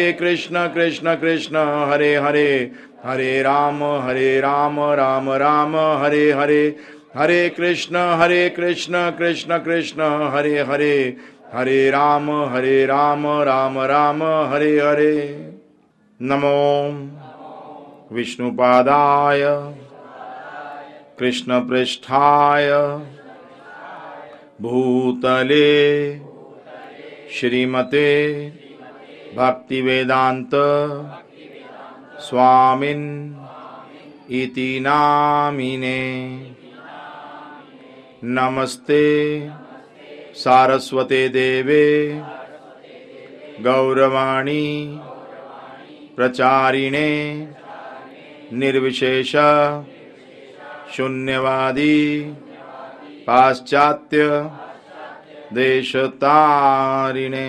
हरे कृष्ण कृष्ण कृष्ण, हरे हरे। हरे राम हरे राम राम राम, हरे हरे। हरे कृष्ण हरे कृष्ण कृष्ण कृष्ण, हरे हरे। हरे राम हरे राम राम राम, हरे हरे। नमो विष्णुपादाय। कृष्णपृष्ठाय भूतले। श्रीमते। भक्तिवेदांत स्वामिन इति नामिने। नमस्ते सारस्वते देवे गौरवाणी प्रचारिणे निर्विशेष शून्यवादी पाश्चात्य देशतारिणे।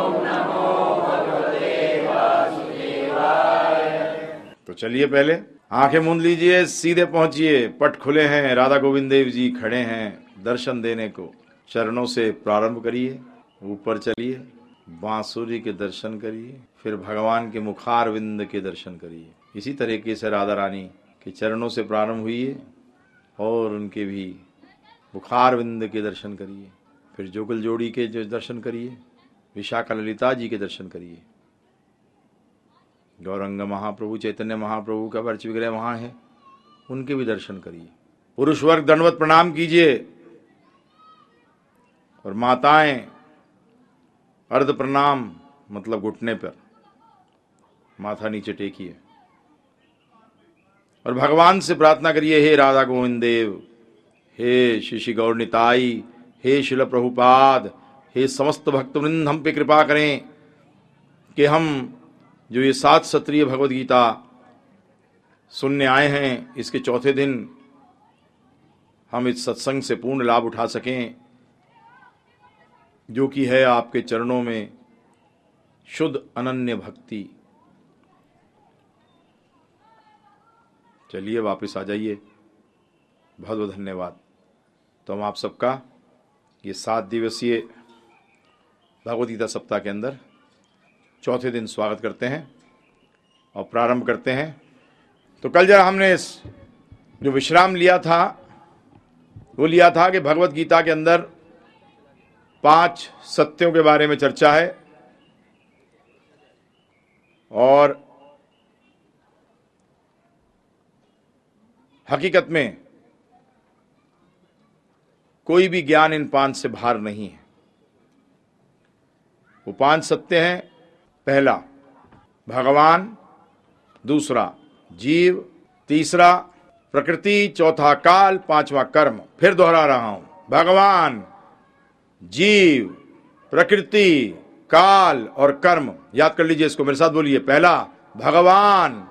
तो चलिए पहले आँखें मूंद लीजिए, सीधे पहुंचिए। पट खुले हैं, राधा गोविंद देव जी खड़े हैं दर्शन देने को। चरणों से प्रारंभ करिए, ऊपर चलिए, बांसुरी के दर्शन करिए, फिर भगवान के मुखार विंद के दर्शन करिए। इसी तरीके से राधा रानी के चरणों से प्रारंभ हुई और उनके भी मुखार विंद के दर्शन करिए। फिर जोगल जोड़ी के जो दर्शन करिए, विशाखा ललिता जी के दर्शन करिए। गौरंग महाप्रभु, चैतन्य महाप्रभु का वर्च विग्रह वहाँ है। उनके भी दर्शन करिए। पुरुष वर्ग, दंडवत प्रणाम कीजिए। और माताएँ, अर्ध प्रणाम मतलब घुटने पर। माथा नीचे टेकिए। और भगवान से प्रार्थना करिए, हे राधा गोविंद देव हे शिशि गौर निताई, हे शिल प्रभुपाद, हे समस्त भक्तवृंद, हम पे कृपा करें कि हम जो ये सात सत्रीय भगवत गीता सुनने आए हैं, इसके चौथे दिन हम इस सत्संग से पूर्ण लाभ उठा सकें, जो कि है आपके चरणों में शुद्ध अनन्य भक्ति। चलिए वापस आ जाइए। बहुत बहुत धन्यवाद। तो हम आप सबका ये सात दिवसीय भगवदगीता सप्ताह के अंदर चौथे दिन स्वागत करते हैं और प्रारंभ करते हैं। तो कल जरा हमने इस जो विश्राम लिया था, वो लिया था कि भगवत गीता के अंदर पाँच सत्यों के बारे में चर्चा है और हकीकत में कोई भी ज्ञान इन पाँच से बाहर नहीं है। वो पाँच सत्य हैं पहला, भगवान, दूसरा, जीव, तीसरा, प्रकृति, चौथा, काल, पांचवा, कर्म। फिर दोहरा रहा हूँ, भगवान, जीव, प्रकृति, काल और कर्म। याद कर लीजिए इसको, मेरे साथ बोलिए, पहला, भगवान,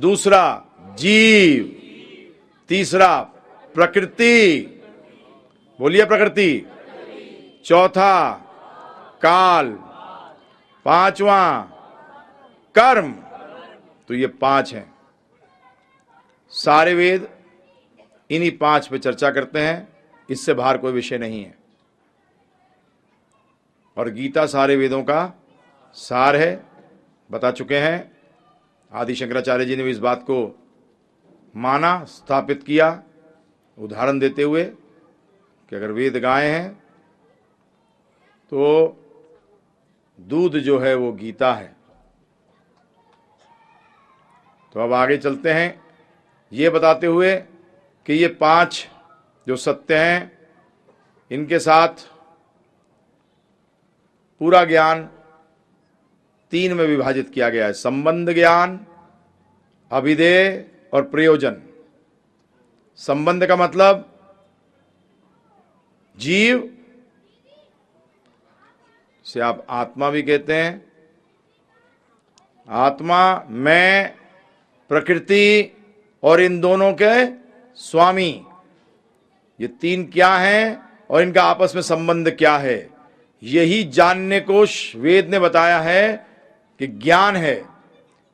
दूसरा, जीव, तीसरा, प्रकृति। बोलिए प्रकृति। चौथा, काल पांचवा, कर्म। तो ये पाँच हैं। सारे वेद इन्हीं पाँच पे चर्चा करते हैं, इससे बाहर कोई विषय नहीं है। और गीता सारे वेदों का सार है, बता चुके हैं। आदि शंकराचार्य जी ने भी इस बात को माना, स्थापित किया, उदाहरण देते हुए कि अगर वेद गाय हैं तो दूध जो है वो गीता है। तो अब आगे चलते हैं। ये बताते हुए कि ये पाँच जो सत्य हैं, इनके साथ पूरा ज्ञान तीन में विभाजित किया गया है। संबंध ज्ञान अभिधेय और प्रयोजन। संबंध का मतलब जीव से आप आत्मा भी कहते हैं। आत्मा, मैं, प्रकृति और इन दोनों के स्वामी। ये तीन क्या हैं और इनका आपस में संबंध क्या है? यही जानने को वेद ने बताया है कि ज्ञान है।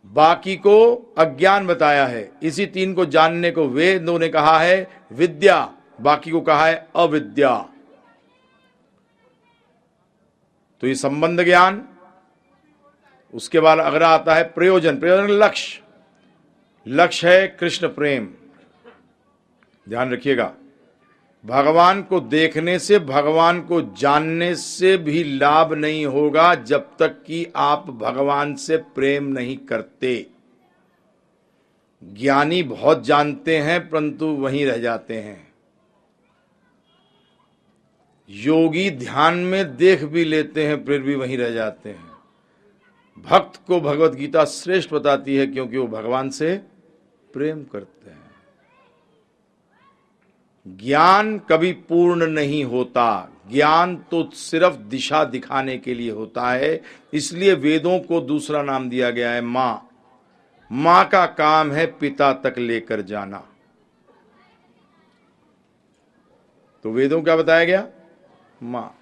बाकी को अज्ञान बताया है। इसी तीन को जानने को वेदों ने कहा है। विद्या, बाकी को कहा है अविद्या। तो ये संबंध ज्ञान, उसके बाद अगला आता है प्रयोजन। प्रयोजन लक्ष्य। लक्ष्य है कृष्ण प्रेम। ध्यान रखिएगा। भगवान को देखने से, भगवान को जानने से भी लाभ नहीं होगा जब तक कि आप भगवान से प्रेम नहीं करते। ज्ञानी बहुत जानते हैं, परंतु वहीं रह जाते हैं। योगी ध्यान में देख भी लेते हैं, फिर भी वहीं रह जाते हैं। भक्त को भगवत गीता श्रेष्ठ बताती है क्योंकि वो भगवान से प्रेम करते हैं। ज्ञान कभी पूर्ण नहीं होता। ज्ञान तो सिर्फ़ दिशा दिखाने के लिए होता है, इसलिए वेदों को दूसरा नाम दिया गया है माँ। माँ का काम है पिता तक लेकर जाना। तो वेदों क्या बताया गया? माँ।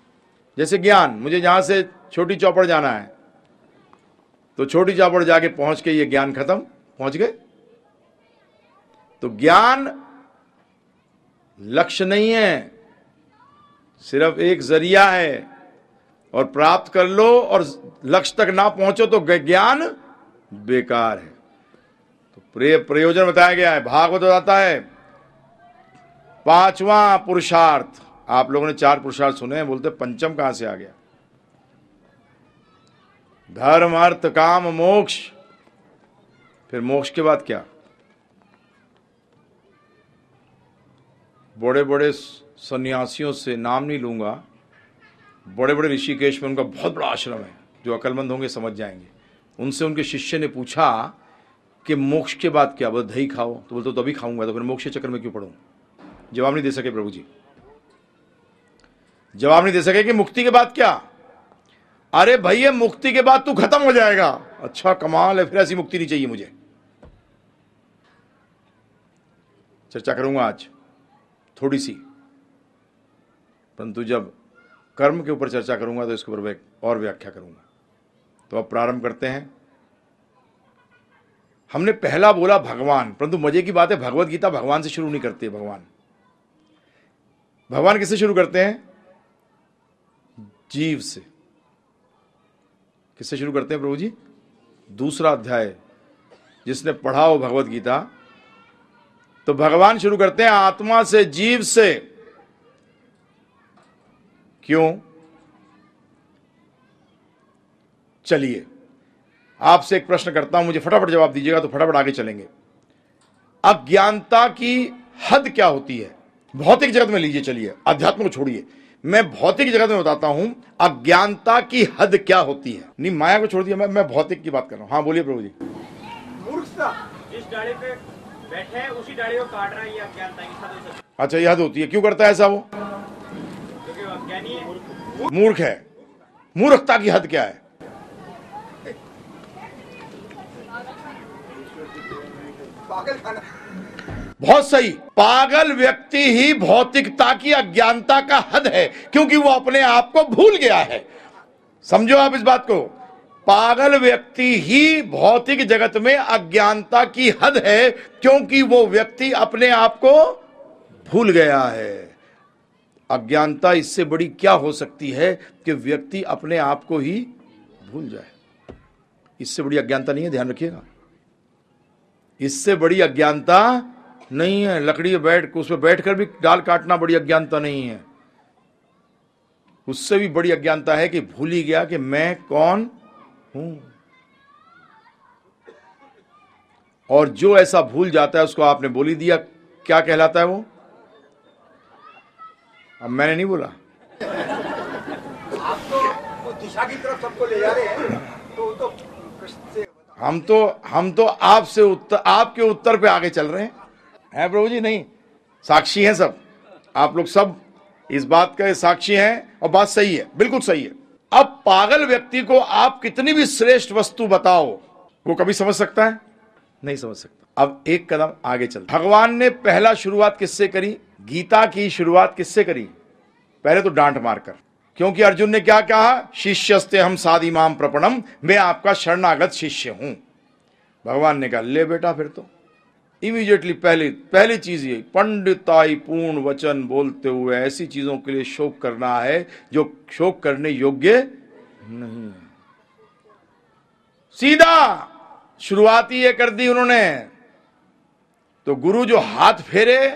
जैसे ज्ञान, मुझे जहाँ से छोटी चौपड़ जाना है तो छोटी चौपड़ जाके पहुँच के ये ज्ञान खत्म, पहुँच गए। तो ज्ञान लक्ष्य नहीं है, सिर्फ़ एक ज़रिया है, और प्राप्त कर लो और लक्ष्य तक ना पहुंचो तो ज्ञान बेकार है। तो प्रयोजन बताया गया है, भागवत बताता है, पांचवा पुरुषार्थ। आप लोगों ने चार पुरुषार्थ सुने हैं, बोलते पंचम कहाँ से आ गया? धर्म अर्थ काम मोक्ष। फिर मोक्ष के बाद क्या? बड़े बड़े सन्यासियों से नाम नहीं लूँगा बड़े बड़े ऋषिकेश में उनका बहुत बड़ा आश्रम है, जो अकलमंद होंगे समझ जाएँगे। उनसे उनके शिष्य ने पूछा कि मोक्ष के बाद क्या? बोले, दही खाओ। तो बोलते तो अभी खाऊँगा। तो फिर मोक्ष चक्कर में क्यों पढ़ू जवाब नहीं दे सके प्रभु जी। जवाब नहीं दे सके कि मुक्ति के बाद क्या? अरे भैया मुक्ति के बाद तू खत्म हो जाएगा। अच्छा कमाल है, फिर ऐसी मुक्ति नहीं चाहिए मुझे। चर्चा करूँगा आज, थोड़ी सी। परंतु जब कर्म के ऊपर चर्चा करूँगा तो इसके ऊपर और व्याख्या करूँगा। तो अब प्रारंभ करते हैं। हमने पहला बोला भगवान, परंतु मज़े की बात है, भगवत गीता भगवान से शुरू नहीं करते भगवान। भगवान किससे शुरू करते हैं? जीव से। किससे शुरू करते हैं प्रभु जी? दूसरा अध्याय। जिसने पढ़ा हो भगवत गीता तो भगवान शुरू करते हैं आत्मा से, जीव से। क्यों? चलिए, आपसे एक प्रश्न करता हूँ, मुझे फटाफट जवाब दीजिएगा तो फटाफट आगे चलेंगे। अज्ञानता की हद क्या होती है? भौतिक जगत में लीजिए, चलिए अध्यात्म को छोड़िए। मैं भौतिक जगत में बताता हूँ अज्ञानता की हद क्या होती है? नहीं माया को छोड़ दिया मैं मैं भौतिक की बात कर रहा हूँ। हाँ बोलिए प्रभु जी। मूर्खता। जिस डाले पे बैठे उसी डाले को काट रहा है ये अज्ञानता की हद हो। सकती अच्छा यह हद होती है। क्यों करता है ऐसा वो? क्योंकि वो अज्ञानी है। मूर्ख है। मूर्खता की हद क्या है? पागल खाना। बहुत सही। पागल व्यक्ति ही भौतिकता की अज्ञानता का हद है, क्योंकि वो अपने आप को भूल गया है। समझो आप इस बात को। पागल व्यक्ति ही भौतिक जगत में अज्ञानता की हद है, क्योंकि वो व्यक्ति अपने आप को भूल गया है। अज्ञानता इससे बड़ी क्या हो सकती है कि व्यक्ति अपने आप को ही भूल जाए? इससे बड़ी अज्ञानता नहीं है, ध्यान रखिएगा। इससे बड़ी अज्ञानता नहीं है लकड़ी बैठ उस पर बैठकर भी डाल काटना बड़ी अज्ञानता नहीं है। उससे भी बड़ी अज्ञानता है कि भूल ही गया कि मैं कौन हूँ। और जो ऐसा भूल जाता है उसको आपने बोली दिया क्या कहलाता है वो? अब मैंने नहीं बोला। आप तो वो दिशा की तरफ़ सबको ले जा रहे हैं तो तो से हम तो हम तो आपसे उत्तर आपके उत्तर पे आगे चल रहे हैं। हैं प्रभु जी? नहीं। साक्षी हैं सब। आप लोग सब इस बात का साक्षी हैं और बात सही है बिल्कुल सही है। अब पागल व्यक्ति को आप कितनी भी श्रेष्ठ वस्तु बताओ वो कभी समझ सकता है? नहीं समझ सकता। अब एक कदम आगे चल। भगवान ने पहला शुरुआत किससे करी? गीता की शुरुआत किससे करी? पहले तो डांट मारकर। क्योंकि अर्जुन ने क्या कहा? शिष्यस्ते हम सादी माम प्रपणम मैं आपका शरणागत शिष्य हूँ। भगवान ने कहा ले बेटा फिर तो। इमीडिएटली पहले, पहली चीज़ ये पंडिताई पूर्ण वचन बोलते हुए ऐसी चीज़ों के लिए शोक करना है, जो शोक करने योग्य नहीं है। सीधा शुरुआती ये कर दी उन्होंने। तो गुरु जो हाथ फेरे,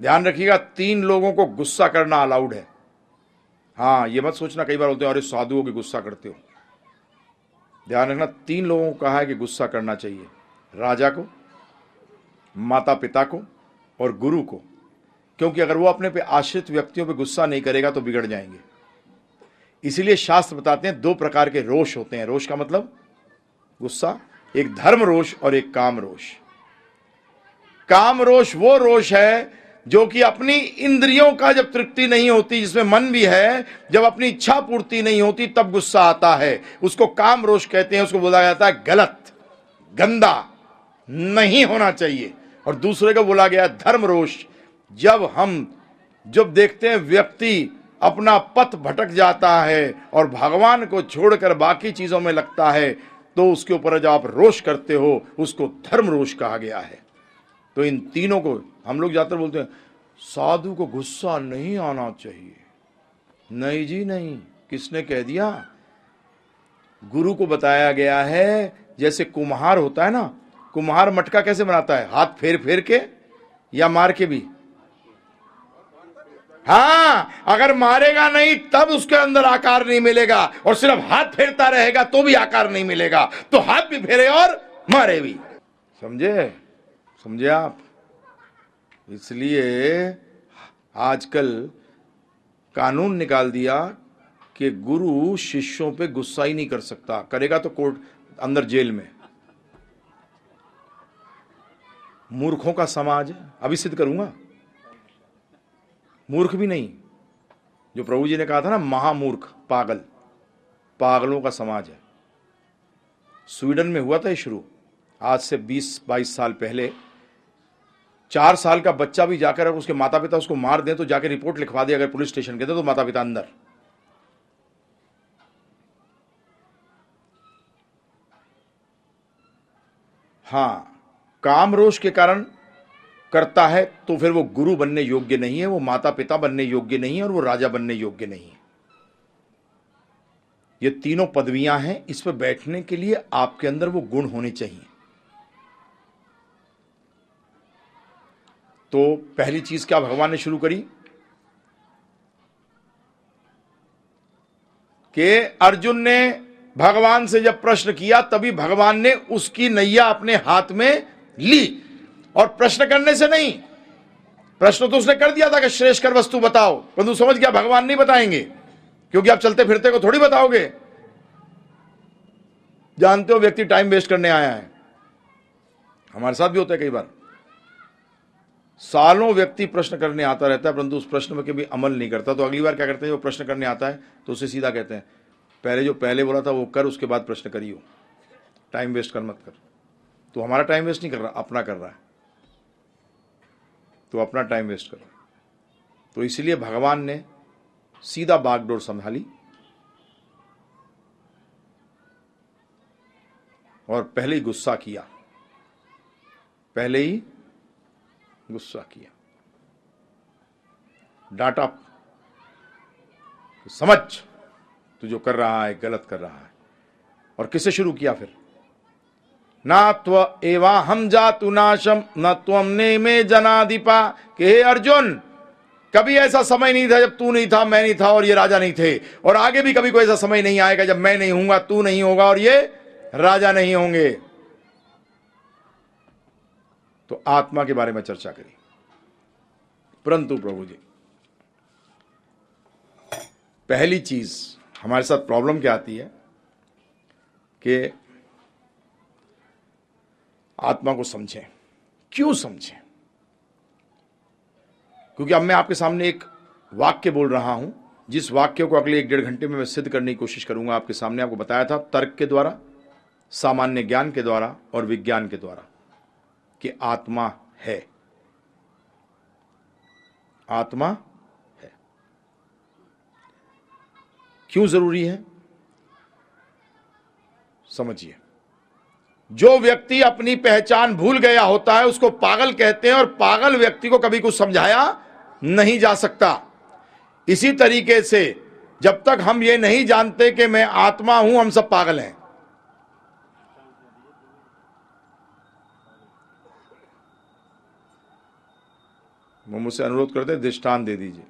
ध्यान रखिएगा, तीन लोगों को गुस्सा करना अलाउड है। हाँ ये मत सोचना कई बार होते हैं, अरे साधुओं की गुस्सा करते हो। ध्यान रखना, तीन लोगों को कहा है कि गुस्सा करना चाहिए। राजा को माता पिता को और गुरु को। क्योंकि अगर वो अपने पे आश्रित व्यक्तियों पे गुस्सा नहीं करेगा तो बिगड़ जाएँगे। इसीलिए शास्त्र बताते हैं दो प्रकार के रोष होते हैं। रोष का मतलब गुस्सा, एक धर्म रोष और एक काम रोष। काम रोष वो रोष है जो कि अपनी इंद्रियों का जब तृप्ति नहीं होती, जिसमें मन भी है, जब अपनी इच्छा पूर्ति नहीं होती, तब गुस्सा आता है। उसको काम रोष कहते हैं, उसको बोला जाता है गलत, गंदा, नहीं होना चाहिए। और दूसरे को बोला गया धर्म रोष। जब हम, जब देखते हैं व्यक्ति अपना पथ भटक जाता है और भगवान को छोड़कर बाकी चीज़ों में लगता है तो उसके ऊपर जब आप रोष करते हो, उसको धर्म रोष कहा गया है। तो इन तीनों को हम लोग ज़्यादातर बोलते हैं, साधु को गुस्सा नहीं आना चाहिए। नहीं जी नहीं, किसने कह दिया? गुरु को बताया गया है, जैसे कुम्हार होता है ना कुम्हार मटका कैसे बनाता है? हाथ फेर फेर के या मार के भी? हाँ अगर मारेगा नहीं, तब उसके अंदर आकार नहीं मिलेगा और सिर्फ़ हाथ फेरता रहेगा तो भी आकार नहीं मिलेगा। तो हाथ भी फेरे और मारे भी। समझे? समझे आप? इसलिए आजकल कानून निकाल दिया कि गुरु शिष्यों पे गुस्सा ही नहीं कर सकता। करेगा तो कोर्ट, अंदर जेल में। मूर्खों का समाज अभी सिद्ध करूँगा। मूर्ख भी नहीं। जो प्रभु जी ने कहा था ना, महामूर्ख, पागल। पागलों का समाज है। स्वीडन में हुआ था ये शुरू। आज से 20-22 साल पहले, चार साल का बच्चा भी जाकर अगर उसके माता पिता उसको मार दें तो जाकर रिपोर्ट लिखवा दे, अगर पुलिस स्टेशन के दे तो माता पिता अंदर। हाँ काम रोष के कारण करता है तो फिर वो गुरु बनने योग्य नहीं है, वो माता पिता बनने योग्य नहीं है और वो राजा बनने योग्य नहीं है। ये तीनों पदवियाँ हैं, इस पर बैठने के लिए आपके अंदर वो गुण होने चाहिए। तो पहली चीज़ क्या भगवान ने शुरू करी? कि अर्जुन ने भगवान से जब प्रश्न किया, तभी भगवान ने उसकी नैया अपने हाथ में ली। और प्रश्न करने से नहीं। प्रश्न तो उसने कर दिया था कि श्रेष्ठ कर वस्तु बताओ। परंतु समझ गया, भगवान नहीं बताएँगे। क्योंकि आप चलते फिरते को थोड़ी बताओगे। जानते हो व्यक्ति टाइम वेस्ट करने आया है। हमारे साथ भी होता है कई बार। सालों व्यक्ति प्रश्न करने आता रहता है, परंतु उस प्रश्न में कभी अमल नहीं करता। तो अगली बार क्या करते हैं, जो प्रश्न करने आता है तो उसे सीधा कहते हैं, पहले जो पहले बोला था, वो कर, उसके बाद प्रश्न करियो। टाइम वेस्ट कर मत कर। तो हमारा टाइम वेस्ट नहीं कर रहा, अपना कर रहा है। तो अपना टाइम वेस्ट कर रहा है। तो इसलिए भगवान ने सीधा बागडोर संभाली और पहले ही गुस्सा किया। पहले ही गुस्सा किया। डाटा। समझ तू जो कर रहा है, गलत कर रहा है। और किसे शुरू किया फिर? ना एवा हम जातु नाशम, न त्वम ने में जनाधिपा। के हे अर्जुन, कभी ऐसा समय नहीं था जब तू नहीं था, मैं नहीं था और ये राजा नहीं थे। और आगे भी कभी कोई ऐसा समय नहीं आएगा जब मैं नहीं हूँगा, तू नहीं होगा और ये राजा नहीं होंगे। तो आत्मा के बारे में चर्चा करी। परंतु प्रभु जी, पहली चीज़ हमारे साथ प्रॉब्लम क्या आती है कि आत्मा को समझें। क्यों समझें? क्योंकि अब मैं आपके सामने एक वाक्य बोल रहा हूँ, जिस वाक्य को अगले एक डेढ़ घंटे में मैं सिद्ध करने की कोशिश करूँगा आपके सामने। आपको बताया था तर्क के द्वारा, सामान्य ज्ञान के द्वारा और विज्ञान के द्वारा कि आत्मा है। आत्मा है। क्यों ज़रूरी है? समझिए। जो व्यक्ति अपनी पहचान भूल गया होता है, उसको पागल कहते हैं और पागल व्यक्ति को कभी कुछ समझाया नहीं जा सकता। इसी तरीके से जब तक हम ये नहीं जानते कि मैं आत्मा हूँ, हम सब पागल हैं। वो मुझसे अनुरोध करते दृष्टान दे दीजिए।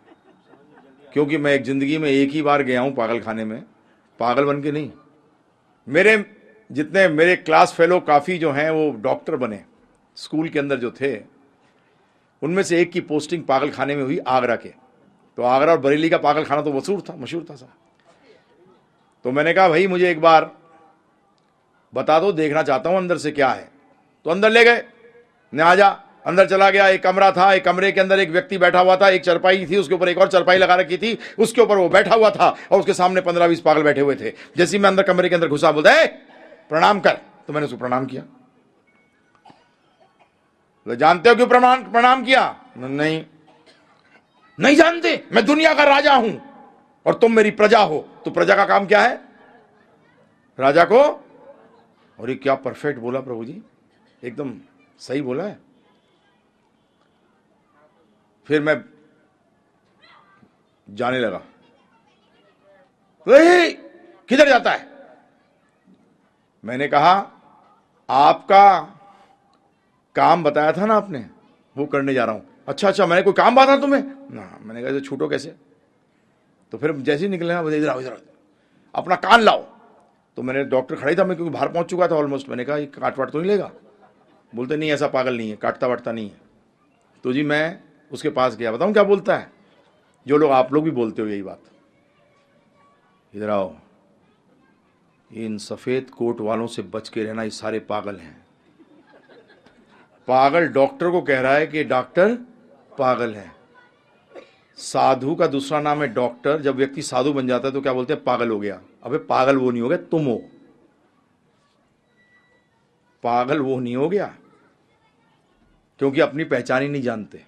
क्योंकि मैं एक ज़िंदगी में एक ही बार गया हूँ पागल खाने में। पागल बन के नहीं। मेरे जितने मेरे क्लास फेलो काफ़ी जो हैं, वो डॉक्टर बने स्कूल के अंदर जो थे, उनमें से एक की पोस्टिंग पागल खाने में हुई आगरा के। तो आगरा और बरेली का पागल खाना तो मशहूर था मशहूर था सर तो मैंने कहा, भाई, मुझे एक बार बता दो, देखना चाहता हूँ अंदर से क्या है। तो अंदर ले गए, ने आ जा, अंदर चला गया, एक कमरा था, एक कमरे के अंदर एक व्यक्ति बैठा हुआ था, एक चरपाई थी, उसके ऊपर एक और चरपाई लगा रखी थी, उसके ऊपर वो बैठा हुआ था, और उसके सामने पंद्रह बीस पागल बैठे हुए थे, जैसे मैं अंदर कमरे के अंदर घुसा, बोलता है प्रणाम कर। तो मैंने उसको प्रणाम किया। तो जानते हो क्यों प्रणाम प्रणाम किया? नहीं। नहीं जानते? मैं दुनिया का राजा हूँ और तुम मेरी प्रजा हो। तो प्रजा का काम क्या है? राजा को? और ये क्या परफेक्ट बोला प्रभु जी। एकदम सही बोला है। फिर मैं जाने लगा। किधर जाता है? मैंने कहा, आपका काम बताया था ना आपने? वो करने जा रहा हूँ। अच्छा अच्छा मैंने कोई काम बांधा तुम्हें? ना, मैंने कहा छूटो कैसे? तो फिर जैसे ही निकले ना इधर आओ, इधर अपना कान लाओ। तो मैंने, डॉक्टर खड़ा था, मैं क्योंकि बाहर पहुँच चुका था ऑलमोस्ट मैंने कहा काट वाट तो नहीं लेगा? बोलते, नहीं, ऐसा पागल नहीं है काटता वाटता नहीं है। तो जी, मैं उसके पास गया। बताऊँ क्या बोलता है? जो लोग आप लोग भी बोलते हो यही बात। इधर आओ। इन सफ़ेद कोट वालों से बच के रहना, ये सारे पागल हैं। पागल डॉक्टर को कह रहा है कि डॉक्टर पागल है। साधु का दूसरा नाम है डॉक्टर। जब व्यक्ति साधु बन जाता है तो क्या बोलते हैं? पागल हो गया। अबे, पागल वो नहीं हो गया, तुम हो। पागल वो नहीं हो गया, क्योंकि अपनी पहचान ही नहीं जानते।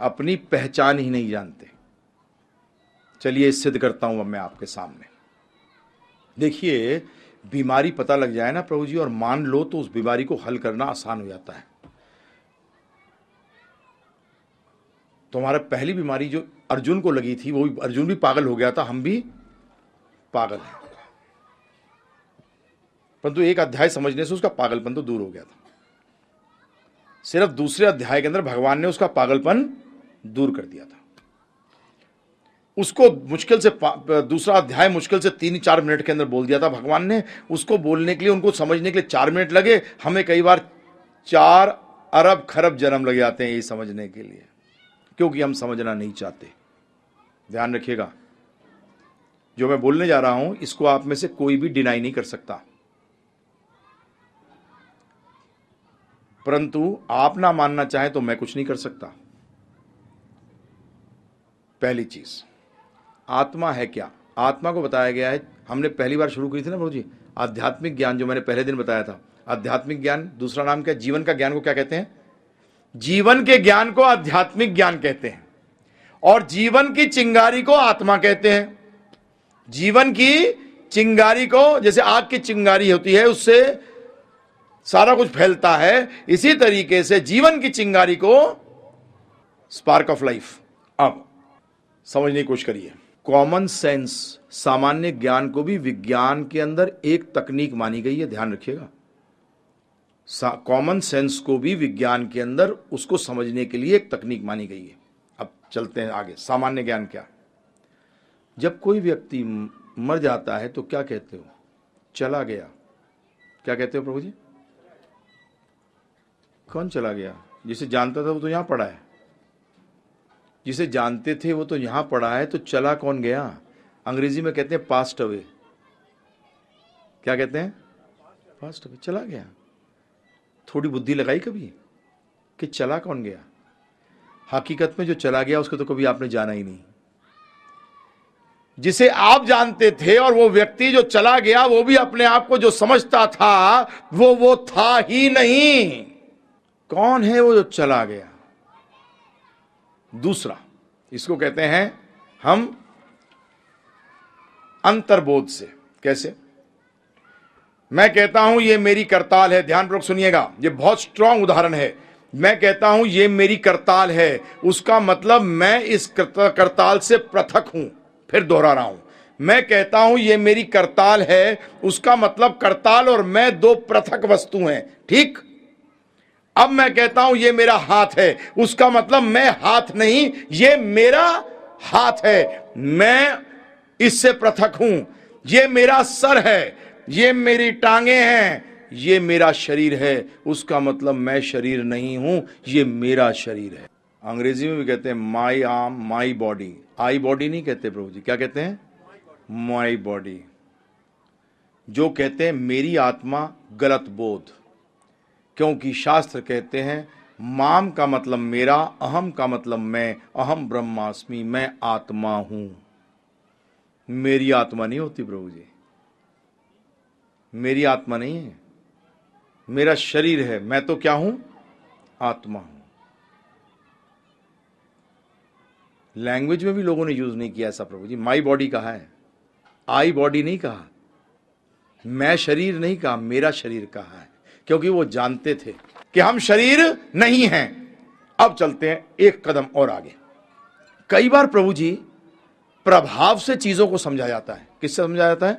अपनी पहचान ही नहीं जानते। चलिए, सिद्ध करता हूँ अब मैं आपके सामने। देखिए, बीमारी पता लग जाए ना प्रभु जी, और मान लो तो उस बीमारी को हल करना आसान हो जाता है। तो हमारा पहली बीमारी जो अर्जुन को लगी थी, वो भी, अर्जुन भी पागल हो गया था, हम भी पागल हैं। परंतु एक अध्याय समझने से उसका पागलपन तो दूर हो गया था। सिर्फ़ दूसरे अध्याय के अंदर भगवान ने उसका पागलपन दूर कर दिया था। उसको मुश्किल से दूसरा अध्याय मुश्किल से तीन, चार मिनट के अंदर बोल दिया था भगवान ने। उसको बोलने के लिए, उनको समझने के लिए चार मिनट लगे। हमें कई बार चार अरब खरब जन्म लग जाते हैं ये समझने के लिए, क्योंकि हम समझना नहीं चाहते। ध्यान रखिएगा। जो मैं बोलने जा रहा हूँ, इसको आप में से कोई भी डिनाई नहीं कर सकता। परंतु आप ना मानना चाहें तो मैं कुछ नहीं कर सकता। पहली चीज़। आत्मा है क्या? आत्मा को बताया गया है। हमने पहली बार शुरू की थी ना प्रभु जी? आध्यात्मिक ज्ञान जो मैंने पहले दिन बताया था। आध्यात्मिक ज्ञान, दूसरा नाम क्या? जीवन का ज्ञान को क्या कहते हैं? जीवन के ज्ञान को आध्यात्मिक ज्ञान कहते हैं। और जीवन की चिंगारी को आत्मा कहते हैं। जीवन की चिंगारी को, जैसे आग की चिंगारी होती है, उससे सारा कुछ फैलता है। इसी तरीके से जीवन की चिंगारी को स्पार्क ऑफ़ लाइफ अब, समझने की कोशिश करिए। कॉमन सेंस सामान्य ज्ञान को भी विज्ञान के अंदर एक तकनीक मानी गई है, ध्यान रखिएगा। कॉमन सेंस को भी विज्ञान के अंदर उसको समझने के लिए एक तकनीक मानी गई है। अब चलते हैं आगे, सामान्य ज्ञान क्या? जब कोई व्यक्ति मर जाता है तो क्या कहते हो? चला गया। क्या कहते हो प्रभु जी? कौन चला गया? जिसे जानता था वो तो यहाँ पड़ा है। जिसे जानते थे वो तो यहाँ पड़ा है तो चला कौन गया? अंग्रेज़ी में कहते हैं पास्ट अवे क्या कहते हैं? पास्ट अवे चला गया। थोड़ी बुद्धि लगाई कभी कि चला कौन गया? हकीकत में जो चला गया, उसको तो कभी आपने जाना ही नहीं। जिसे आप जानते थे और वो व्यक्ति जो चला गया, वो भी अपने आप को जो समझता था, वो वो था ही नहीं। कौन है वो जो चला गया? दूसरा, इसको कहते हैं हम अंतर्बोध से। कैसे? मैं कहता हूँ, ये मेरी करताल है। ध्यानपूर्वक सुनिएगा, ये बहुत स्ट्रांग उदाहरण है। मैं कहता हूँ, ये मेरी करताल है। उसका मतलब मैं इस करताल से पृथक हूँ, फिर दोहरा रहा हूँ। मैं कहता हूँ, ये मेरी करताल है। उसका मतलब करताल और मैं दो पृथक वस्तु हैं, ठीक? अब मैं कहता हूँ, ये मेरा हाथ है। उसका मतलब मैं हाथ नहीं, ये मेरा हाथ है। मैं इससे पृथक हूँ। ये मेरा सर है। ये मेरी टांगे हैं। ये मेरा शरीर है। उसका मतलब मैं शरीर नहीं हूँ, ये मेरा शरीर है। अंग्रेज़ी में भी कहते हैं my arm my body I body नहीं कहते प्रभु जी। क्या कहते हैं? माई बॉडी जो कहते हैं, मेरी आत्मा गलत बोध। क्योंकि शास्त्र कहते हैं, माम का मतलब मेरा, अहम का मतलब मैं, अहम ब्रह्मास्मि, मैं आत्मा हूँ। मेरी आत्मा नहीं होती प्रभु जी। मेरी आत्मा नहीं है। मेरा शरीर है। मैं तो क्या हूँ? आत्मा हूँ। लैंग्वेज में भी लोगों ने यूज़ नहीं किया ऐसा प्रभु जी। माई बॉडी कहा है। आई बॉडी नहीं कहा। मैं शरीर नहीं कहा, मेरा शरीर कहा है। क्योंकि वो जानते थे कि हम शरीर नहीं हैं। अब चलते हैं एक कदम और आगे। कई बार प्रभु जी प्रभाव से चीज़ों को समझा जाता है। किससे समझा जाता है?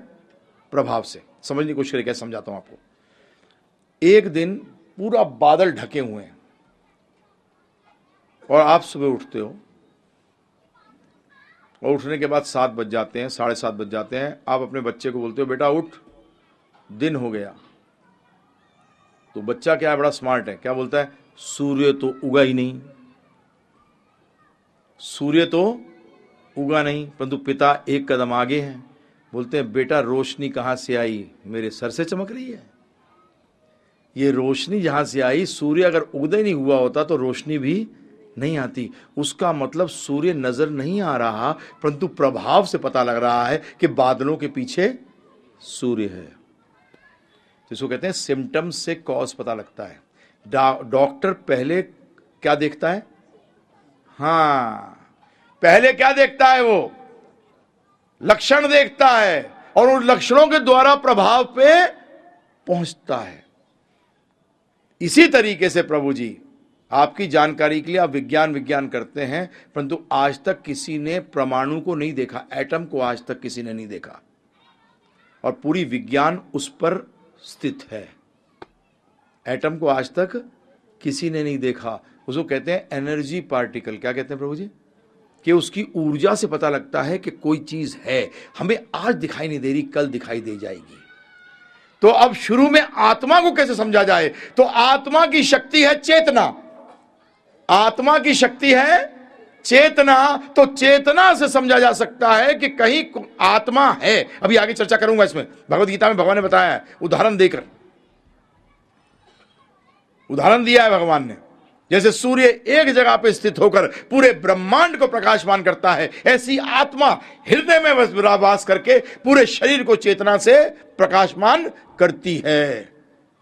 प्रभाव से। समझने की कोशिश कैसे समझाता हूँ आपको? एक दिन पूरा बादल ढके हुए हैं। और आप सुबह उठते हो। और उठने के बाद सात बज जाते हैं, साढ़े सात बज जाते हैं। आप अपने बच्चे को बोलते हो, बेटा, उठ। दिन हो गया। तो बच्चा क्या है, बड़ा स्मार्ट है। क्या बोलता है? सूर्य तो उगा ही नहीं। सूर्य तो उगा नहीं, परंतु पिता एक कदम आगे हैं। बोलते हैं, बेटा, रोशनी कहाँ से आई? मेरे सर से चमक रही है। ये रोशनी जहाँ से आई, सूर्य अगर उदय नहीं हुआ होता तो रोशनी भी नहीं आती। उसका मतलब सूर्य नज़र नहीं आ रहा, परंतु प्रभाव से पता लग रहा है कि बादलों के पीछे सूर्य है। तो इसको कहते हैं सिम्टम्स से कॉज पता लगता है। डॉक्टर पहले क्या देखता है? हाँ पहले क्या देखता है वो? लक्षण देखता है और उन लक्षणों के द्वारा प्रभाव पे पहुँचता है। इसी तरीके से प्रभु जी, आपकी जानकारी के लिए आप विज्ञान विज्ञान करते हैं, परंतु आज तक किसी ने परमाणु को नहीं देखा, एटम को आज तक किसी ने नहीं देखा। और पूरी विज्ञान उस पर स्थित है। एटम को आज तक किसी ने नहीं देखा। उसको कहते हैं एनर्जी पार्टिकल। क्या कहते हैं प्रभु जी? कि उसकी ऊर्जा से पता लगता है कि कोई चीज़ है। हमें आज दिखाई नहीं दे रही, कल दिखाई दे जाएगी। तो अब शुरू में आत्मा को कैसे समझा जाए? तो आत्मा की शक्ति है चेतना। आत्मा की शक्ति है चेतना तो चेतना से समझा जा सकता है कि कहीं आत्मा है। अभी आगे चर्चा करूँगा इसमें। भगवत गीता में भगवान ने बताया है, उदाहरण देकर। उदाहरण दिया है भगवान ने। जैसे सूर्य एक जगह पर स्थित होकर पूरे ब्रह्मांड को प्रकाशमान करता है, ऐसी आत्मा हृदय में वास करके पूरे शरीर को चेतना से प्रकाशमान करती है।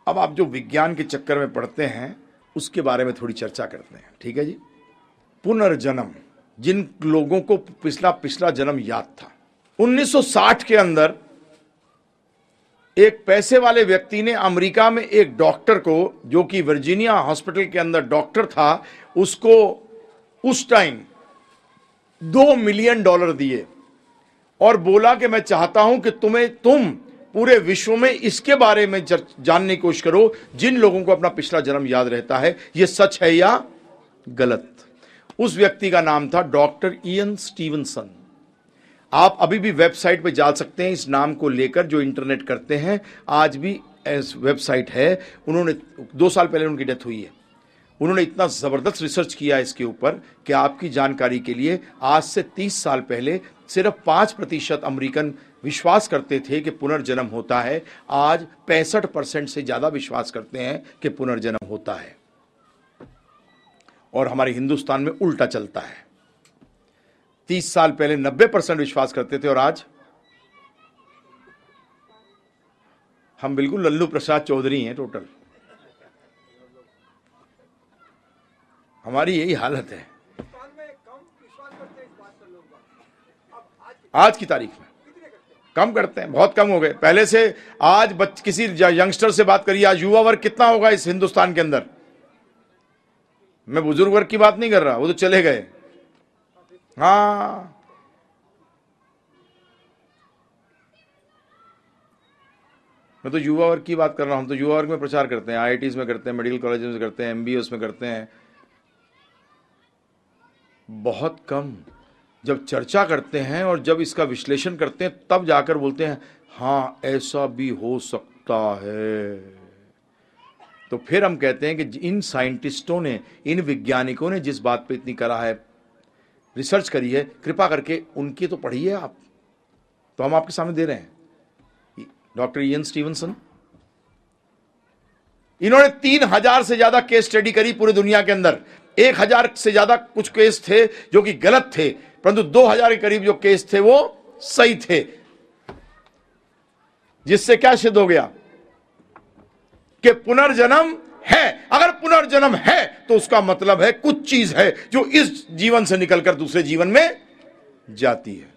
अब आप जो विज्ञान के चक्कर में पढ़ते हैं, उसके बारे में थोड़ी चर्चा करते हैं। ठीक है जी? पुनर्जन्म, जिन लोगों को पिछला पिछला जन्म याद था। 1960 के अंदर, एक पैसे वाले व्यक्ति ने अमेरिका में एक डॉक्टर को, जो कि वर्जीनिया हॉस्पिटल के अंदर डॉक्टर था, उसको उस टाइम दो मिलियन डॉलर दिए और बोला कि मैं चाहता हूँ कि तुम्हें, तुम पूरे विश्व में इसके बारे में जानने की कोशिश करो, जिन लोगों को अपना पिछला जन्म याद रहता है यह सच है या गलत? उस व्यक्ति का नाम था डॉक्टर इयन स्टीवनसन। आप अभी भी वेबसाइट पे जा सकते हैं, इस नाम को लेकर जो इंटरनेट करते हैं, आज भी वेबसाइट है। उन्होंने, दो साल पहले उनकी डेथ हुई है। उन्होंने इतना ज़बरदस्त रिसर्च किया इसके ऊपर कि आपकी जानकारी के लिए आज से तीस साल पहले सिर्फ़ पाँच प्रतिशत अमरीकन विश्वास करते थे कि पुनर्जन्म होता है। आज पैंसठ परसेंट से ज़्यादा विश्वास करते हैं कि पुनर्जन्म होता है। और हमारे हिंदुस्तान में उल्टा चलता है। तीस साल पहले नब्बे परसेंट विश्वास करते थे और आज हम बिल्कुल लल्लू प्रसाद चौधरी हैं टोटल। हमारी यही हालत है। आज की तारीख में कम करते हैं, बहुत कम हो गए। पहले से आज किसी यंगस्टर से बात करिए, आज युवा वर्ग कितना होगा इस हिंदुस्तान के अंदर? मैं बुज़ुर्ग वर्ग की बात नहीं कर रहा, वो तो चले गए। हाँ। मैं तो युवा वर्ग की बात कर रहा हूँ, हम तो युवा वर्ग में प्रचार करते हैं आईआईटीज में करते हैं मेडिकल कॉलेज में करते हैं एमबीएस में करते हैं। बहुत कम। जब चर्चा करते हैं और जब इसका विश्लेषण करते हैं, तब जाकर बोलते हैं हाँ ऐसा भी हो सकता है। तो फिर हम कहते हैं कि इन साइंटिस्टों ने, इन वैज्ञानिकों ने जिस बात पे इतनी करा है, रिसर्च करी है, कृपा करके उनकी तो पढ़िए आप। तो हम आपके सामने दे रहे हैं। डॉक्टर ईएन स्टीवनसन इन्होंने तीन हज़ार से ज़्यादा केस स्टडी करी पूरी दुनिया के अंदर। एक हज़ार से ज़्यादा कुछ केस थे जो कि गलत थे, परंतु दो हज़ार के करीब जो केस थे वो सही थे। जिससे क्या सिद्ध हो गया? कि पुनर्जन्म है। अगर पुनर्जन्म है तो उसका मतलब है कुछ चीज़ है जो इस जीवन से निकलकर दूसरे जीवन में जाती है।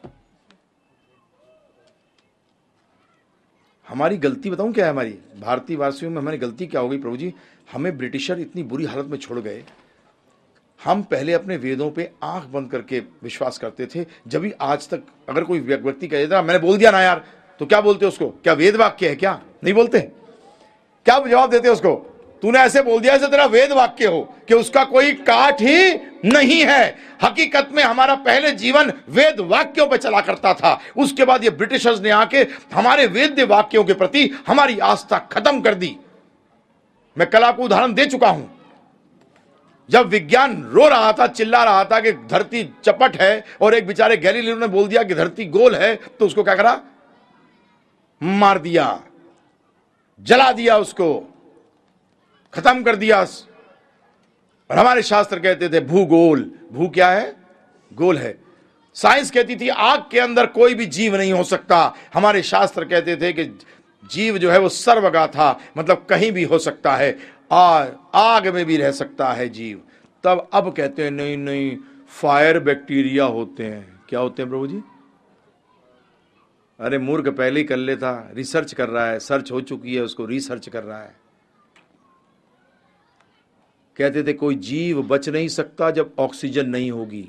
हमारी गलती बताऊँ क्या है हमारी? भारतीय वासियों में हमारी गलती क्या हो गई प्रभु जी? हमें ब्रिटिशर इतनी बुरी हालत में छोड़ गए। हम पहले अपने वेदों पे आँख बंद करके विश्वास करते थे। जब भी आज तक अगर कोई व्यक्ति कह देता मैंने बोल दिया ना यार तो क्या बोलते उसको? क्या वेद वाक्य है क्या? नहीं बोलते? क्या जवाब देते उसको? तूने ऐसे बोल दिया, ऐसे तेरा वेद वाक्य हो कि उसका कोई काट ही नहीं है। हकीकत में हमारा पहले जीवन वेद वाक्यों पर चला करता था। उसके बाद ये ब्रिटिशर्स ने आके हमारे वेद वाक्यों के प्रति हमारी आस्था खत्म कर दी। मैं कल आपको उदाहरण दे चुका हूँ। जब विज्ञान रो रहा था, चिल्ला रहा था कि धरती चपट है और एक बेचारे गैलीलियो ने बोल दिया कि धरती गोल है तो उसको क्या करा? मार दिया। जला दिया उसको, खत्म कर दिया और हमारे शास्त्र कहते थे, भूगोल। भू क्या है? गोल है। साइंस कहती थी, आग के अंदर कोई भी जीव नहीं हो सकता। हमारे शास्त्र कहते थे कि जीव जो है वो सर्वगा था मतलब कहीं भी हो सकता है। और आग में भी रह सकता है जीव। तब अब कहते हैं, नहीं नहीं, फायर बैक्टीरिया होते हैं। क्या होते हैं प्रभु जी? अरे मूर्ख, पहले ही कर लेता रिसर्च कर रहा है सर्च हो चुकी है, उसको रिसर्च कर रहा है। कहते थे, कोई जीव बच नहीं सकता जब ऑक्सीजन नहीं होगी।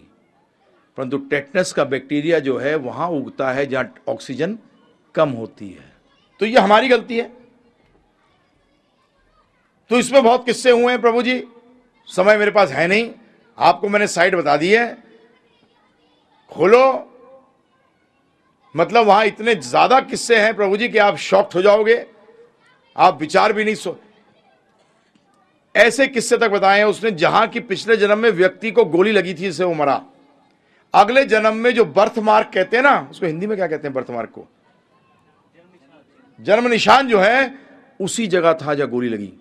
परंतु टेटनस का बैक्टीरिया जो है, वहाँ उगता है जहाँ ऑक्सीजन कम होती है। तो ये हमारी गलती है। तो इसमें बहुत किस्से हुए हैं, प्रभु जी। समय मेरे पास है नहीं। आपको मैंने साइड बता दी है। खोलो मतलब वहाँ इतने ज़्यादा किस्से हैं प्रभु जी कि आप शॉक्ट हो जाओगे। आप विचार भी नहीं सो ऐसे किस्से तक बताए उसने, जहाँ की पिछले जन्म में व्यक्ति को गोली लगी थी इससे वो मरा। अगले जन्म में जो बर्थ मार्क कहते हैं ना, उसको हिंदी में क्या कहते हैं बर्थ मार्क को? जन्म निशान जो है, उसी जगह था जहाँ गोली लगी।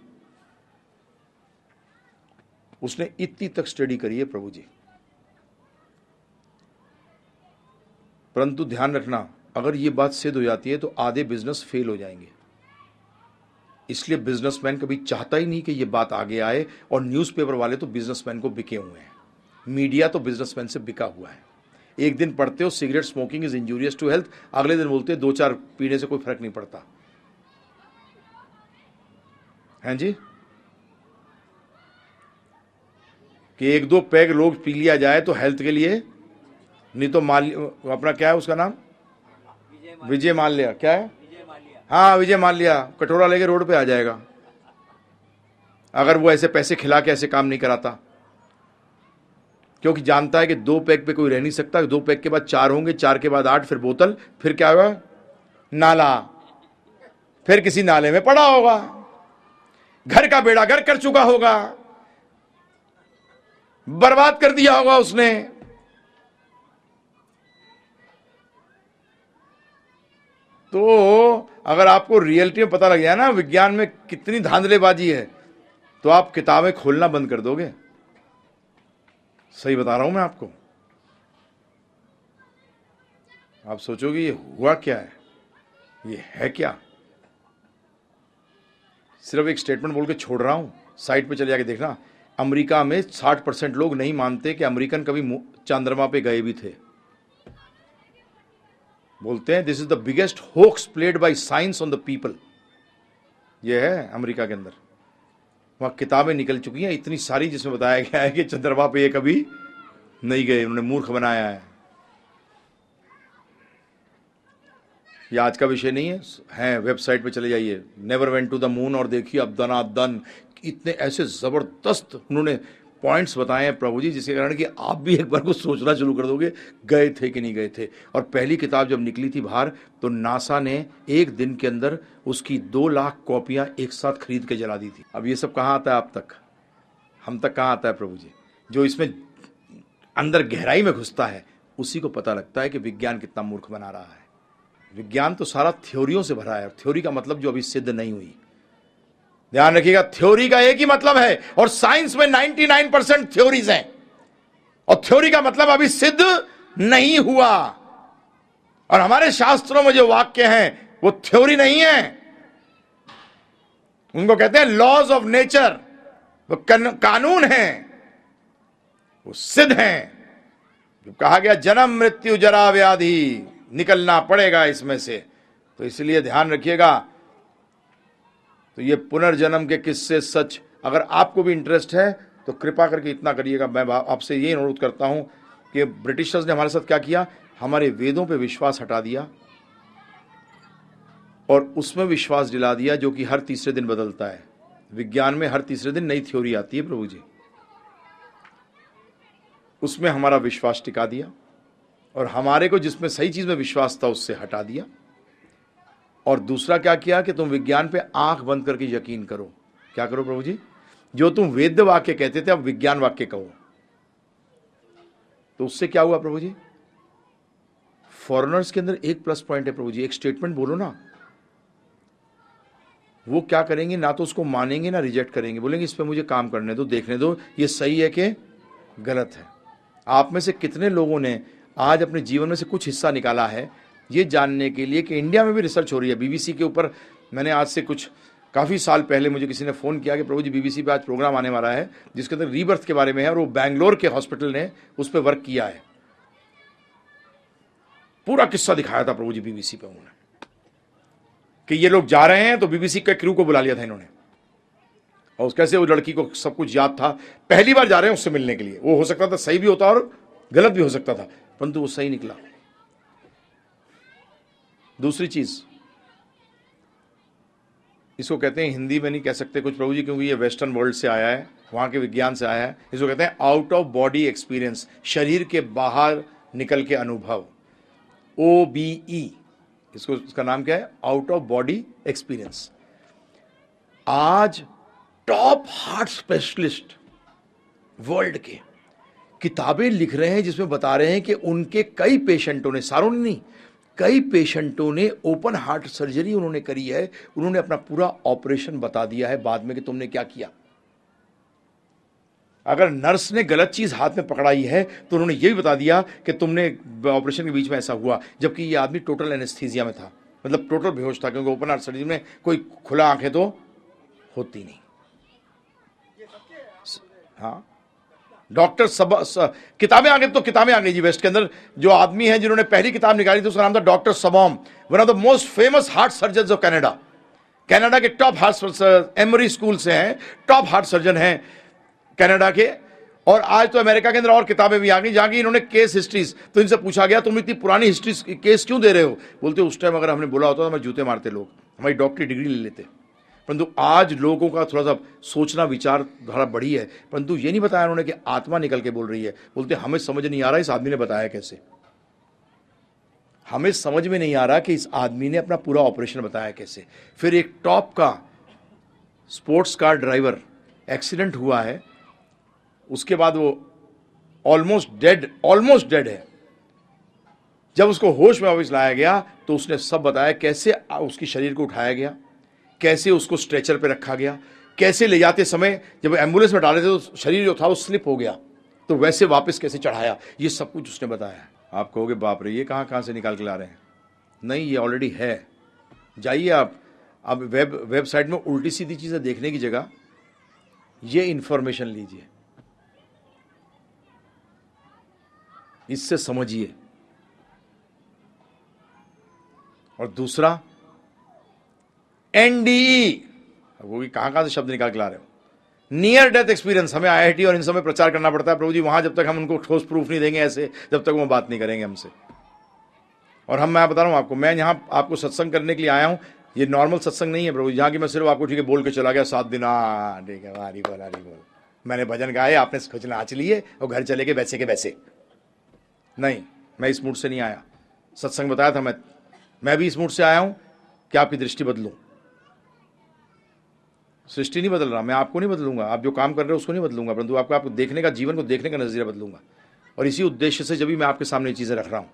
उसने इतनी तक स्टडी करी है प्रभु जी। परंतु ध्यान रखना, अगर ये बात सिद्ध हो जाती है तो आधे बिज़नेस फेल हो जाएँगे। इसलिए बिजनेसमैन कभी चाहता ही नहीं कि ये बात आगे आए और न्यूज़पेपर वाले तो बिजनेसमैन को बिके हुए हैं। मीडिया तो बिजनेसमैन से बिका हुआ है। एक दिन पढ़ते हो cigarette smoking is injurious to health अगले दिन बोलते हैं दो चार पीने से कोई फ़र्क नहीं पड़ता। हैं जी? कि एक दो पैग लोग पी लिया जाए तो हेल्थ के लिए नहीं तो माल अपना क्या है उसका नाम? विजय माल्या। क्या है? हाँ विजय माल्या। कटोरा लेके रोड पे आ जाएगा। अगर वो ऐसे पैसे खिला के ऐसे काम नहीं कराता। क्योंकि जानता है कि दो पैक पे कोई रह नहीं सकता। दो पैक के बाद चार होंगे, चार के बाद आठ, फिर बोतल, फिर क्या होगा? नाला। फिर किसी नाले में पड़ा होगा। घर का बेड़ा घर कर चुका होगा। बर्बाद कर दिया होगा उसने। तो अगर आपको रियलिटी में पता लग जाए ना, विज्ञान में कितनी धांधलेबाजी है तो आप किताबें खोलना बंद कर दोगे। सही बता रहा हूँ मैं आपको। आप सोचोगे, ये हुआ क्या है? ये है क्या? सिर्फ़ एक स्टेटमेंट बोल के छोड़ रहा हूँ। साइट पे चले जाके देखना। अमेरिका में 60 परसेंट लोग नहीं मानते कि अमेरिकन कभी चंद्रमा पे गए भी थे। बोलते हैं this is the biggest hoax played by science on the people ये है अमेरिका के अंदर। वहाँ किताबें निकल चुकी हैं, इतनी सारी जिसमें बताया गया है कि चंद्रमा पे ये कभी नहीं गए उन्होंने मूर्ख बनाया है। ये आज का विषय नहीं है, हैं, वेबसाइट पे चले जाइए। Never went to the moon और देखिए अब दना दन इतने ऐसे ज़बरदस्त उन्होंने पॉइंट्स बताए हैं प्रभु जी, जिसके कारण कि आप भी एक बार को सोचना शुरू कर दोगे, गए थे कि नहीं गए थे। और पहली किताब जब निकली थी बाहर तो नासा ने एक दिन के अंदर उसकी दो लाख कॉपियाँ एक साथ खरीद के जला दी थी। अब ये सब कहाँ आता है आप तक? हम तक कहाँ आता है प्रभु जी? जो इसमें अंदर गहराई में घुसता है, उसी को पता लगता है कि विज्ञान कितना मूर्ख बना रहा है। विज्ञान तो सारा थ्योरियों से भरा है थ्योरी का मतलब जो अभी सिद्ध नहीं हुई ध्यान रखिएगा थ्योरी का एक ही मतलब है, और साइंस में 99 परसेंट थ्योरीज हैं। और थ्योरी का मतलब अभी सिद्ध नहीं हुआ। और हमारे शास्त्रों में जो वाक्य हैं, वो थ्योरी नहीं है। उनको कहते हैं लॉज ऑफ़ नेचर वो कानून है। वो सिद्ध है। जो कहा गया, जन्म, मृत्यु, जरा, व्याधि, निकलना पड़ेगा इसमें से। तो इसलिए ध्यान रखिएगा तो ये पुनर्जन्म के किस्से सच। अगर आपको भी इंटरेस्ट है तो कृपा करके इतना करिएगा। मैं आपसे ये अनुरोध करता हूँ कि ब्रिटिशर्स ने हमारे साथ क्या किया? हमारे वेदों पे विश्वास हटा दिया और उसमें विश्वास दिला दिया जो कि हर तीसरे दिन बदलता है। विज्ञान में हर तीसरे दिन नई थ्योरी आती है प्रभु जी। उसमें हमारा विश्वास टिका दिया और हमारे को जिसमें सही चीज़ में विश्वास था, उससे हटा दिया। और दूसरा क्या किया कि तुम विज्ञान पे आँख बंद करके यकीन करो। क्या करो प्रभु जी? जो तुम वेद वाक्य कहते थे, अब विज्ञान वाक्य कहो। तो उससे क्या हुआ प्रभु जी? फॉरेनर्स के अंदर एक प्लस पॉइंट है प्रभु जी। एक स्टेटमेंट बोलो ना। वो क्या करेंगे? ना तो उसको मानेंगे, ना रिजेक्ट करेंगे। बोलेंगे, इस पर मुझे काम करने दो, देखने दो। ये सही है कि गलत है? आप में से कितने लोगों ने आज अपने जीवन में से कुछ हिस्सा निकाला है ये जानने के लिए कि इंडिया में भी रिसर्च हो रही है। बीबीसी के ऊपर मैंने आज से कुछ, काफ़ी साल पहले मुझे किसी ने फ़ोन किया कि प्रभु जी, बीबीसी पे आज प्रोग्राम आने वाला है, जिसके अंदर रीबर्थ के बारे में है और वो बैंगलोर के हॉस्पिटल ने उस पर वर्क किया है। पूरा किस्सा दिखाया था प्रभु जी बीबीसी पे उन्होंने कि ये लोग जा रहे हैं तो बीबीसी के क्रू को बुला लिया था इन्होंने। और उस कैसे वो लड़की को सब कुछ याद था, पहली बार जा रहे हैं उससे मिलने के लिए। वो हो सकता था सही भी होता और गलत भी हो सकता था, परंतु वो सही निकला। दूसरी चीज़, इसको कहते हैं हिंदी में नहीं कह सकते कुछ प्रभु जी, क्योंकि ये वेस्टर्न वर्ल्ड से आया है, वहाँ के विज्ञान से आया है। इसको कहते हैं आउट ऑफ़ बॉडी एक्सपीरियंस शरीर के बाहर निकल के अनुभव। ओ बी ई इसको, इसका नाम क्या है? आउट ऑफ़ बॉडी एक्सपीरियंस आज टॉप हार्ट स्पेशलिस्ट वर्ल्ड के किताबें लिख रहे हैं, जिसमें बता रहे हैं कि उनके कई पेशेंटों ने सारों ने नहीं कई पेशेंटों ने ओपन हार्ट सर्जरी उन्होंने करी है, उन्होंने अपना पूरा ऑपरेशन बता दिया है बाद में कि तुमने क्या किया। अगर नर्स ने गलत चीज़ हाथ में पकड़ाई है तो उन्होंने ये भी बता दिया कि तुमने ऑपरेशन के बीच में ऐसा हुआ, जबकि ये आदमी टोटल एनेस्थीजिया में था। मतलब टोटल बेहोश था, क्योंकि ओपन हार्ट सर्जरी में कोई खुला आँखें तो होती नहीं। हाँ। डॉक्टर सब किताबें आ गई तो किताबें आ गई जी वेस्ट के अंदर। जो आदमी है जिन्होंने पहली किताब निकाली थी, उसका नाम था doctor Sabom one of the most famous heart surgeon of Canada Canada के टॉप हार्ट एमरी स्कूल से हैं टॉप हार्ट सर्जन हैं कनाडा के। और आज तो अमेरिका के अंदर और किताबें भी आ गई, जहाँ की इन्होंने केस हिस्ट्रीज तो इनसे पूछा गया, तुम इतनी पुरानी हिस्ट्री केस क्यों दे रहे हो? बोलते, उस टाइम अगर हमने बोला होता तो हमें जूते मारते लोग, हमारी डॉक्टरी डिग्री ले लेते। परंतु आज लोगों का थोड़ा सा सोचना, विचार धारा बढ़ी है। परंतु ये नहीं बताया उन्होंने कि आत्मा निकल के बोल रही है। बोलते, हमें समझ नहीं आ रहा इस आदमी ने बताया कैसे? हमें समझ में नहीं आ रहा कि इस आदमी ने अपना पूरा ऑपरेशन बताया कैसे। फिर एक टॉप का स्पोर्ट्स कार ड्राइवर एक्सीडेंट हुआ है। उसके बाद वो ऑलमोस्ट डेड ऑलमोस्ट डेड है। जब उसको होश में वापस लाया गया तो उसने सब बताया कैसे उसकी शरीर को उठाया गया। कैसे उसको स्ट्रेचर पे रखा गया? कैसे ले जाते समय जब एंबुलेंस में डाले थे तो शरीर जो था वो स्लिप हो गया। तो वैसे वापस कैसे चढ़ाया? ये सब कुछ उसने बताया। आप कहोगे, बाप रे, ये कहाँ कहाँ से निकाल के ला रहे हैं? नहीं, ये ऑलरेडी है। जाइए आप। अब वेब वेबसाइट में उल्टी सीधी चीज़ें देखने की जगह ये इंफॉर्मेशन लीजिए। इससे समझिए। और दूसरा एनडीई वो भी कहाँ कहाँ से शब्द निकाल के ला रहे हो? नियर डेथ एक्सपीरियंस हमें आईआईटी और इन समय प्रचार करना पड़ता है। प्रभु जी, वहाँ जब तक हम उनको ठोस प्रूफ नहीं देंगे ऐसे, जब तक वो बात नहीं करेंगे हमसे। और हम, मैं बता रहा हूँ आपको, मैं यहाँ आपको सत्संग करने के लिए आया हूँ। ये नॉर्मल सत्संग नहीं है, प्रभु जहाँ की मैं सिर्फ़ आपको ठीक है बोल के चला गया, सात दिन हाँ ठीक है बोल हारी बोल। मैंने भजन गाए, आपने कुछ नाच लिए, और घर चले गए वैसे के वैसे। नहीं, मैं इस मूड से नहीं आया। सत्संग बताया था मैं। मैं भी इस मूड से आया हूँ कि आपकी दृष्टि बदलूं। सृष्टि नहीं बदल रहा, मैं आपको नहीं बदलूँगा। आप जो काम कर रहे हो उसको नहीं बदलूँगा, परंतु आपको आपको देखने का, जीवन को देखने का नज़रिया बदलूँगा। और इसी उद्देश्य से जब भी मैं आपके सामने चीज़ें रख रहा हूँ।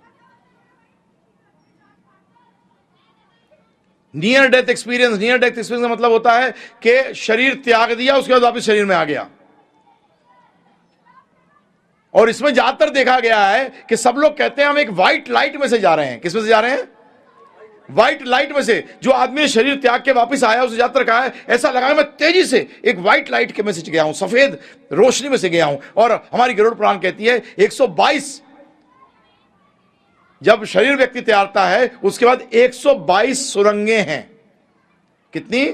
Near death experience near death experience का मतलब होता है कि शरीर त्याग दिया, उसके बाद वापिस शरीर में आ गया। और इसमें ज़्यादातर देखा गया है कि सब लोग कहते हैं हम एक व्हाइट लाइट में से जा रहे हैं। किसमें से जा रहे हैं? व्हाइट लाइट में से जो आदमी शरीर त्याग के वापस आया, उसे ज़्यादातर कहा है, ऐसा लगा मैं तेज़ी से एक व्हाइट लाइट के में से गया हूँ, सफ़ेद रोशनी में से गया हूँ। और हमारी गरुड़ पुराण कहती है 122 जब शरीर व्यक्ति तैयारता है, उसके बाद 122 सुरंगे हैं। कितनी?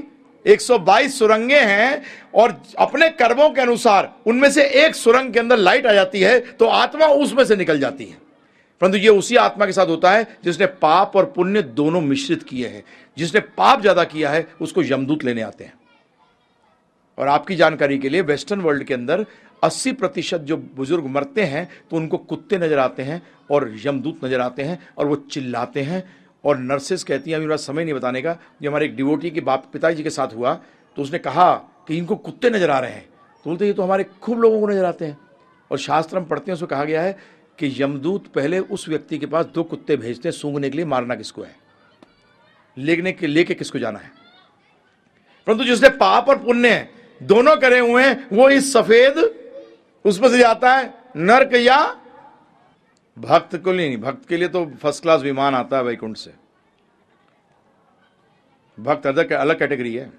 122 सुरंगे हैं और अपने कर्मों के अनुसार उनमें से एक सुरंग के अंदर लाइट आ जाती है तो आत्मा उसमें से निकल जाती है। परंतु ये उसी आत्मा के साथ होता है जिसने पाप और पुण्य दोनों मिश्रित किए हैं। जिसने पाप ज़्यादा किया है, उसको यमदूत लेने आते हैं। और आपकी जानकारी के लिए वेस्टर्न वर्ल्ड के अंदर 80 प्रतिशत जो बुज़ुर्ग मरते हैं तो उनको कुत्ते नज़र आते हैं और यमदूत नज़र आते हैं और वो चिल्लाते हैं। और नर्सेस कहती हैं, अभी मेरा समय नहीं बताने का। जो हमारे एक डिवोटी के बाप, पिताजी के साथ हुआ तो उसने कहा कि इनको कुत्ते नज़र आ रहे हैं। तो बोलते ये तो हमारे खूब लोगों को नज़र आते हैं। और शास्त्र में पढ़ते हैं उसको कहा गया है कि यमदूत पहले उस व्यक्ति के पास दो कुत्ते भेजते हैं, सूंघने के लिए मारना किसको है? लेने के, लेके किसको जाना है? परंतु जिसने पाप और पुण्य दोनों करे हुए हैं, वो इस सफ़ेद, उसमें से जाता है नर्क या भक्त को नहीं, भक्त के लिए तो फ़र्स्ट क्लास विमान आता है वैकुंठ से। भक्त अलग अलग कैटेगरी है।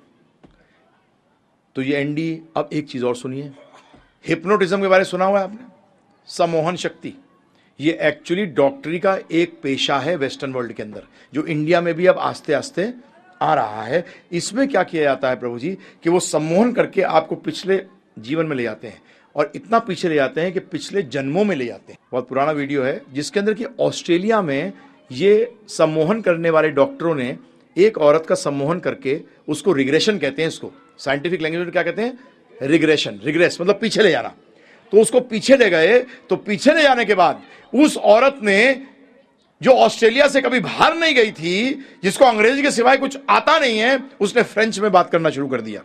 तो ये एनडी अब एक चीज़ और सुनिए। हिप्नोटिज्म के बारे में सुना हुआ है आपने? सम्मोहन शक्ति। ये एक्चुअली डॉक्टरी का एक पेशा है वेस्टर्न वर्ल्ड के अंदर, जो इंडिया में भी अब आस्ते आस्ते आ रहा है। इसमें क्या किया जाता है प्रभु जी, कि वो सम्मोहन करके आपको पिछले जीवन में ले जाते हैं और इतना पीछे ले जाते हैं कि पिछले जन्मों में ले जाते हैं। बहुत पुराना वीडियो है, जिसके अंदर कि ऑस्ट्रेलिया में ये सम्मोहन करने वाले डॉक्टरों ने एक औरत का सम्मोहन करके उसको रिग्रेशन कहते हैं इसको। साइंटिफिक लैंग्वेज में क्या कहते हैं? रिग्रेशन रिग्रेस मतलब पीछे ले जाना। तो उसको पीछे ले गए तो पीछे ले जाने के बाद उस औरत ने जो ऑस्ट्रेलिया से कभी बाहर नहीं गई थी, जिसको अंग्रेज़ी के सिवाय कुछ आता नहीं है, उसने फ्रेंच में बात करना शुरू कर दिया।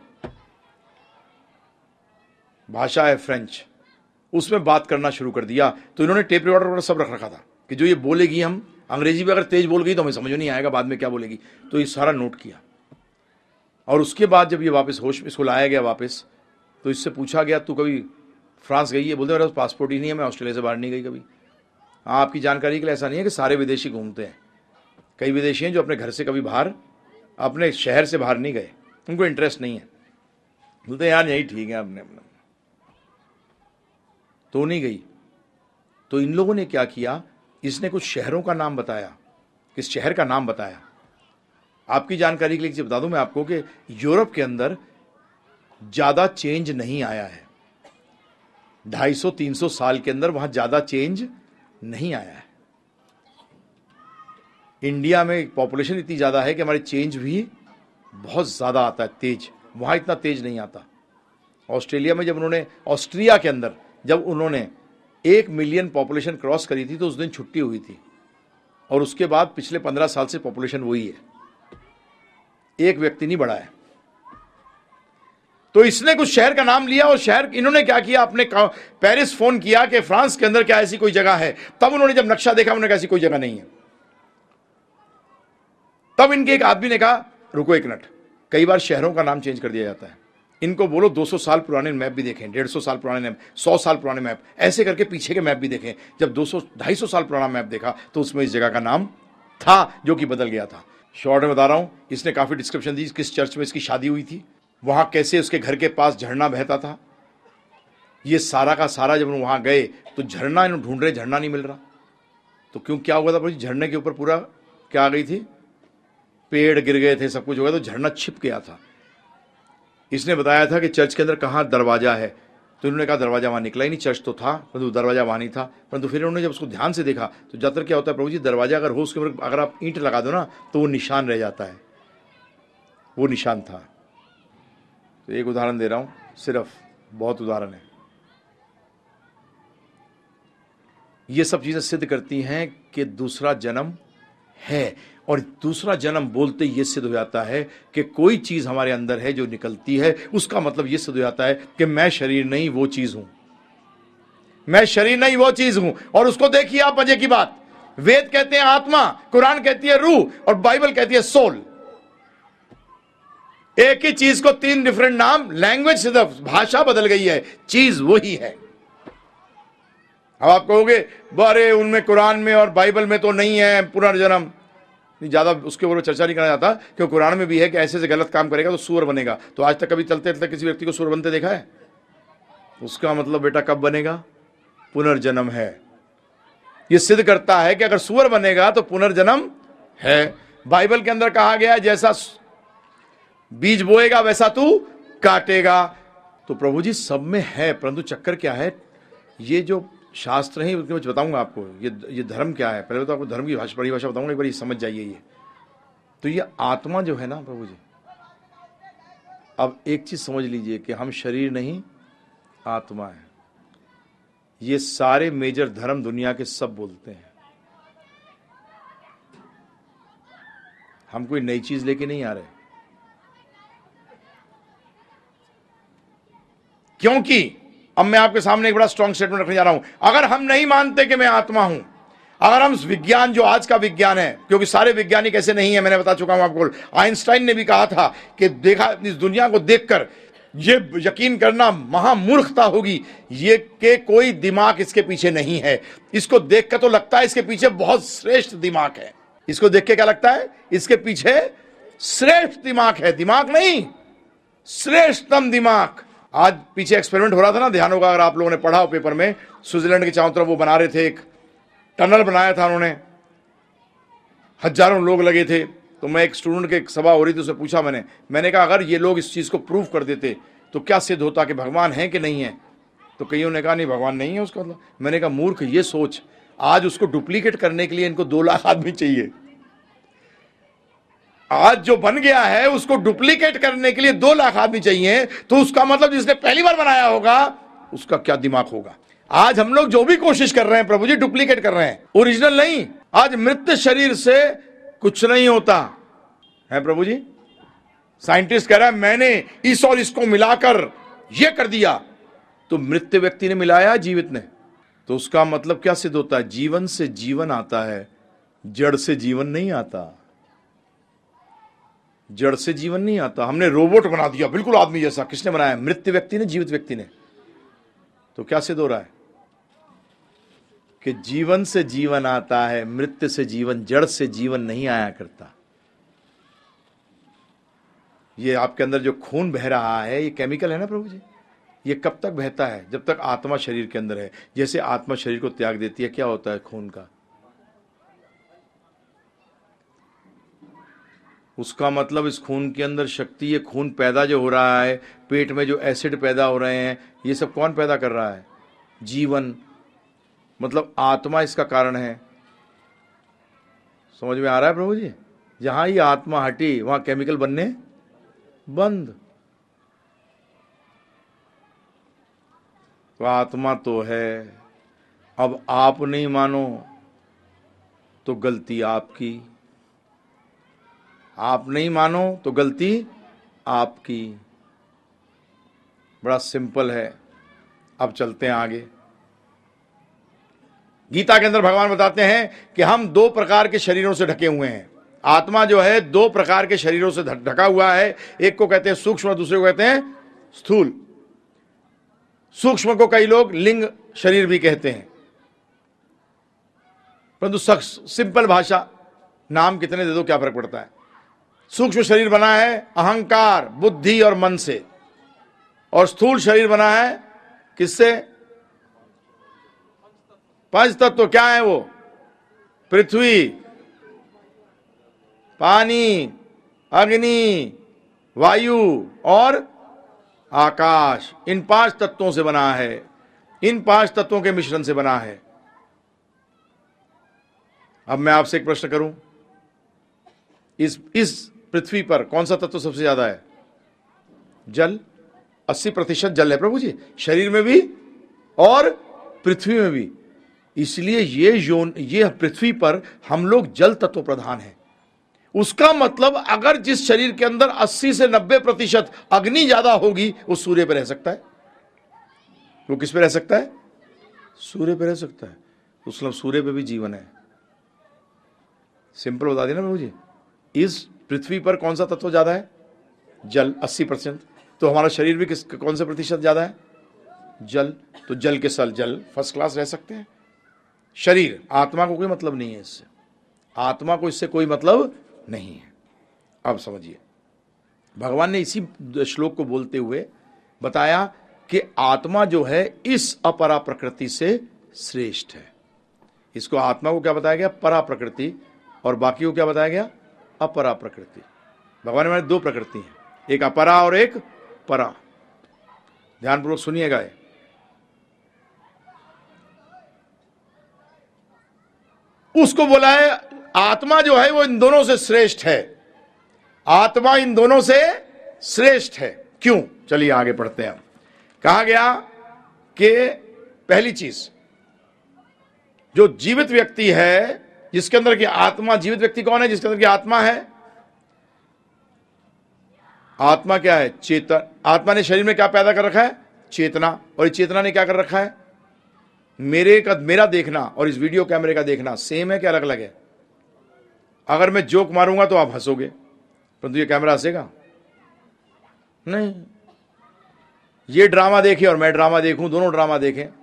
भाषा है फ्रेंच। उसमें बात करना शुरू कर दिया। तो इन्होंने टेप रिकॉर्डर सब रख रखा था कि जो ये बोलेगी हम, अंग्रेज़ी में अगर तेज बोल गई तो हमें समझ नहीं आएगा बाद में क्या बोलेगी। तो ये सारा नोट किया। और उसके बाद जब ये वापस होश में इसको लाया गया वापस तो इससे पूछा गया, तू कभी फ्रांस गई है बोलते मेरा पासपोर्ट ही नहीं है, मैं ऑस्ट्रेलिया से बाहर नहीं गई कभी। हाँ आपकी जानकारी के लिए ऐसा नहीं है कि सारे विदेशी घूमते हैं। कई विदेशी हैं जो अपने घर से कभी बाहर, अपने शहर से बाहर नहीं गए। उनको इंटरेस्ट नहीं है। बोलते यार, यही ठीक है अपने अपने तो नहीं गई। तो इन लोगों ने क्या किया? इसने कुछ शहरों का नाम बताया। किस शहर का नाम बताया? आपकी जानकारी के लिए बता दूँ मैं आपको कि यूरोप के अंदर ज़्यादा चेंज नहीं आया है। 250-300 साल के अंदर वहाँ ज़्यादा चेंज नहीं आया है। इंडिया में पॉपुलेशन इतनी ज़्यादा है कि हमारे चेंज भी बहुत ज़्यादा आता है, तेज। वहाँ इतना तेज नहीं आता। ऑस्ट्रेलिया में जब उन्होंने, ऑस्ट्रिया के अंदर जब उन्होंने एक मिलियन पॉपुलेशन क्रॉस करी थी तो उस दिन छुट्टी हुई थी। और उसके बाद पिछले पंद्रह साल से पॉपुलेशन वही है। एक व्यक्ति नहीं बढ़ा है। तो इसने कुछ शहर का नाम लिया और शहर, इन्होंने क्या किया? अपने पेरिस फ़ोन किया कि फ्रांस के अंदर क्या ऐसी कोई जगह है? तब उन्होंने जब नक्शा देखा, उन्होंने कहा ऐसी कोई जगह नहीं है। तब इनके एक आदमी ने कहा, रुको एक मिनट, कई बार शहरों का नाम चेंज कर दिया जाता है। इनको बोलो 200 साल पुराने मैप भी देखें 150 साल पुराने मैप 100 साल पुराने मैप ऐसे करके पीछे के मैप भी देखें। जब 200 250 साल पुराना मैप देखा तो उसमें इस जगह का नाम था, जो कि बदल गया था। शॉर्ट में बता रहा हूँ, इसने काफ़ी डिस्क्रिप्शन दी, किस चर्च में इसकी शादी हुई थी। वहाँ कैसे उसके घर के पास झरना बहता था? ये सारा का सारा जब वहाँ गए तो झरना ढूंढ रहे, झरना नहीं मिल रहा। तो क्यों, क्या हुआ था झरने के ऊपर पूरा क्या आ गई थी? पेड़ गिर गए थे, सब कुछ हो गया तो झरना छिप गया था। इसने बताया था कि चर्च के अंदर कहाँ दरवाज़ा है। तो इन्होंने कहा, दरवाज़ा वहाँ निकला ही नहीं, चर्च तो था, परंतु दरवाज़ा वहाँ नहीं था। परंतु फिर उन्होंने जब उसको ध्यान से देखा तो ज़्यादातर क्या होता है प्रभु जी? दरवाज़ा अगर हो, उसके ऊपर अगर आप ईंट लगा दो ना तो वो निशान रह जाता है। वो निशान था। तो एक उदाहरण दे रहा हूँ, सिर्फ़, बहुत उदाहरण है। ये सब चीज़ें सिद्ध करती हैं कि दूसरा जन्म है, और दूसरा जन्म बोलते ये सिद्ध हो जाता है कि कोई चीज़ हमारे अंदर है जो निकलती है, उसका मतलब ये सिद्ध हो जाता है कि मैं शरीर नहीं, वो चीज़ हूँ। मैं शरीर नहीं, वो चीज़ हूँ। और उसको देखिए आप मज़े की बात। वेद कहते हैं आत्मा, कुरान कहती है रूह, और बाइबल कहती है सोल। एक ही चीज़ को तीन डिफरेंट नाम लैंग्वेज सिर्फ़ भाषा बदल गई है। चीज़ वही है। अब आप कहोगे, अरे, उनमें कुरान में और बाइबल में तो नहीं है पुनर्जन्म ज़्यादा उसके ऊपर चर्चा नहीं करना चाहता, क्योंकि कुरान में भी है कि ऐसे से गलत काम करेगा तो सुअर बनेगा। तो आज तक कभी चलते चलते किसी व्यक्ति को सुअर बनते देखा है? उसका मतलब बेटा, कब बनेगा? पुनर्जन्म है। यह सिद्ध करता है कि अगर सुअर बनेगा तो पुनर्जन्म है। बाइबल के अंदर कहा गया जैसा बीज बोएगा वैसा तू, काटेगा। तो प्रभु जी, सब में है, परंतु चक्कर क्या है? ये जो शास्त्र है, उसके बताऊँगा आपको। ये ये धर्म क्या है? पहले तो आपको धर्म की भाषा, परिभाषा बताऊँगा, एक बार ये समझ जाइए ये। तो ये आत्मा जो है ना, प्रभु जी, अब एक चीज़ समझ लीजिए कि हम शरीर नहीं, आत्मा है। ये सारे मेजर धर्म दुनिया के सब बोलते हैं। हम कोई नई चीज़ लेके नहीं आ रहे। क्योंकि अब मैं आपके सामने एक बड़ा स्ट्रॉन्ग स्टेटमेंट रखने जा रहा हूँ। अगर हम नहीं मानते कि मैं आत्मा हूँ, अगर हम विज्ञान, जो आज का विज्ञान है, क्योंकि सारे वैज्ञानिक ऐसे नहीं है, मैंने बता चुका हूँ आपको, आइंस्टाइन ने भी कहा था कि देखा, इस दुनिया को देखकर ये यकीन करना महामूर्खता होगी, ये के कोई दिमाग इसके पीछे नहीं है। इसको देख कर तो लगता है इसके पीछे बहुत श्रेष्ठ दिमाग है। इसको देख के क्या लगता है? इसके पीछे श्रेष्ठ दिमाग है। दिमाग नहीं, श्रेष्ठतम दिमाग। आज पीछे एक्सपेरिमेंट हो रहा था ना ध्यान होगा अगर आप लोगों ने पढ़ा हो पेपर में, स्विट्जरलैंड के चारों तरफ़ वो बना रहे थे, एक टनल बनाया था उन्होंने। हज़ारों लोग लगे थे। तो मैं एक स्टूडेंट के सभा हो रही थी उसे पूछा मैंने मैंने कहा, अगर ये लोग इस चीज़ को प्रूव कर देते तो क्या सिद्ध होता कि भगवान है कि नहीं है? तो कईयों ने कहा, नहीं, भगवान नहीं है उसका मतलब। मैंने कहा, मूर्ख, ये सोच, आज उसको डुप्लीकेट करने के लिए इनको दो लाख आदमी चाहिए। आज जो बन गया है, उसको डुप्लीकेट करने के लिए दो लाख आदमी चाहिए तो उसका मतलब जिसने पहली बार बनाया होगा, उसका क्या दिमाग होगा? आज हम लोग जो भी कोशिश कर रहे हैं, प्रभु जी डुप्लीकेट कर रहे हैं। ओरिजिनल नहीं, आज मृत शरीर से कुछ नहीं होता। है प्रभु जी? साइंटिस्ट कह रहा है, मैंने इस और इसको मिलाकर यह कर दिया। तो मृत व्यक्ति ने मिलाया, जीवित ने। तो उसका मतलब क्या सिद्ध होता है? जीवन से जीवन आता है, जड़ से जीवन नहीं आता। जड़ से जीवन नहीं आता। हमने रोबोट बना दिया, बिल्कुल आदमी जैसा। किसने बनाया? मृत्यु व्यक्ति ने, जीवित व्यक्ति ने। तो क्या सिद्ध हो रहा है? कि जीवन से जीवन आता है, मृत्यु से जीवन, जड़ से जीवन नहीं आया करता। ये आपके अंदर जो खून बह रहा है, ये केमिकल है ना प्रभु जी? ये कब तक बहता है? जब तक आत्मा शरीर के अंदर है। जैसे आत्मा शरीर को त्याग देती है, क्या होता है खून का? उसका मतलब इस खून के अंदर शक्ति, ये खून पैदा जो हो रहा है, पेट में जो एसिड पैदा हो रहे हैं, ये सब कौन पैदा कर रहा है? जीवन। मतलब आत्मा इसका कारण है। समझ में आ रहा है प्रभु जी? जहाँ ये आत्मा हटी, वहाँ केमिकल बनने बंद। तो आत्मा तो है। अब आप नहीं मानो तो गलती आपकी। आप नहीं मानो तो गलती आपकी। बड़ा सिंपल है। अब चलते हैं आगे। गीता के अंदर भगवान बताते हैं कि हम दो प्रकार के शरीरों से ढके हुए हैं। आत्मा जो है, दो प्रकार के शरीरों से ढका हुआ है। एक को कहते हैं सूक्ष्म और दूसरे को कहते हैं स्थूल। सूक्ष्म को कई लोग लिंग शरीर भी कहते हैं। परंतु सिंपल भाषा, नाम कितने दे दो, क्या फ़र्क पड़ता है? सूक्ष्म शरीर बना है अहंकार, बुद्धि और मन से। और स्थूल शरीर बना है किससे? पंच तत्व क्या है वो? पृथ्वी, पानी, अग्नि, वायु और आकाश। इन पाँच तत्वों से बना है। इन पाँच तत्वों के मिश्रण से बना है। अब मैं आपसे एक प्रश्न करूँ। इस इस पृथ्वी पर, कौन सा तत्व सबसे ज़्यादा है? जल। 80 प्रतिशत जल है, प्रभु जी। शरीर में भी और पृथ्वी में भी। इसलिए ये योन ये पृथ्वी पर हम लोग जल तत्व प्रधान है। उसका मतलब अगर जिस शरीर के अंदर 80 से 90 प्रतिशत अग्नि ज़्यादा होगी, वो सूर्य पर रह सकता है। वो किस पे रह सकता है? सूर्य पे रह सकता है। उसमें सूर्य पे भी जीवन है। सिंपल बता देना प्रभु जी। इस पृथ्वी पर कौन सा तत्व ज़्यादा है? जल 80 परसेंट तो हमारा शरीर भी किस, कौन से प्रतिशत ज़्यादा है? जल। तो जल के सल, जल फ़र्स्ट क्लास रह सकते हैं। शरीर, आत्मा को कोई मतलब नहीं है इससे। आत्मा को इससे कोई मतलब नहीं है। अब समझिए। भगवान ने इसी श्लोक को बोलते हुए बताया कि आत्मा जो है, इस अपरा प्रकृति से श्रेष्ठ है। इसको आत्मा को क्या बताया गया? परा प्रकृति और बाकी को क्या बताया गया? अपरा प्रकृति। भगवान में दो प्रकृति हैं, एक अपरा और एक परा। ध्यानपूर्वक सुनिएगा उसको बोला है, आत्मा जो है वो इन दोनों से श्रेष्ठ है। आत्मा इन दोनों से श्रेष्ठ है। क्यों? चलिए आगे पढ़ते हैं कहा गया कि पहली चीज़, जो जीवित व्यक्ति है जिसके अंदर की आत्मा जीवित व्यक्ति कौन है? जिसके अंदर की आत्मा है? आत्मा क्या है? चेतन। आत्मा ने शरीर में क्या पैदा कर रखा है? चेतना। और चेतना ने क्या कर रखा है? मेरे का, मेरा देखना और इस वीडियो कैमरे का देखना सेम है क्या अलग अलग है? अगर मैं जोक मारूँगा तो आप हंसोगे। परंतु ये कैमरा हंसेगा? नहीं। ये ड्रामा देखे और मैं ड्रामा देखूँ, दोनों ड्रामा देखें।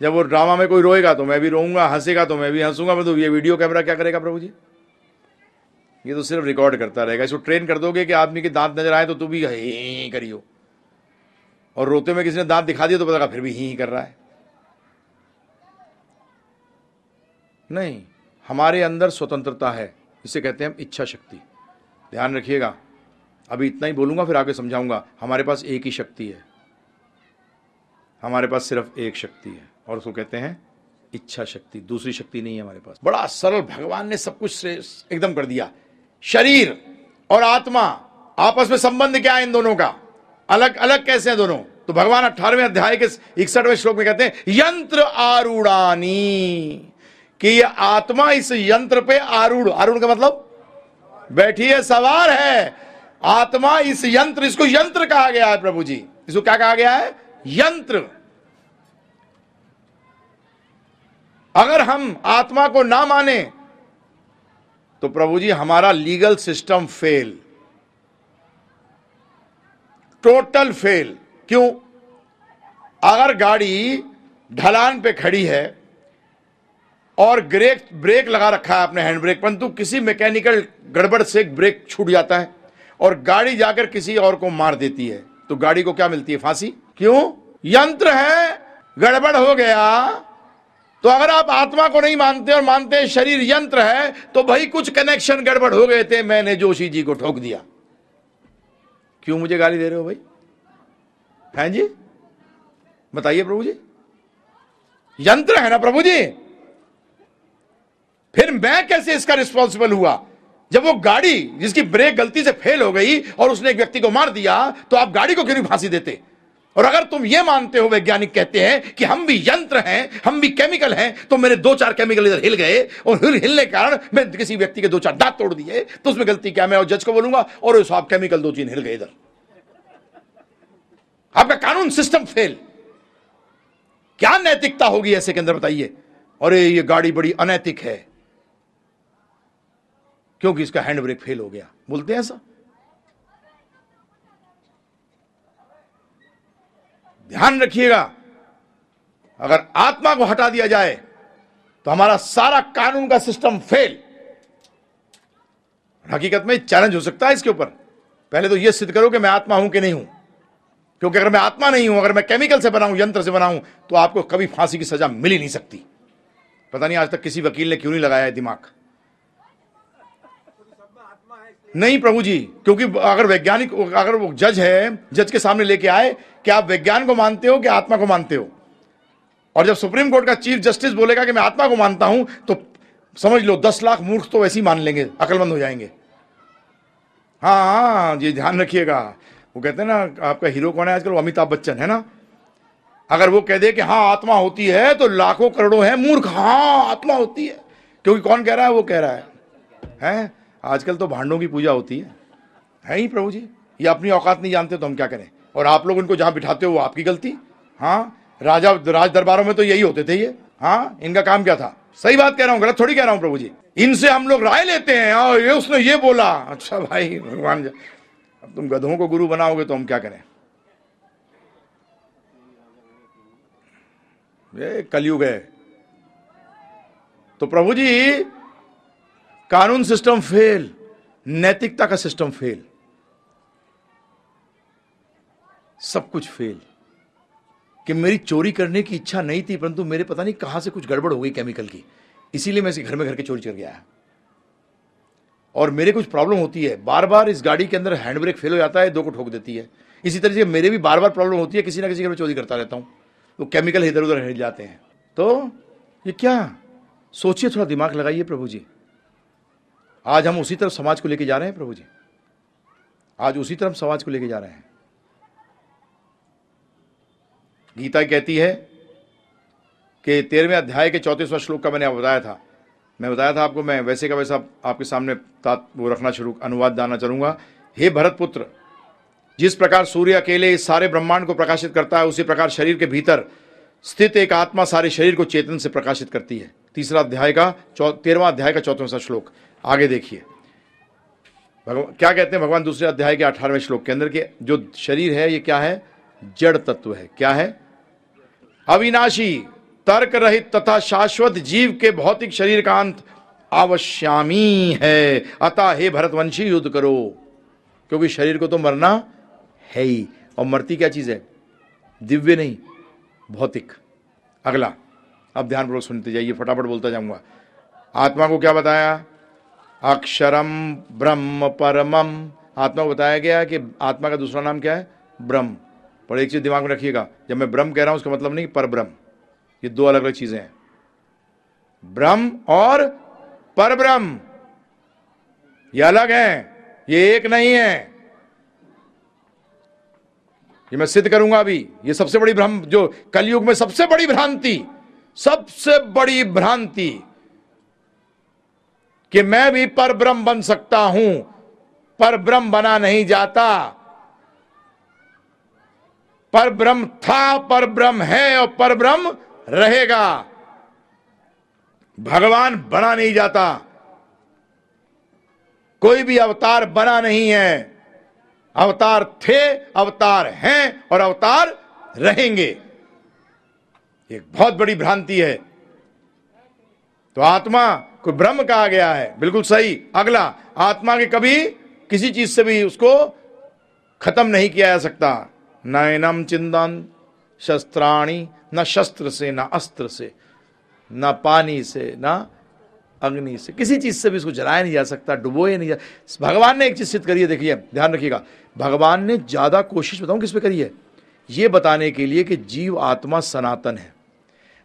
जब वो ड्रामा में कोई रोएगा तो मैं भी रोऊँगा, हंसेगा तो मैं भी हंसूँगा। मैं तो ये वीडियो कैमरा क्या करेगा प्रभु जी? ये तो सिर्फ़ रिकॉर्ड करता रहेगा। इसको ट्रेन कर दोगे कि आदमी के दांत नज़र आए तो तू भी ही करियो और रोते में किसी ने दांत दिखा दिया तो पता फिर भी ही कर रहा है। नहीं, हमारे अंदर स्वतंत्रता है। इसे कहते हैं हम इच्छा शक्ति। ध्यान रखिएगा। अभी इतना ही बोलूँगा, फिर आगे समझाऊँगा। हमारे पास एक ही शक्ति है। हमारे पास सिर्फ़ एक शक्ति है। और उसको कहते हैं इच्छा शक्ति, दूसरी शक्ति नहीं है हमारे पास। बड़ा सरल भगवान ने सब कुछ एकदम कर दिया। शरीर और आत्मा, आपस में संबंध क्या है इन दोनों का? अलग अलग कैसे हैं दोनों? तो भगवान अठारहवें अध्याय के इकसठवें श्लोक में कहते हैं, यंत्र आरूढ़ानी, कि ये आत्मा इस यंत्र पे आरूढ़। आरूढ़ का मतलब बैठी है सवार है। आत्मा इस यंत्र, इसको यंत्र कहा गया है प्रभु जी। इसको क्या कहा गया है? यंत्र। अगर हम आत्मा को ना माने तो प्रभु जी, हमारा legal system fail. Total fail. क्यों? अगर गाड़ी ढलान पे खड़ी है और ब्रेक ब्रेक लगा रखा है अपने हैंड ब्रेक परंतु किसी मैकेनिकल गड़बड़ से ब्रेक छूट जाता है और गाड़ी जाकर किसी और को मार देती है तो गाड़ी को क्या मिलती है? फांसी। क्यों? यंत्र है, गड़बड़ हो गया। तो अगर आप आत्मा को नहीं मानते और मानते हैं शरीर यंत्र है तो भाई कुछ कनेक्शन गड़बड़ हो गए थे, मैंने जोशी जी को ठोक दिया। क्यों मुझे गाली दे रहे हो भाई? हैं जी? बताइए प्रभु जी। यंत्र है ना प्रभु जी? फिर मैं कैसे इसका रिस्पॉन्सिबल हुआ? जब वो गाड़ी जिसकी ब्रेक गलती से फेल हो गई और उसने एक व्यक्ति को मार दिया तो आप गाड़ी को क्यों नहीं फांसी देते? और अगर तुम ये मानते हो, वैज्ञानिक कहते हैं कि हम भी यंत्र हैं, हम भी केमिकल हैं तो मेरे दो चार केमिकल इधर हिल गए और हिल हिलने के कारण मैं किसी व्यक्ति के दो चार दांत तोड़ दिए तो उसमें गलती क्या मैं और जज को बोलूँगा, और आप केमिकल दो चीन हिल गए इधर। आपका कानून सिस्टम फेल। क्या नैतिकता होगी ऐसे के अंदर बताइए? और ये गाड़ी बड़ी अनैतिक है। क्योंकि इसका हैंड ब्रेक फेल हो गया? बोलते हैं ऐसा? ध्यान रखिएगा। अगर आत्मा को हटा दिया जाए तो हमारा सारा कानून का सिस्टम फेल। हकीकत में चैलेंज हो सकता है इसके ऊपर। पहले तो यह सिद्ध करो कि मैं आत्मा हूँ कि नहीं हूँ। क्योंकि अगर मैं आत्मा नहीं हूँ, अगर मैं केमिकल से बनाऊँ, यंत्र से बनाऊँ तो आपको कभी फांसी की सजा मिल ही नहीं सकती। पता नहीं आज तक किसी वकील ने क्यों नहीं लगाया है दिमाग? नहीं, प्रभु जी, क्योंकि अगर वैज्ञानिक, अगर वो जज है, जज के सामने लेके आए कि आप विज्ञान को मानते हो कि आत्मा को मानते हो। और जब सुप्रीम कोर्ट का चीफ जस्टिस बोलेगा कि मैं आत्मा को मानता हूँ तो समझ लो, दस लाख मूर्ख तो वैसे ही मान लेंगे, अकलमंद हो जाएँगे। हाँ हाँ ये ध्यान रखिएगा। वो कहते हैं ना, आपका हीरो कौन है आजकल? अमिताभ बच्चन, है ना? अगर वो कह दे कि हाँ आत्मा होती है तो लाखों करोड़ों है मूर्ख। हाँ आत्मा होती है। क्योंकि कौन कह रहा है? वो कह रहा है। हैं? आजकल तो भांडों की पूजा होती है। है ही प्रभु जी? ये अपनी औकात नहीं जानते तो हम क्या करें? और आप लोग इनको जहाँ बिठाते हो, वो आपकी गलती? हाँ? राजा राज दरबारों में तो यही होते थे ये। हाँ? इनका काम क्या था? सही बात कह रहा हूँ, गलत थोड़ी कह रहा हूँ प्रभु जी। इनसे हम लोग राय लेते हैं। और ये उसने ये बोला। अच्छा भाई, भगवान अब तुम गधों को गुरु बनाओगे तो हम क्या करें? ये कलयुग है। तो प्रभु जी कानून सिस्टम फेल, नैतिकता का सिस्टम फेल, सब कुछ फेल। कि मेरी चोरी करने की इच्छा नहीं थी, परंतु मेरे पता नहीं कहाँ से कुछ गड़बड़ हो गई केमिकल की। इसीलिए मैं इसे घर में घर के चोरी कर गया। और मेरे कुछ प्रॉब्लम होती है। बार बार इस गाड़ी के अंदर हैंड ब्रेक फेल हो जाता है, दो को ठोक देती है। इसी तरह से मेरे भी बार बार प्रॉब्लम होती है, किसी ना किसी घर में चोरी करता रहता हूँ। तो केमिकल इधर उधर हिल जाते हैं। तो ये क्या? सोचिए, थोड़ा दिमाग लगाइए प्रभु जी। आज हम उसी तरफ़ समाज को लेके जा रहे हैं, प्रभु जी। आज उसी तरफ़ समाज को लेके जा रहे हैं। गीता कहती है कि तेरहवें अध्याय के चौतीसवें श्लोक का मैंने बताया था। मैं बताया था आपको, मैं वैसे का वैसा आपके सामने वो रखना शुरू, अनुवाद दाना चाहूँगा हे भरत पुत्र, जिस प्रकार सूर्य अकेले इस सारे ब्रह्मांड को प्रकाशित करता है, उसी प्रकार शरीर के भीतर स्थित एक आत्मा सारे शरीर को चेतन से प्रकाशित करती है। तीसरा अध्याय का तेरहवा अध्याय का चौथा श्लोक। आगे देखिए। भगवान, क्या कहते हैं? भगवान दूसरे अध्याय के अठारहवें श्लोक के अंदर के जो शरीर है, ये क्या है? जड़ तत्व है। क्या है? अविनाशी तर्क रहित तथा शाश्वत जीव के भौतिक शरीर का अंत अवश्यामी है। अतः हे भरतवंशी, युद्ध करो। क्योंकि शरीर को तो मरना है ही। और मरती क्या चीज़ है? दिव्य नहीं, भौतिक। अगला, अब ध्यानपूर्वक सुनते जाइए, फटाफट बोलता जाऊँगा। आत्मा को क्या बताया? अक्षरम ब्रह्म परमम आत्मा को बताया गया कि आत्मा का दूसरा नाम क्या है? ब्रह्म। पर एक चीज़ दिमाग में रखिएगा, जब मैं ब्रह्म कह रहा हूँ, उसका मतलब नहीं पर ब्रह्म। ये दो अलग अलग चीज़ें हैं। ब्रह्म और पर ब्रह्म। ये अलग हैं, ये एक नहीं है। ये मैं सिद्ध करूँगा अभी, ये सबसे बड़ी भ्रम जो कलयुग में सबसे बड़ी भ्रांति, सबसे बड़ी भ्रांति। कि मैं भी पर ब्रह्म बन सकता हूँ। पर ब्रह्म बना नहीं जाता। पर ब्रह्म था पर ब्रह्म है और पर ब्रह्म रहेगा। भगवान बना नहीं जाता। कोई भी अवतार बना नहीं है। अवतार थे, अवतार हैं और अवतार रहेंगे। एक बहुत बड़ी भ्रांति है। तो आत्मा को ब्रह्म कहा गया है, बिल्कुल सही। अगला, आत्मा के कभी किसी चीज़ से भी उसको खत्म नहीं किया जा सकता। नयनम चिंतन, शस्त्राणी, न शस्त्र से, न अस्त्र से, न पानी से, न अग्नि से। किसी चीज़ से भी इसको जलाया नहीं जा सकता डुबोए नहीं जा भगवान ने एक चीज़ सिद्ध करी है, देखिए, ध्यान रखिएगा। भगवान ने ज़्यादा कोशिश, बताऊँ किस पे करी है? ये बताने के लिए कि जीव आत्मा सनातन है।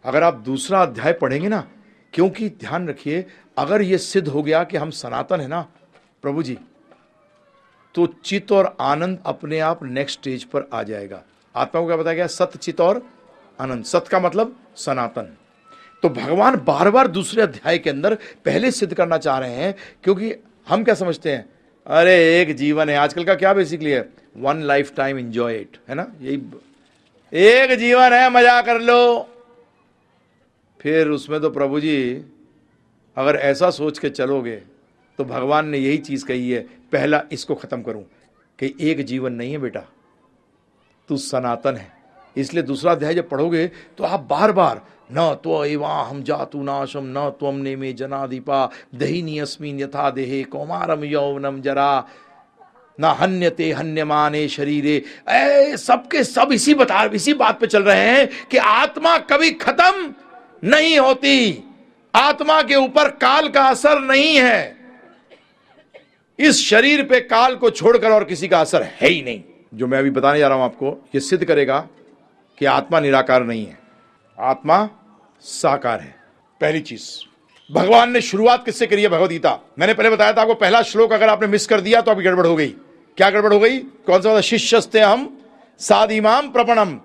अगर आप दूसरा अध्याय पढ़ेंगे ना क्योंकि ध्यान रखिए, अगर ये सिद्ध हो गया कि हम सनातन है ना, प्रभु जी तो चित और आनंद अपने आप नेक्स्ट स्टेज पर आ जाएगा। आत्मा को क्या बताया गया? सत्य चित और आनंद। सत्य का मतलब सनातन। तो भगवान बार बार दूसरे अध्याय के अंदर पहले सिद्ध करना चाह रहे हैं, क्योंकि हम क्या समझते हैं? अरे, एक जीवन है। आजकल का क्या बेसिकली है? One life time enjoy it है ना? यही एक जीवन है, मज़ा कर लो। फिर उसमें तो प्रभु जी अगर ऐसा सोच के चलोगे तो भगवान ने यही चीज़ कही है, पहला इसको खत्म करूँ, कि एक जीवन नहीं है बेटा, तू सनातन है। इसलिए दूसरा अध्याय जब पढ़ोगे तो आप बार बार न तो एवा हम जातु नाशम, न त्वम ने में जनादीपा दहीनी अस्मिन यथा देहे कौमारम यौवनम जरा, न हन्यते हन्यमाने शरीरे। ए सबके सब इसी बता, इसी बात पे चल रहे हैं कि आत्मा कभी खत्म नहीं होती। आत्मा के ऊपर काल का असर नहीं है। इस शरीर पे काल को छोड़कर और किसी का असर है ही नहीं। जो मैं अभी बताने जा रहा हूँ आपको यह सिद्ध करेगा कि आत्मा निराकार नहीं है। आत्मा साकार है। पहली चीज़, भगवान ने शुरुआत किससे करी है भगवदगीता? मैंने पहले बताया था आपको, पहला श्लोक अगर आपने मिस कर दिया तो अभी गड़बड़ हो गई। क्या गड़बड़ हो गई? कौन सा शिष्यस्ते हम साध इमाम प्रपणम।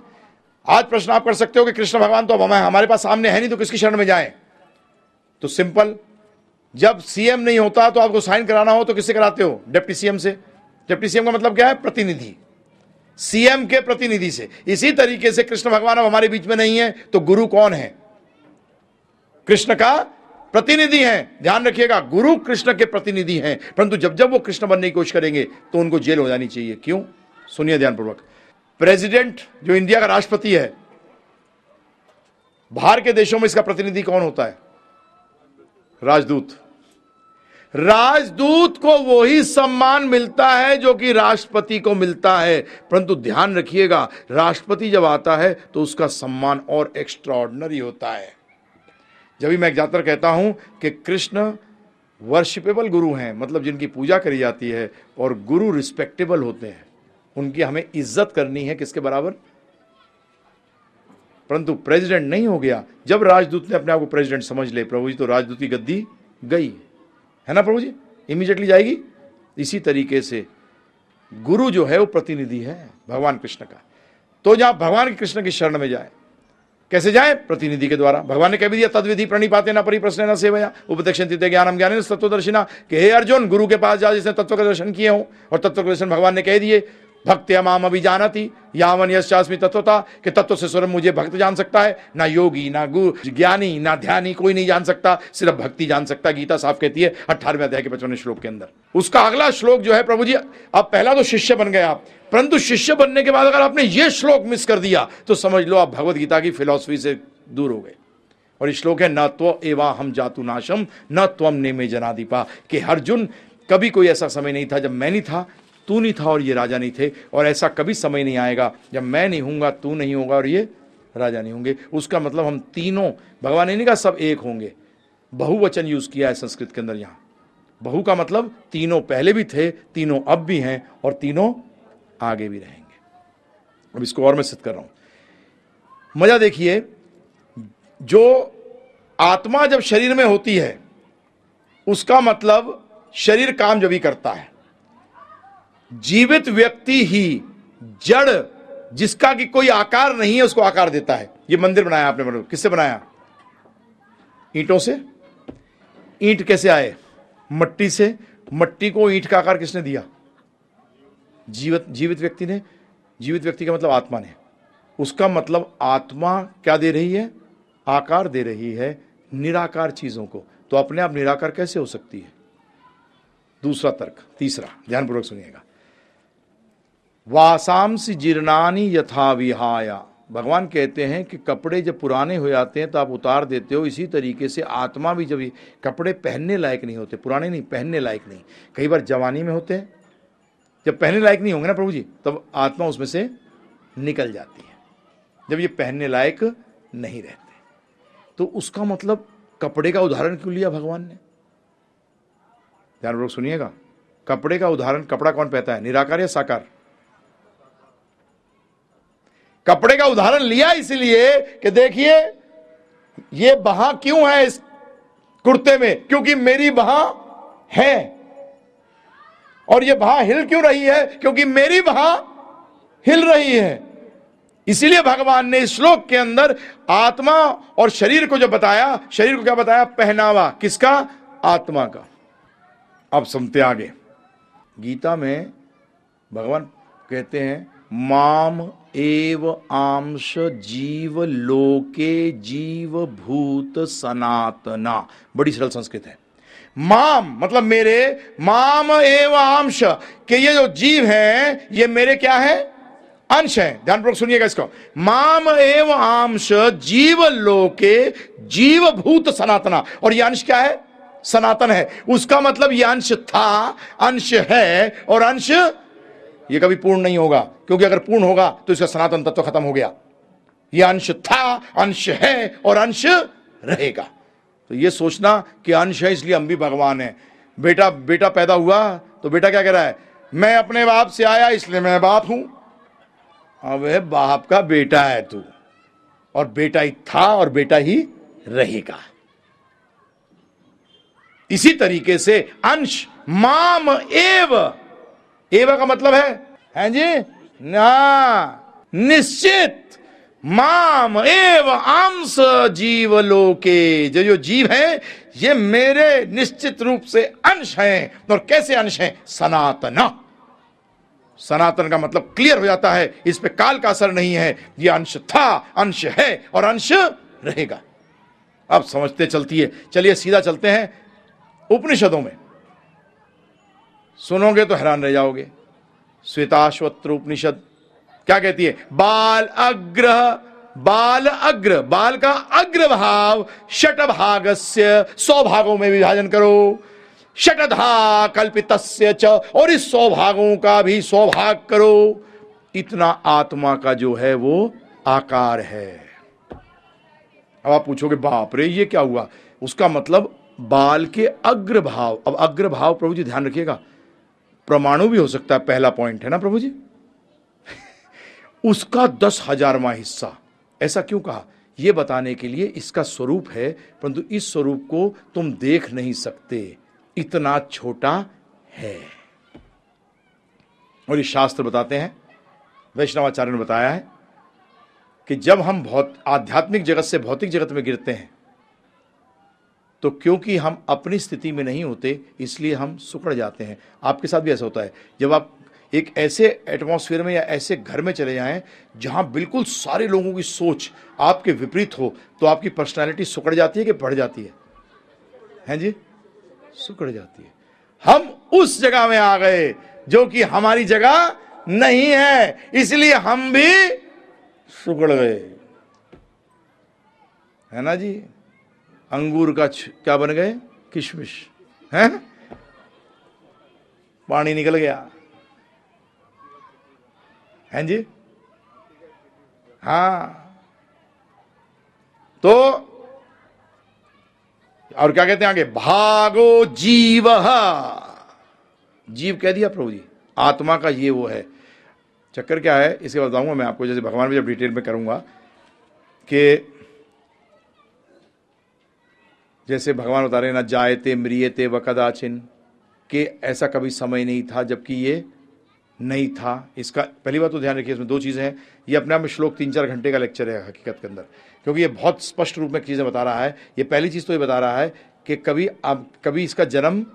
आज प्रश्न आप कर सकते हो कि कृष्ण भगवान तो अब हमारे पास सामने है नहीं तो किसकी शरण में जाए? तो सिंपल, जब सीएम नहीं होता तो आपको साइन कराना हो तो किससे कराते हो? डिप्टी सीएम से। डिप्टी सीएम का मतलब क्या है? प्रतिनिधि। सीएम के प्रतिनिधि से। इसी तरीके से कृष्ण भगवान अब हमारे बीच में नहीं है तो गुरु कौन है? कृष्ण का प्रतिनिधि हैं। ध्यान रखिएगा, गुरु कृष्ण के प्रतिनिधि हैं। परंतु जब जब वो कृष्ण बनने की कोशिश करेंगे तो उनको जेल हो जानी चाहिए। क्यों? सुनिए ध्यानपूर्वक। प्रेसिडेंट जो इंडिया का राष्ट्रपति है, बाहर के देशों में इसका प्रतिनिधि कौन होता है? राजदूत। राजदूत को वही सम्मान मिलता है जो कि राष्ट्रपति को मिलता है। परंतु ध्यान रखिएगा, राष्ट्रपति जब आता है तो उसका सम्मान और एक्स्ट्रॉर्डनरी होता है। जब भी मैं एक ज़्यादातर कहता हूँ कि कृष्ण वर्शिपेबल गुरु हैं मतलब जिनकी पूजा करी जाती है और गुरु रिस्पेक्टेबल होते हैं। उनकी हमें इज़्ज़त करनी है किसके बराबर? परंतु प्रेसिडेंट नहीं हो गया। जब राजदूत ने अपने आप को प्रेसिडेंट समझ ले, प्रभु जी तो राजदूत की गद्दी गई। है ना प्रभु जी? इमीजिएटली जाएगी। इसी तरीके से गुरु जो है, वो प्रतिनिधि है भगवान कृष्ण का। तो जहाँ भगवान कृष्ण की शरण में जाए, कैसे जाए? प्रतिनिधि के द्वारा। भगवान ने कह भी दिया, तदविधि प्रणिपाते ना परिप्रश्न न सेवया। उपदेक्षण ज्ञानम ज्ञान तत्वदर्शिना कि हे अर्जुन, गुरु के पास जा, जिसने तत्व का दर्शन किए हो और तत्व के दर्शन भगवान ने कह दिए। भक्ति अमाम अभी जानती यावन यशास्मी तत्वता कि तत्व से स्वरम मुझे भक्त जान सकता है। ना योगी, ना गुरु, ज्ञानी, ना ध्यानी, कोई नहीं जान सकता। सिर्फ़ भक्ति जान सकता गीता साफ़ कहती है अठारहवें अध्याय के पचपन श्लोक के अंदर। उसका अगला श्लोक जो है, प्रभु जी आप पहला तो शिष्य बन गए आप। परंतु शिष्य बनने के बाद अगर आपने ये श्लोक मिस कर दिया तो समझ लो आप भगवत गीता की फिलोसफी से दूर हो गए। और ये श्लोक है, न तो एवा हम जातु नाशम, न त्वम ने में जनादीपा। कि अर्जुन, कभी कोई ऐसा समय नहीं था जब मैं नहीं था। तू नहीं था और ये राजा नहीं थे, और ऐसा कभी समय नहीं आएगा जब मैं नहीं हूँगा, तू नहीं होगा और ये राजा नहीं होंगे। उसका मतलब हम तीनों, भगवान ने नहीं कहा सब एक होंगे। बहुवचन यूज़ किया है संस्कृत के अंदर यहाँ। बहु का मतलब तीनों पहले भी थे, तीनों अब भी हैं और तीनों आगे भी रहेंगे। अब इसको और मैं सिद्ध कर रहा हूँ। मज़ा देखिए, जो आत्मा जब शरीर में होती है, उसका मतलब शरीर काम जब ही करता है। जीवित व्यक्ति ही जड़, जिसका कि कोई आकार नहीं है, उसको आकार देता है। ये मंदिर बनाया आपने मतलब किससे बनाया? ईंटों से। ईंट कैसे आए? मट्टी से। मट्टी को ईंट का आकार किसने दिया? जीवित जीवित व्यक्ति ने। जीवित व्यक्ति का मतलब आत्मा ने। उसका मतलब आत्मा क्या दे रही है? आकार दे रही है निराकार चीज़ों को। तो अपने आप निराकार कैसे हो सकती है? दूसरा तर्क, तीसरा। ध्यानपूर्वक सुनिएगा। वासांस जीर्णानी यथा विहाया। भगवान कहते हैं कि कपड़े जब पुराने हो जाते हैं तो आप उतार देते हो, इसी तरीके से आत्मा भी जब कपड़े पहनने लायक नहीं होते, पुराने नहीं, पहनने लायक नहीं। कई बार जवानी में होते हैं। जब पहनने लायक नहीं होंगे ना प्रभु जी, तब आत्मा उसमें से निकल जाती है। जब ये पहनने लायक नहीं रहते। तो उसका मतलब कपड़े का उदाहरण क्यों लिया भगवान ने? ध्यान सुनिएगा। कपड़े का उदाहरण, कपड़ा कौन पहता है? निराकार या साकार? कपड़े का उदाहरण लिया इसलिए कि देखिए, ये बहा क्यों है इस कुर्ते में? क्योंकि मेरी बहा है। और ये बहा हिल क्यों रही है? क्योंकि मेरी बहा हिल रही है। इसीलिए भगवान ने श्लोक के अंदर आत्मा और शरीर को जो बताया, शरीर को क्या बताया? पहनावा। किसका? आत्मा का। अब सुनते आगे। गीता में भगवान कहते हैं, माम एव आंश जीव लोके जीव भूत सनातना। बड़ी सरल संस्कृत है। माम मतलब मेरे, माम एव आंश, के ये जो जीव हैं, ये मेरे क्या है? अंश है। ध्यानपूर्वक सुनिएगा इसको। माम एव आंश जीव लोके जीव भूत सनातना। और यह अंश क्या है? सनातन है। उसका मतलब यह अंश था, अंश है, और अंश यह कभी पूर्ण नहीं होगा। क्योंकि अगर पूर्ण होगा तो इसका सनातन तत्व खत्म हो गया। यह अंश था, अंश है और अंश रहेगा। तो यह सोचना कि अंश है, इसलिए हम भी भगवान है। बेटा बेटा पैदा हुआ तो बेटा क्या कह रहा है? मैं अपने बाप से आया, इसलिए मैं बाप हूँ। अब बाप का बेटा है तू। और बेटा ही था और बेटा ही रहेगा। इसी तरीके से अंश, माम एव एव का मतलब है? हैं जी? ना। निश्चित। माम एव आंस जीव लोके जो जो जीव है, ये मेरे निश्चित रूप से अंश हैं। और कैसे अंश हैं? सनातना। सनातन का मतलब क्लियर हो जाता है। इस पे काल का असर नहीं है। ये अंश था, अंश है, और अंश रहेगा। अब समझते चलती है। चलिए, सीधा चलते हैं उपनिषदों में। सुनोगे तो हैरान रह जाओगे। श्वेताश्वत्र उपनिषद क्या कहती है? बाल अग्र बाल अग्र, बाल का अग्र भाव शट भाग से सौ भागों में विभाजन करो। षटधा कल्पित और इस सौ भागों का भी सौभाग करो। इतना आत्मा का जो है वो आकार है। अब आप पूछोगे, बाप रे, ये क्या हुआ? उसका मतलब बाल के अग्र भाव अब अग्र भाव प्रभु जी ध्यान रखिएगा। परमाणु भी हो सकता है, पहला पॉइंट है ना प्रभु जी? उसका दस हजारवा हिस्सा। ऐसा क्यों कहा? यह बताने के लिए इसका स्वरूप है, परंतु इस स्वरूप को तुम देख नहीं सकते। इतना छोटा है। और ये शास्त्र बताते हैं, वैष्णवाचार्य ने बताया है कि जब हम बहुत आध्यात्मिक जगत से भौतिक जगत में गिरते हैं तो क्योंकि हम अपनी स्थिति में नहीं होते, इसलिए हम सुकड़ जाते हैं। आपके साथ भी ऐसा होता है। जब आप एक ऐसे एटमॉस्फेयर में या ऐसे घर में चले जाएँ, जहाँ बिल्कुल सारे लोगों की सोच आपके विपरीत हो तो आपकी पर्सनालिटी सुकड़ जाती है कि बढ़ जाती है? हैं जी? सुकड़ जाती है। हम उस जगह में आ गए, जो कि हमारी जगह नहीं है, इसलिए हम भी सुकड़ गए। है ना जी? अंगूर का क्या बन गए? किशमिश। है? पानी निकल गया। हैं जी? हाँ। तो और क्या कहते हैं आगे? भागो जीव। जीव कह दिया प्रभु जी। आत्मा का ये वो है। चक्कर क्या है? इसे बताऊँगा मैं आपको, जैसे भगवान भी जब डिटेल में करूँगा कि जैसे भगवान बता रहे ना जायते मृियते व कदाचिन। कि ऐसा कभी समय नहीं था, जबकि ये नहीं था। इसका पहली बात तो ध्यान रखिए, इसमें दो चीज़ें हैं। ये अपने आप में श्लोक तीन चार घंटे का लेक्चर है हकीकत के अंदर, क्योंकि ये बहुत स्पष्ट रूप में चीज़ें बता रहा है। ये पहली चीज़ तो ये बता रहा है कि कभी अब कभी इसका जन्म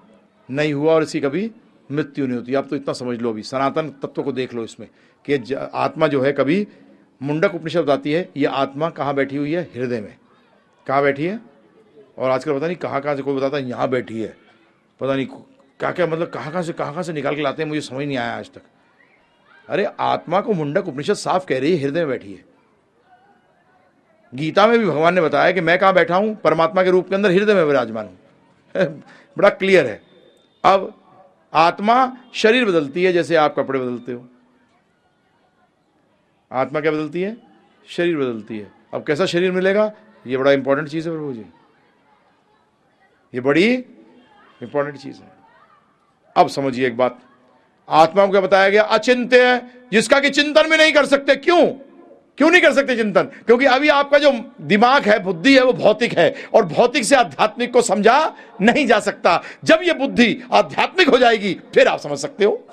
नहीं हुआ और इसकी कभी मृत्यु नहीं होती। आप तो इतना समझ लो अभी। सनातन तत्व को देख लो इसमें कि आत्मा जो है कभी मुंडक उपनिषद बताती है, ये आत्मा कहाँ बैठी हुई है? हृदय में। कहाँ बैठी है? और आजकल पता नहीं कहाँ कहाँ से कोई बताता है, यहाँ बैठी है। पता नहीं क्या क्या मतलब कहाँ कहाँ से कहाँ कहाँ से निकाल के लाते हैं, मुझे समझ नहीं आया आज तक। अरे, आत्मा को मुंडक उपनिषद साफ़ कह रही है, हृदय में बैठी है। गीता में भी भगवान ने बताया कि मैं कहाँ बैठा हूँ, परमात्मा के रूप के अंदर हृदय में विराजमान हूँ। बड़ा क्लियर है। अब आत्मा शरीर बदलती है, जैसे आप कपड़े बदलते हो। आत्मा क्या बदलती है? शरीर बदलती है। अब कैसा शरीर मिलेगा? ये बड़ा इंपॉर्टेंट चीज़ है प्रभु जी। ये बड़ी इंपॉर्टेंट चीज़ है। अब समझिए एक बात। आत्मा को बताया गया? अचिंत्य जिसका कि चिंतन भी नहीं कर सकते। क्यों? क्यों नहीं कर सकते चिंतन? क्योंकि अभी आपका जो दिमाग है, बुद्धि है, वो भौतिक है। और भौतिक से आध्यात्मिक को समझा नहीं जा सकता। जब ये बुद्धि आध्यात्मिक हो जाएगी, फिर आप समझ सकते हो।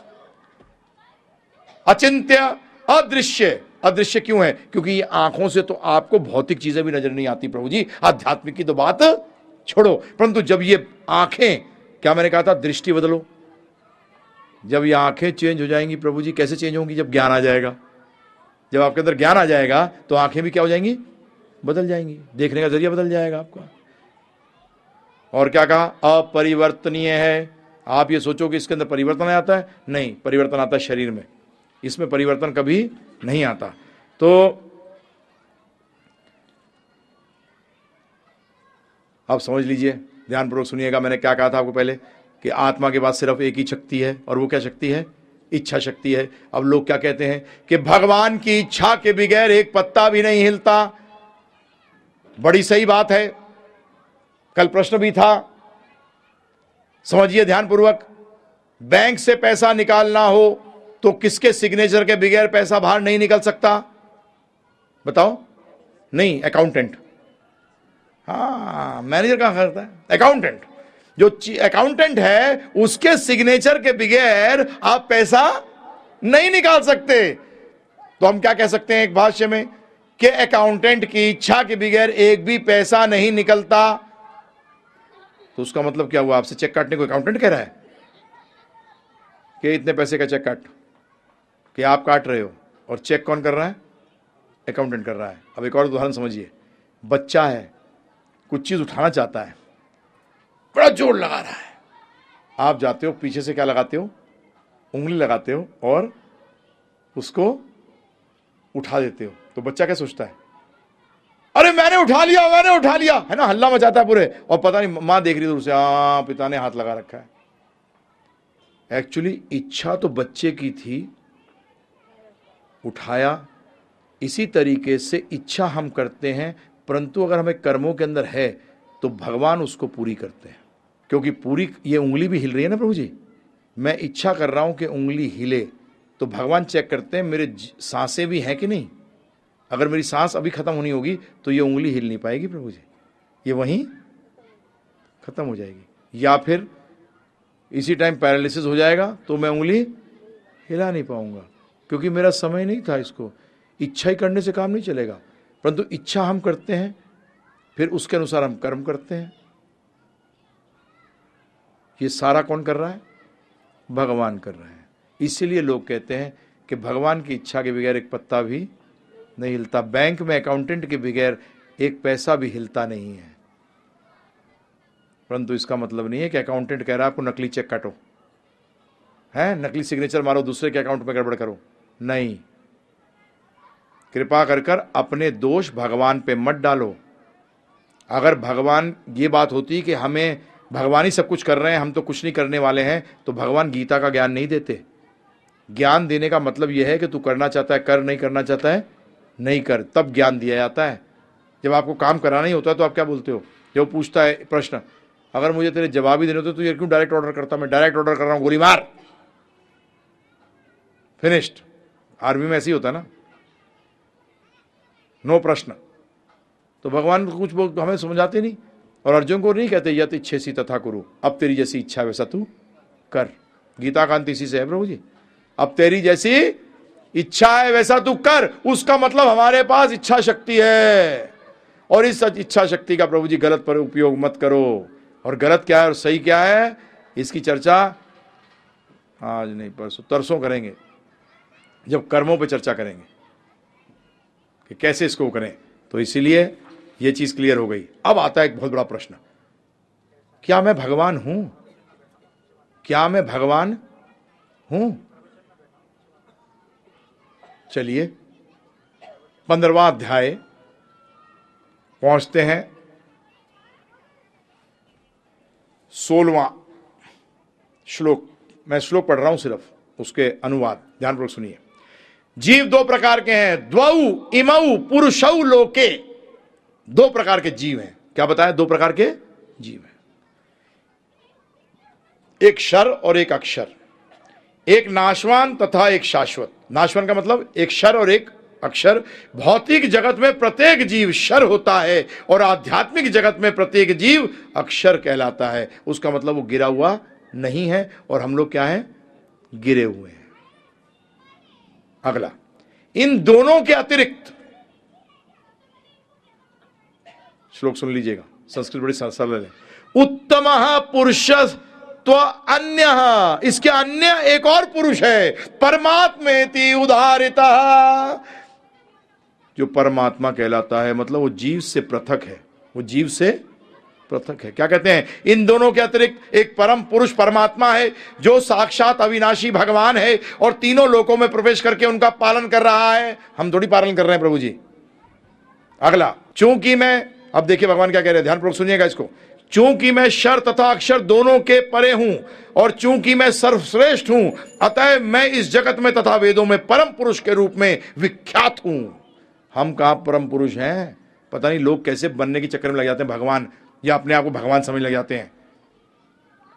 अचिंत्य, अदृश्य। अदृश्य क्यों है? क्योंकि ये आँखों से तो आपको भौतिक चीज़ें भी नज़र नहीं आती, प्रभु जी। आध्यात्मिक की तो बात छोड़ो, परंतु जब ये आँखें, क्या मैंने कहा था, दृष्टि बदलो। जब ये आँखें चेंज हो जाएँगी, प्रभु जी, कैसे चेंज होंगी? जब ज्ञान आ जाएगा। जब आपके अंदर ज्ञान आ जाएगा तो आँखें भी क्या हो जाएँगी? बदल जाएँगी। देखने का ज़रिया बदल जाएगा आपका। और क्या कहा? अपरिवर्तनीय है। आप ये सोचो कि इसके अंदर परिवर्तन आता है? नहीं, परिवर्तन आता है शरीर में। इसमें परिवर्तन कभी नहीं आता। तो आप समझ लीजिए, ध्यानपूर्वक सुनिएगा, मैंने क्या कहा था आपको पहले, कि आत्मा के पास सिर्फ़ एक ही शक्ति है, और वो क्या शक्ति है? इच्छा शक्ति है। अब लोग क्या कहते हैं कि भगवान की इच्छा के बगैर एक पत्ता भी नहीं हिलता। बड़ी सही बात है। कल प्रश्न भी था, समझिए ध्यानपूर्वक, बैंक से पैसा निकालना हो तो किसके सिग्नेचर के बगैर पैसा बाहर नहीं निकल सकता? बताओ। नहीं अकाउंटेंट हाँ मैनेजर कहाँ करता है? अकाउंटेंट जो अकाउंटेंट है, उसके सिग्नेचर के बगैर आप पैसा नहीं निकाल सकते। तो हम क्या कह सकते हैं एक भाष्य में? कि अकाउंटेंट की इच्छा के बगैर एक भी पैसा नहीं निकलता। तो उसका मतलब क्या हुआ? आपसे चेक काटने को अकाउंटेंट कह रहा है? कि इतने पैसे का चेक काट। कि आप काट रहे हो। और चेक कौन कर रहा है? अकाउंटेंट कर रहा है। अब एक और उदाहरण समझिए। बच्चा है। कुछ चीज़ उठाना चाहता है। बड़ा ज़ोर लगा रहा है। आप जाते हो पीछे से क्या लगाते हो? उंगली लगाते हो और उसको उठा देते हो। तो बच्चा क्या सोचता है? अरे मैंने उठा लिया मैंने उठा लिया। है ना हल्ला मचाता है पूरे। और पता नहीं माँ देख रही दूर से हाँ पिता ने हाथ लगा रखा है। एक्चुअली इच्छा तो बच्चे की थी। उठाया। इसी तरीके से इच्छा हम करते हैं परंतु अगर हमें कर्मों के अंदर है तो भगवान उसको पूरी करते हैं। क्योंकि पूरी, ये उंगली भी हिल रही है ना प्रभु जी? मैं इच्छा कर रहा हूँ कि उंगली हिले तो भगवान चेक करते हैं, मेरे साँसें भी हैं कि नहीं? अगर मेरी सांस अभी खत्म होनी होगी तो ये उंगली हिल नहीं पाएगी प्रभु जी। ये वहीं खत्म हो जाएगी। या फिर इसी टाइम पैरालिसिस हो जाएगा तो मैं उंगली हिला नहीं पाऊँगा, क्योंकि मेरा समय नहीं था इसको। इच्छा ही करने से काम नहीं चलेगा। परंतु इच्छा हम करते हैं, फिर उसके अनुसार हम कर्म करते हैं। ये सारा कौन कर रहा है? भगवान कर रहे हैं। इसीलिए लोग कहते हैं कि भगवान की इच्छा के बगैर एक पत्ता भी नहीं हिलता। बैंक में अकाउंटेंट के बगैर एक पैसा भी हिलता नहीं है। परंतु इसका मतलब नहीं है कि अकाउंटेंट कह रहा है, आपको नकली चेक काटो। है? नकली सिग्नेचर मारो, दूसरे के अकाउंट में गड़बड़ करो। नहीं। कृपा कर कर अपने दोष भगवान पे मत डालो। अगर भगवान ये बात होती कि हमें, भगवान ही सब कुछ कर रहे हैं, हम तो कुछ नहीं करने वाले हैं तो भगवान गीता का ज्ञान नहीं देते। ज्ञान देने का मतलब यह है कि तू करना चाहता है, कर, नहीं करना चाहता है, नहीं कर, तब ज्ञान दिया जाता है। जब आपको काम कराना ही होता है तो आप क्या बोलते हो? जब पूछता है प्रश्न, अगर मुझे तेरे जवाब ही देने होते तो ये क्यों डायरेक्ट ऑर्डर करता? मैं डायरेक्ट ऑर्डर कर रहा हूँ, गोली मार। फिनिश्ड आर्मी में ऐसे ही होता है ना? नो प्रश्न। तो भगवान कुछ वो हमें समझाते नहीं और अर्जुन को नहीं कहते, यत इच्छे सी तथा करो। अब तेरी जैसी इच्छा वैसा तू कर। गीता कांति इसी से है, प्रभु जी। अब तेरी जैसी इच्छा है वैसा तू कर। उसका मतलब हमारे पास इच्छा शक्ति है। और इस इच्छा शक्ति का प्रभु जी गलत पर उपयोग मत करो। और गलत क्या है और सही क्या है, इसकी चर्चा आज नहीं, परसों, तरसों करेंगे। जब कर्मों पे चर्चा करेंगे। कि कैसे इसको करें? तो इसीलिए यह चीज़ क्लियर हो गई। अब आता है एक बहुत बड़ा प्रश्न। क्या मैं भगवान हूँ? क्या मैं भगवान हूँ? चलिए पंद्रवा अध्याय पहुँचते हैं। सोलवा श्लोक। मैं श्लोक पढ़ रहा हूँ सिर्फ़, उसके अनुवाद। ध्यानपूर्वक सुनिए। जीव दो प्रकार के हैं द्वऊ इमऊ पुरुषऊ लोके। दो प्रकार के जीव हैं। क्या बताया दो प्रकार के जीव हैं। एक शर और एक अक्षर। एक नाशवान तथा एक शाश्वत। नाशवान का मतलब एक शर और एक अक्षर। भौतिक जगत में प्रत्येक जीव शर होता है और आध्यात्मिक जगत में प्रत्येक जीव अक्षर कहलाता है। उसका मतलब वो गिरा हुआ नहीं है और हम लोग क्या हैं? गिरे हुए हैं। अगला। इन दोनों के अतिरिक्त, श्लोक सुन लीजिएगा, संस्कृत बड़ी सरल है। उत्तम पुरुष तो अन्य, इसके अन्य एक और पुरुष है, परमात्मेति उदारिता। जो परमात्मा कहलाता है मतलब वो जीव से पृथक है, वो जीव से पृथक है। क्या कहते हैं? इन दोनों के अतिरिक्त एक परम पुरुष परमात्मा है, जो साक्षात अविनाशी भगवान है और तीनों लोकों में प्रवेश करके उनका पालन कर रहा है। हम थोड़ी पालन कर रहे हैं प्रभु जी। अगला, चूँकि मैं, अब देखिए भगवान क्या कह रहे हैं, ध्यानपूर्वक सुनिएगा इसको। चूँकि मैं शर तथा अक्षर दोनों के परे हूँ और चूँकि मैं सर्वश्रेष्ठ हूँ, अतः मैं इस जगत में तथा वेदों में परम पुरुष के रूप में विख्यात हूँ। हम कहा परम पुरुष हैं? पता नहीं, लोग कैसे बनने के चक्कर में लग जाते हैं, भगवान या अपने आप को भगवान समझ लग जाते हैं।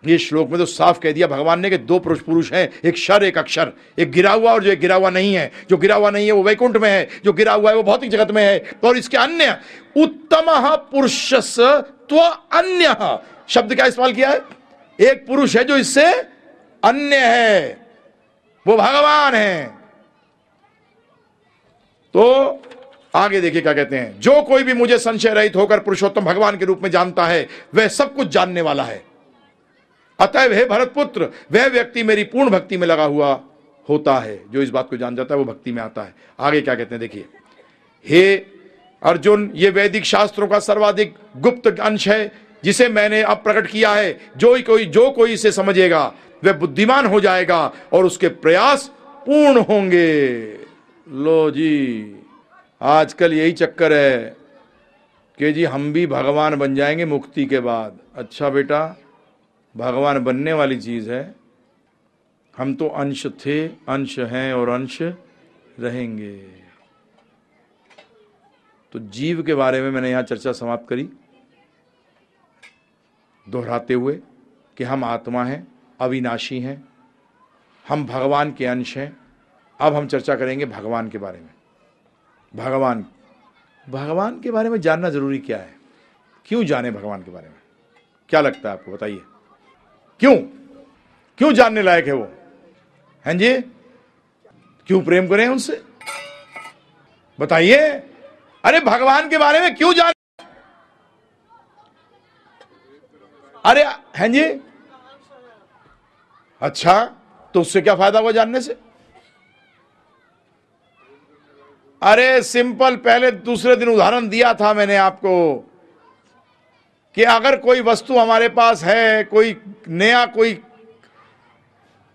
ये श्लोक में तो साफ़ कह दिया, भगवान ने कि दो पुरुष पुरुष हैं, एक शर, एक अक्षर। एक गिरा हुआ और जो एक गिरा हुआ नहीं है। जो गिरा हुआ नहीं है, वो वैकुंठ में है। जो गिरा हुआ है, वो भौतिक जगत में है। और इसके अन्य, उत्तम पुरुष तो अन्य शब्द क्या इस्तेमाल किया है? एक पुरुष है जो इससे अन्य है। वो भगवान है। तो आगे देखिए क्या कहते हैं, जो कोई भी मुझे संशय रहित होकर पुरुषोत्तम भगवान के रूप में जानता है, वह सब कुछ जानने वाला है। अतएव हे भरत पुत्र वह व्यक्ति मेरी पूर्ण भक्ति में लगा हुआ होता है, जो इस बात को जान जाता है, वो भक्ति में आता है। आगे क्या कहते हैं, देखिए। हे अर्जुन, ये वैदिक शास्त्रों का सर्वाधिक गुप्त अंश है, जिसे मैंने अब प्रकट किया है। जो कोई जो कोई इसे समझेगा, वह बुद्धिमान हो जाएगा और उसके प्रयास पूर्ण होंगे। लो जी। आजकल यही चक्कर है कि जी हम भी भगवान बन जाएँगे मुक्ति के बाद। अच्छा बेटा, भगवान बनने वाली चीज़ है। हम तो अंश थे, अंश हैं और अंश रहेंगे। तो जीव के बारे में मैंने यहाँ चर्चा समाप्त करी। दोहराते हुए कि हम आत्मा हैं, अविनाशी हैं, हम भगवान के अंश हैं। अब हम चर्चा करेंगे भगवान के बारे में। भगवान। भगवान के बारे में जानना ज़रूरी क्या है? क्यों जाने भगवान के बारे में? क्या लगता है आपको? बताइए। क्यों? क्यों जानने लायक है वो? हैं जी? क्यों प्रेम करें उनसे? बताइए। अरे भगवान के बारे में क्यों जान अरे, हैं जी? अच्छा तो उससे क्या फ़ायदा हुआ जानने से? अरे सिंपल, पहले दूसरे दिन उदाहरण दिया था मैंने आपको कि अगर कोई वस्तु हमारे पास है, कोई नया कोई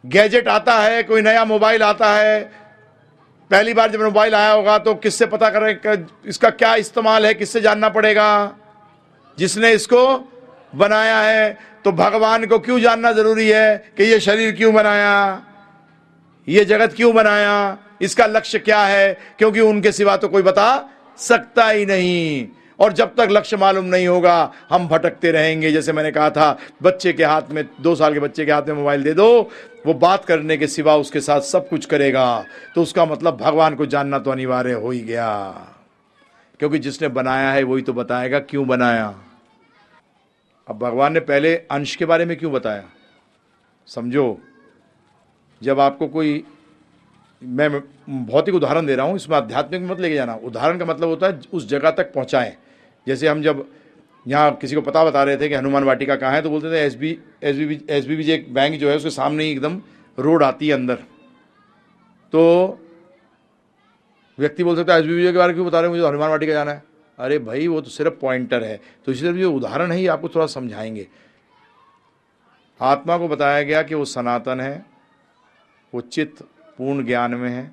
गैजेट आता है, कोई नया मोबाइल आता है, पहली बार जब मोबाइल आया होगा तो किससे पता करें इसका क्या इस्तेमाल है, किससे जानना पड़ेगा? जिसने इसको बनाया है तो भगवान को क्यों जानना ज़रूरी है कि ये शरीर क्यों बनाया? ये जगत क्यों बनाया? इसका लक्ष्य क्या है? क्योंकि उनके सिवा तो कोई बता सकता ही नहीं। और जब तक लक्ष्य मालूम नहीं होगा, हम भटकते रहेंगे। जैसे मैंने कहा था, बच्चे के हाथ में, दो साल के बच्चे के हाथ में मोबाइल दे दो, वो बात करने के सिवा उसके साथ सब कुछ करेगा। तो उसका मतलब भगवान को जानना तो अनिवार्य हो ही गया। क्योंकि जिसने बनाया है, वही तो बताएगा क्यों बनाया। अब भगवान ने पहले अंश के बारे में क्यों बताया? समझो। जब आपको कोई, मैं भौतिक उदाहरण दे रहा हूँ, इसमें आध्यात्मिक मत लेके जाना। उदाहरण का मतलब होता है, उस जगह तक पहुँचाएँ। जैसे हम जब यहाँ किसी को पता बता रहे थे कि हनुमान वाटिका कहाँ है तो बोलते थे S B S B S B B एक बैंक जो है, उसके सामने ही एकदम रोड आती है अंदर। तो व्यक्ति बोल सकता है एस बी बी के बारे में क्यों बता रहे हैं, मुझे हनुमान वाटिका जाना है? अरे भाई, वो तो सिर्फ़ पॉइंटर है। तो इसी तरह जो उदाहरण है, ये आपको थोड़ा समझाएँगे। आत्मा को बताया गया कि वो सनातन है वो चित्त पूर्ण ज्ञान में है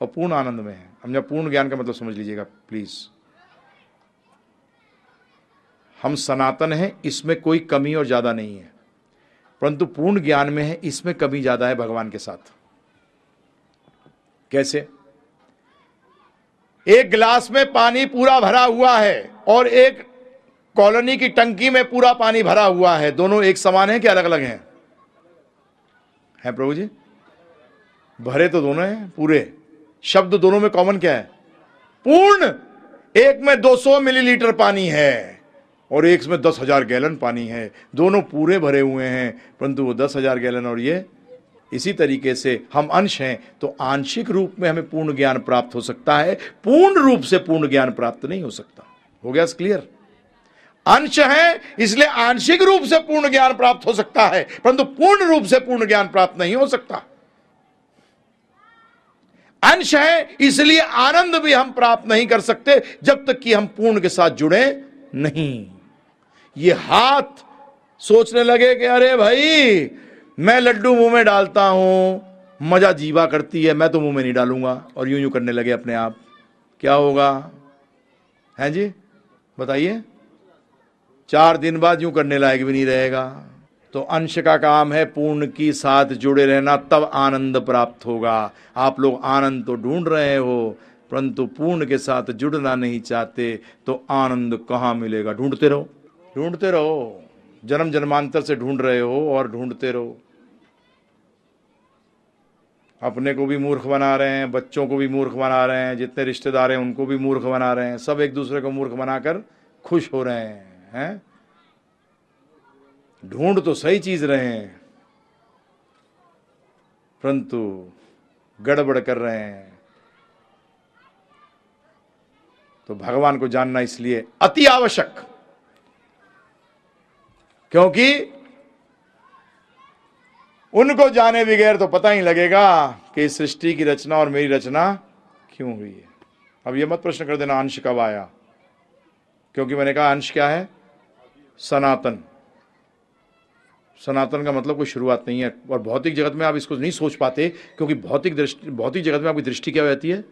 और पूर्ण आनंद में है। हम जब पूर्ण ज्ञान का मतलब समझ लीजिएगा प्लीज़ हम सनातन हैं, इसमें कोई कमी और ज़्यादा नहीं है। परंतु पूर्ण ज्ञान में है, इसमें कमी ज़्यादा है भगवान के साथ। कैसे? एक गिलास में पानी पूरा भरा हुआ है और एक कॉलोनी की टंकी में पूरा पानी भरा हुआ है। दोनों एक समान है कि अलग अलग हैं? है प्रभु जी? भरे तो दोनों हैं, पूरे। शब्द दोनों में कॉमन क्या है? पूर्ण। एक में 200 मिलीलीटर पानी है और एक में दस हज़ार गैलन पानी है। दोनों पूरे भरे हुए हैं, परंतु वो दस हज़ार गैलन और ये, इसी तरीके से हम अंश हैं तो आंशिक रूप में हमें पूर्ण ज्ञान प्राप्त हो सकता है। पूर्ण रूप से पूर्ण ज्ञान प्राप्त नहीं हो सकता। हो गया क्लियर अंश है, इसलिए आंशिक रूप से पूर्ण ज्ञान प्राप्त हो सकता है, परंतु पूर्ण रूप से पूर्ण ज्ञान प्राप्त नहीं हो सकता। अंश है, इसलिए आनंद भी हम प्राप्त नहीं कर सकते, जब तक कि हम पूर्ण के साथ जुड़े नहीं। ये हाथ सोचने लगे कि अरे भाई, मैं लड्डू मुँह में डालता हूँ, मज़ा जीवा करती है, मैं तो मुँह में नहीं डालूँगा, और यूँ यूँ करने लगे अपने आप। क्या होगा? हैं जी? बताइए। चार दिन बाद यूँ करने लायक भी नहीं रहेगा। तो अंश का काम है पूर्ण की साथ जुड़े रहना, तब आनंद प्राप्त होगा। आप लोग आनंद तो ढूंढ रहे हो, परंतु पूर्ण के साथ जुड़ना नहीं चाहते तो आनंद कहाँ मिलेगा? ढूंढते रहो। ढूंढते रहो। जन्म जन्मांतर से ढूंढ रहे हो और ढूंढते रहो। अपने को भी मूर्ख बना रहे हैं, बच्चों को भी मूर्ख बना रहे हैं, जितने रिश्तेदार हैं उनको भी मूर्ख बना रहे हैं। सब एक दूसरे को मूर्ख बनाकर खुश हो रहे हैं। हैं? ढूंढ तो सही चीज़ रहे हैं। परंतु गड़बड़ कर रहे हैं। तो भगवान को जानना इसलिए अति आवश्यक। क्योंकि उनको जाने बगैर तो पता ही लगेगा कि इस सृष्टि की रचना और मेरी रचना क्यों हुई है। अब यह मत प्रश्न कर देना, अंश कब आया? क्योंकि मैंने कहा, अंश क्या है? सनातन। सनातन का मतलब कोई शुरुआत नहीं है और भौतिक जगत में आप इसको नहीं सोच पाते क्योंकि भौतिक दृष्टि, भौतिक जगत में आपकी दृष्टि क्या रहती है?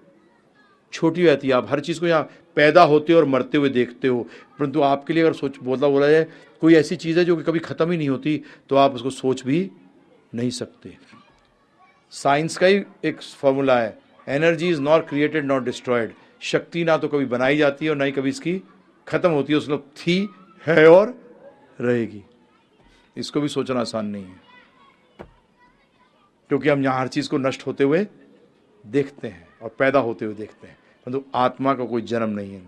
छोटी रहती है। आप हर चीज़ को यहाँ पैदा होते हो और मरते हुए देखते हो। परंतु आपके लिए अगर सोच, बोला बोला जाए, कोई ऐसी चीज़ है जो कि कभी ख़त्म ही नहीं होती तो आप उसको सोच भी नहीं सकते। साइंस का ही एक फॉर्मूला है। Energy is not created, not destroyed. शक्ति ना तो कभी बनाई जाती है और ना ही कभी इसकी खत्म होती है। उसमें थी है और रहेगी। इसको भी सोचना आसान नहीं है। क्योंकि हम यहाँ हर चीज़ को नष्ट होते हुए देखते हैं और पैदा होते हुए देखते हैं। परंतु तो आत्मा का कोई जन्म नहीं है।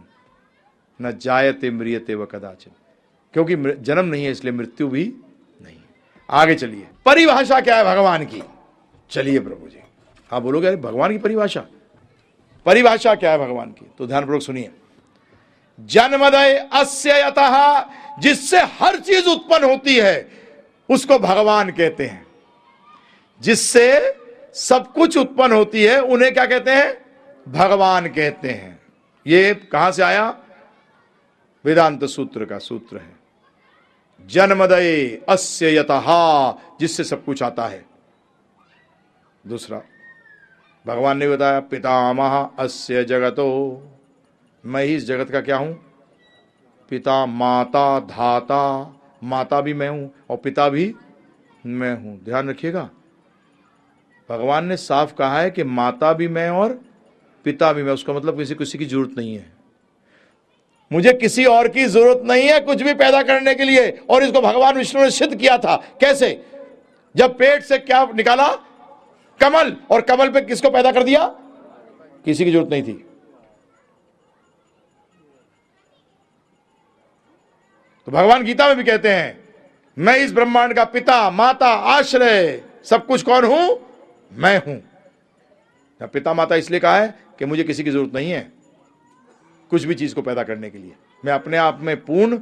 न जायते मृियते व कदाचित। क्योंकि जन्म नहीं है इसलिए मृत्यु भी नहीं आगे चलिए। परिभाषा क्या है भगवान की? चलिए प्रभु जी। आप बोलोगे, अरे, भगवान की परिभाषा? परिभाषा क्या है भगवान की? तो ध्यानपूर्वक सुनिए। जन्मदय अस्य यतः जिससे हर चीज़ उत्पन्न होती है, उसको भगवान कहते हैं। जिससे सब कुछ उत्पन्न होती है, उन्हें क्या कहते हैं? भगवान कहते हैं। ये कहाँ से आया? वेदांत सूत्र का सूत्र है। जन्मदय अस्य यतहा जिससे सब कुछ आता है। दूसरा, भगवान ने बताया, पितामह अस्य जगतो। मैं ही इस जगत का क्या हूँ? पिता, माता, धाता, माता भी मैं हूँ और पिता भी मैं हूँ। ध्यान रखिएगा। भगवान ने साफ़ कहा है कि माता भी मैं और पिता भी मैं, उसका मतलब किसी किसी की ज़रूरत नहीं है। मुझे किसी और की ज़रूरत नहीं है कुछ भी पैदा करने के लिए, और इसको भगवान विष्णु ने सिद्ध किया था। कैसे? जब पेट से क्या निकाला? कमल। और कमल पे किसको पैदा कर दिया? किसी की ज़रूरत नहीं थी। तो भगवान गीता में भी कहते हैं, मैं इस ब्रह्मांड का पिता, माता, आश्रय, सब कुछ कौन हूँ? मैं हूँ। पिता, माता इसलिए कहा है कि मुझे किसी की ज़रूरत नहीं है कुछ भी चीज़ को पैदा करने के लिए। मैं अपने आप में पूर्ण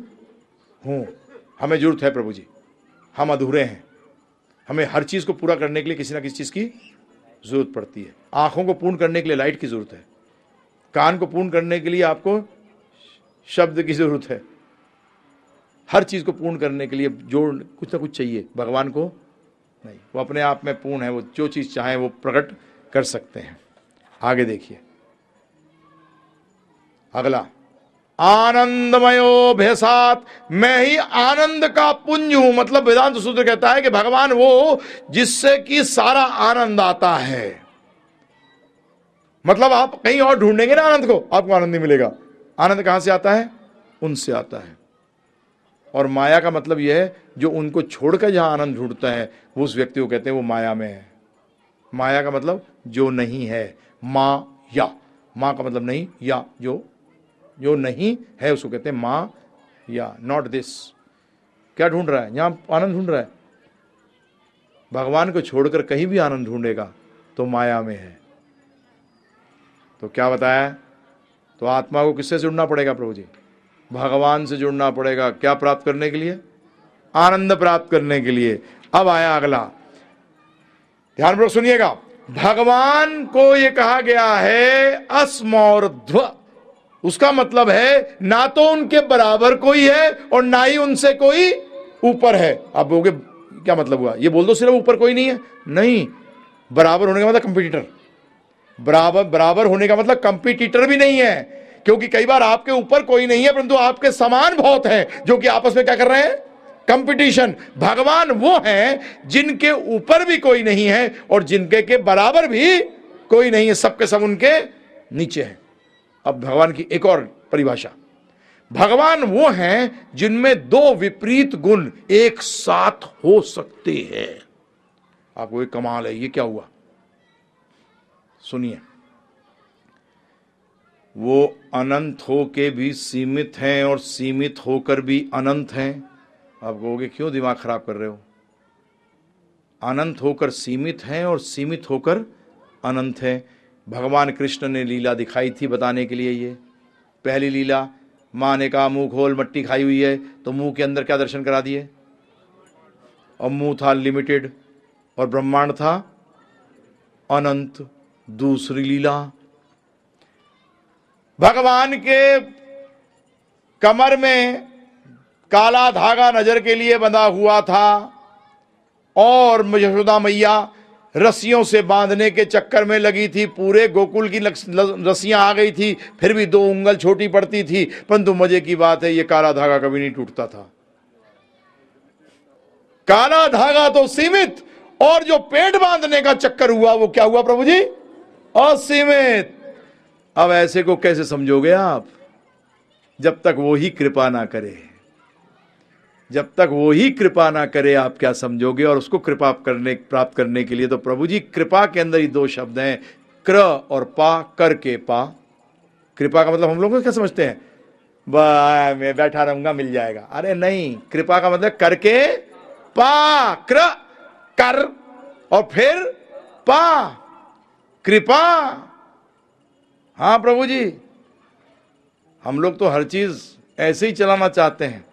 हूँ। हमें ज़रूरत है प्रभु जी। हम अधूरे हैं। हमें हर चीज़ को पूरा करने के लिए किसी ना किसी चीज़ की ज़रूरत पड़ती है। आँखों को पूर्ण करने के लिए लाइट की ज़रूरत है। कान को पूर्ण करने के लिए आपको शब्द की ज़रूरत है। हर चीज़ को पूर्ण करने के लिए जोड़ कुछ ना कुछ चाहिए। भगवान को नहीं। वो अपने आप में पूर्ण है वो जो चीज़ चाहे वो प्रकट कर सकते हैं। आगे देखिए। अगला आनंदमयो भेसात मैं ही आनंद का पुंज हूँ। मतलब वेदांत सूत्र कहता है कि भगवान वो जिससे कि सारा आनंद आता है। मतलब आप कहीं और ढूंढेंगे ना आनंद को आपको आनंद नहीं मिलेगा। आनंद कहाँ से आता है? उनसे आता है। और माया का मतलब यह है, जो उनको छोड़कर जहाँ आनंद ढूंढता है, वो उस व्यक्ति को कहते हैं, वो माया में है। माया का मतलब जो नहीं है माँ या माँ का मतलब नहीं, या, जो जो नहीं है, उसको कहते हैं माँ या नॉट दिस क्या ढूंढ रहा है? यहाँ आनंद ढूंढ रहा है। भगवान को छोड़कर कहीं भी आनंद ढूंढेगा तो माया में है। तो क्या बताया? तो आत्मा को किससे जुड़ना पड़ेगा प्रभु जी? भगवान से जुड़ना पड़ेगा क्या प्राप्त करने के लिए? आनंद प्राप्त करने के लिए। अब आया अगला। ध्यान सुनिएगा। भगवान को यह कहा गया है अस्मौर्ध्व उसका मतलब है, ना तो उनके बराबर कोई है और ना ही उनसे कोई ऊपर है। आप बोलोगे, क्या मतलब हुआ? ये बोल दो, सिर्फ़ ऊपर कोई नहीं है? नहीं। बराबर होने का मतलब कंपिटिटर बराबर बराबर होने का मतलब कंपिटिटर भी नहीं है। क्योंकि कई बार आपके ऊपर कोई नहीं है, परंतु आपके समान बहुत है, जो कि आपस में क्या कर रहे हैं? कंपटीशन भगवान वो हैं जिनके ऊपर भी कोई नहीं है और जिनके के बराबर भी कोई नहीं है, सबके सब उनके नीचे हैं। अब भगवान की एक और परिभाषा। भगवान वो हैं जिनमें दो विपरीत गुण एक साथ हो सकते हैं। आपको एक कमाल है, ये क्या हुआ? सुनिए। वो अनंत हो के भी सीमित हैं और सीमित होकर भी अनंत हैं। आप कहोगे, क्यों दिमाग खराब कर रहे हो? अनंत होकर सीमित हैं और सीमित होकर अनंत है। भगवान कृष्ण ने लीला दिखाई थी बताने के लिए ये। पहली लीला, माँ ने कहा, मुँह खोल, मट्टी खाई हुई है तो मुँह के अंदर क्या दर्शन करा दिए? और मुँह था लिमिटेड और ब्रह्मांड था अनंत। दूसरी लीला भगवान के कमर में काला धागा नज़र के लिए बंधा हुआ था और यशोदा मैया रस्सियों से बांधने के चक्कर में लगी थी। पूरे गोकुल की रस्सियाँ आ गई थी, फिर भी दो उंगल छोटी पड़ती थी, परंतु मज़े की बात है, ये काला धागा कभी नहीं टूटता था। काला धागा तो सीमित और जो पेट बांधने का चक्कर हुआ, वो क्या हुआ प्रभु जी? असीमित। अब ऐसे को कैसे समझोगे आप? जब तक वो ही कृपा ना करे। जब तक वो ही कृपा ना करे, आप क्या समझोगे? और उसको कृपा करने, प्राप्त करने के लिए तो प्रभु जी, कृपा के अंदर ही दो शब्द हैं। क्र और पा, कर के पा। कृपा का मतलब हम लोग क्या समझते हैं? मैं बैठा रहूँगा, मिल जाएगा। अरे नहीं, कृपा का मतलब करके पा, क्र, कर और फिर पा। कृपा। हाँ प्रभु जी। हम लोग तो हर चीज़ ऐसे ही चलाना चाहते हैं।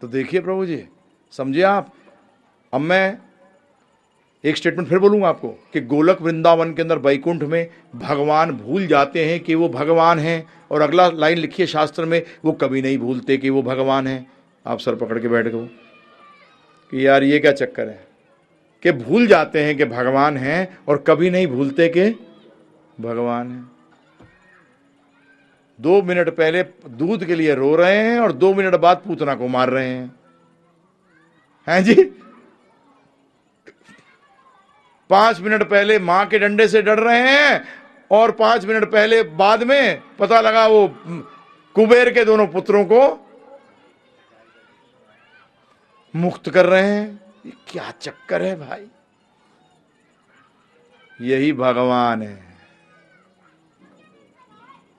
तो देखिए प्रभु जी समझिए आप? अब मैं एक स्टेटमेंट फिर बोलूँगा आपको कि गोलक वृंदावन के अंदर वैकुंठ में भगवान भूल जाते हैं कि वो भगवान हैं और अगला लाइन लिखिए शास्त्र में, वो कभी नहीं भूलते कि वो भगवान हैं। आप सर पकड़ के बैठ गए कि यार, ये क्या चक्कर है? कि भूल जाते हैं कि भगवान हैं और कभी नहीं भूलते कि भगवान हैं। दो मिनट पहले दूध के लिए रो रहे हैं और दो मिनट बाद पूतना को मार रहे हैं। हैं जी? पाँच मिनट पहले माँ के डंडे से डर रहे हैं और पाँच मिनट पहले बाद में पता लगा वो कुबेर के दोनों पुत्रों को मुक्त कर रहे हैं। ये क्या चक्कर है भाई? यही भगवान है।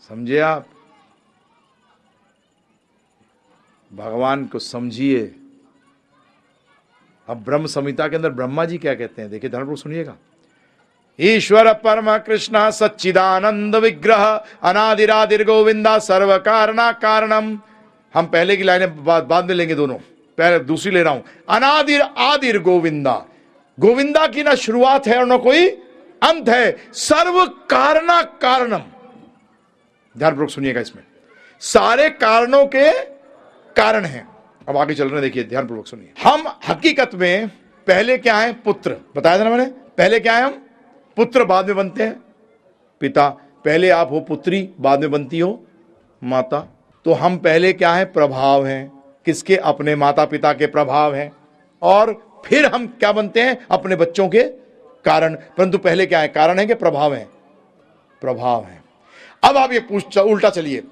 समझे आप? भगवान को समझिए। अब ब्रह्म संहिता के अंदर ब्रह्मा जी क्या कहते हैं? देखिए धर्म सुनिएगा। ईश्वर परम कृष्ण सच्चिदानंद विग्रह अनादिरादिर गोविंदा सर्व कारणा कारणम। हम पहले की लाइनें बाद, बाद में लेंगे दोनों। पहले दूसरी ले रहा हूँ। अनादिर आदिर गोविंदा। गोविंदा की ना शुरुआत है और ना कोई अंत है। सर्व कारणा कारणम। ध्यानपूर्वक सुनिएगा इसमें। सारे कारणों के कारण हैं। अब आगे चल रहे देखिए ध्यानपूर्वक सुनिए। हम हकीकत में पहले क्या है? पुत्र। बताया था ना मैंने? पहले क्या है हम? पुत्र बाद में बनते हैं। पिता, पहले आप हो पुत्री, बाद में बनती हो माता। तो हम पहले क्या है? प्रभाव हैं। किसके? अपने माता पिता के प्रभाव हैं। और फिर हम क्या बनते हैं? अपने बच्चों के कारण। परंतु पहले क्या है? कारण है कि प्रभाव है। प्रभाव है। अब आप ये पूछ उल्टा चलिए।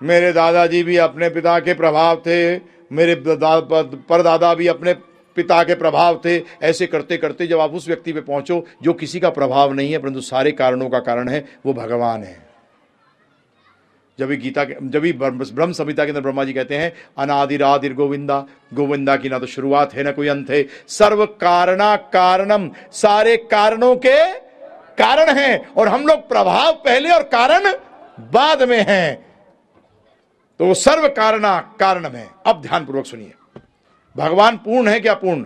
मेरे दादाजी भी अपने पिता के प्रभाव थे, मेरे परदादा भी अपने पिता के प्रभाव थे। ऐसे करते करते जब आप उस व्यक्ति पे पहुंचो, जो किसी का प्रभाव नहीं है, परंतु सारे कारणों का कारण है, वो भगवान है। जब गीता के, जब ब्रह्म संहिता के अंदर ब्रह्मा जी कहते हैं, अनादिरादिर गोविंदा गोविंदा की ना तो शुरुआत है, ना कोई अंत है। सर्व कारणा कारणम, सारे कारणों के कारण हैं और हम लोग प्रभाव पहले और कारण बाद में हैं। तो वो सर्व कारणा कारण है। अब ध्यानपूर्वक सुनिए। भगवान पूर्ण है क्या पूर्ण?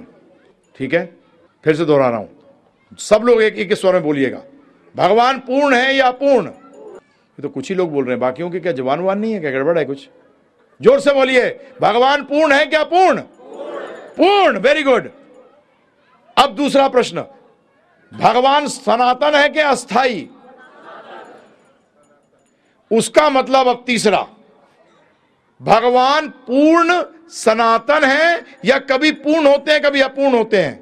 ठीक है? फिर से दोहरा रहा हूँ। सब लोग एक एक स्वर में बोलिएगा। भगवान पूर्ण है या पूर्ण ये तो कुछ ही लोग बोल रहे हैं। बाकियों के क्या जवान वान नहीं है? क्या गड़बड़ है कुछ? ज़ोर से बोलिए। भगवान पूर्ण है क्या पूर्ण? पूर्ण। वेरी गुड अब दूसरा प्रश्न। भगवान सनातन है कि अस्थाई? उसका मतलब अब तीसरा, भगवान पूर्ण सनातन है या कभी पूर्ण होते हैं, कभी अपूर्ण होते हैं?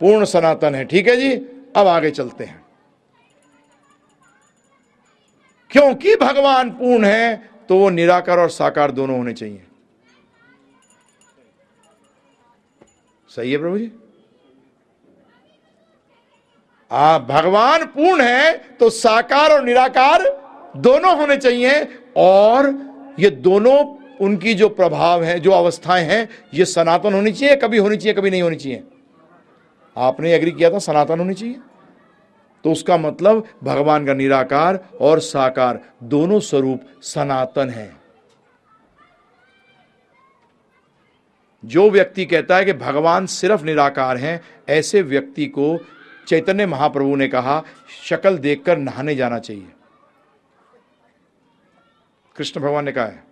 पूर्ण सनातन है। ठीक है जी, अब आगे चलते हैं। क्योंकि भगवान पूर्ण है तो वो निराकार और साकार दोनों होने चाहिए। सही है प्रभु जी? आ भगवान पूर्ण है तो साकार और निराकार दोनों होने चाहिए, और ये दोनों उनकी जो प्रभाव है, जो अवस्थाएँ हैं, ये सनातन होनी चाहिए, कभी होनी चाहिए, कभी नहीं होनी चाहिए। आपने एग्री किया था, सनातन होनी चाहिए। तो उसका मतलब भगवान का निराकार और साकार दोनों स्वरूप सनातन है। जो व्यक्ति कहता है कि भगवान सिर्फ़ निराकार हैं, ऐसे व्यक्ति को चैतन्य महाप्रभु ने कहा, शक्ल देखकर नहाने जाना चाहिए। कृष्ण भगवान ने कहा है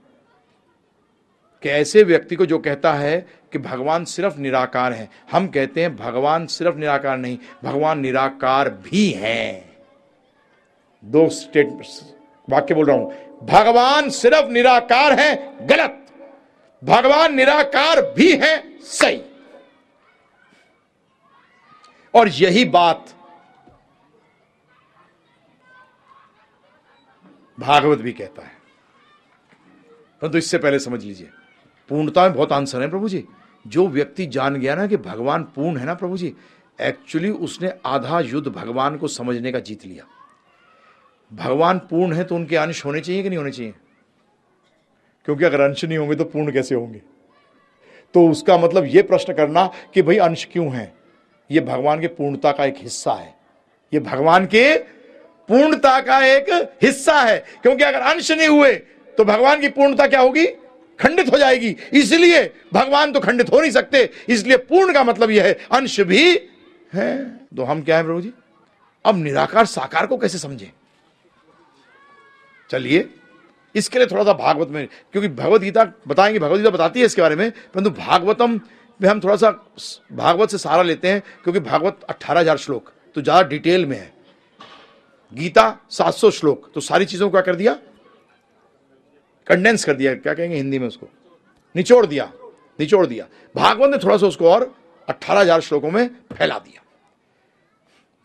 कि ऐसे व्यक्ति को जो कहता है कि भगवान सिर्फ़ निराकार है, हम कहते हैं भगवान सिर्फ़ निराकार नहीं, भगवान निराकार भी है। दो स्टेट वाक्य बोल रहा हूँ। भगवान सिर्फ़ निराकार है, गलत। भगवान निराकार भी है, सही। और यही बात भागवत भी कहता है। परंतु इससे पहले समझ लीजिए, पूर्णता में बहुत आंसर है प्रभु जी जो व्यक्ति जान गया ना कि भगवान पूर्ण है ना प्रभु जी एक्चुअली उसने आधा युद्ध भगवान को समझने का जीत लिया। भगवान पूर्ण है तो उनके अंश होने चाहिए कि नहीं होने चाहिए? क्योंकि अगर अंश नहीं होंगे तो पूर्ण कैसे होंगे? तो उसका मतलब यह प्रश्न करना कि भाई अंश क्यों है? ये भगवान के पूर्णता का एक हिस्सा है। ये भगवान के पूर्णता का एक हिस्सा है। क्योंकि अगर अंश नहीं हुए तो भगवान की पूर्णता क्या होगी? खंडित हो जाएगी। इसलिए भगवान तो खंडित हो नहीं सकते। इसलिए पूर्ण का मतलब यह है, अंश भी है। तो हम क्या है प्रभु जी? अब निराकार साकार को कैसे समझे? चलिए, इसके लिए थोड़ा सा भागवत में, क्योंकि भगवत गीता बताएँगे, भगवत गीता बताती है इसके बारे में, परंतु भागवतम में हम थोड़ा सा भागवत से सहारा लेते हैं, क्योंकि भागवत अट्ठारह हज़ार श्लोक तो ज़्यादा डिटेल में है। गीता 700 श्लोक तो सारी चीज़ों को क्या कर दिया? कंडेंस कर दिया। क्या कहेंगे हिंदी में उसको? निचोड़ दिया निचोड़ दिया। भागवत ने थोड़ा सा उसको और अट्ठारह हज़ार श्लोकों में फैला दिया।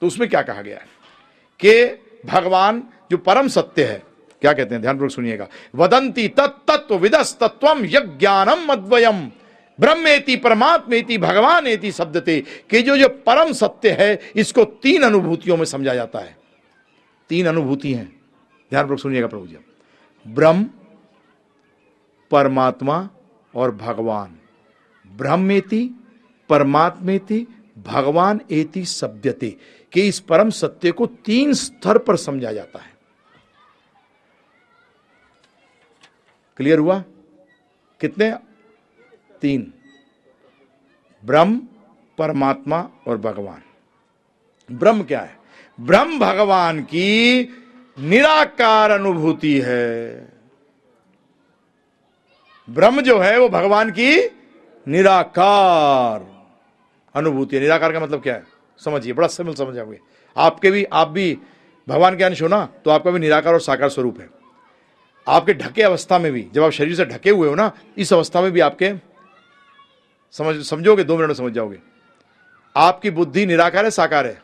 तो उसमें क्या कहा गया है? कि भगवान जो परम सत्य है, क्या कहते हैं? ध्यानपूर्वक सुनिएगा। वदंती तत्व विदस तत्व यज्ञानम अद्वयम। ब्रह्मेति परमात्मेति भगवान एति शब्दते कि जो जो परम सत्य है, इसको तीन अनुभूतियों में समझा जाता है। तीन अनुभूति हैं। ध्यानपूर्वक सुनिएगा प्रभु जी। ब्रह्म, परमात्मा और भगवान। ब्रह्मेति, परमात्मेति, भगवान एति शब्दते कि इस परम सत्य को तीन स्तर पर समझा जाता है। क्लियर हुआ? कितने तीन। ब्रह्म, परमात्मा और भगवान। ब्रह्म क्या है? ब्रह्म भगवान की निराकार अनुभूति है। ब्रह्म जो है, वो भगवान की निराकार अनुभूति है। निराकार का मतलब क्या है? समझिए, बड़ा सिंपल समझ जाओगे आपके भी, आप भी भगवान के अंश हो ना तो आपका भी निराकार और साकार स्वरूप है। आपके ढके अवस्था में भी, जब आप शरीर से ढके हुए हो ना, इस अवस्था में भी आपके समझ, समझोगे? दो मिनट में समझ जाओगे। आपकी बुद्धि निराकार है, साकार है?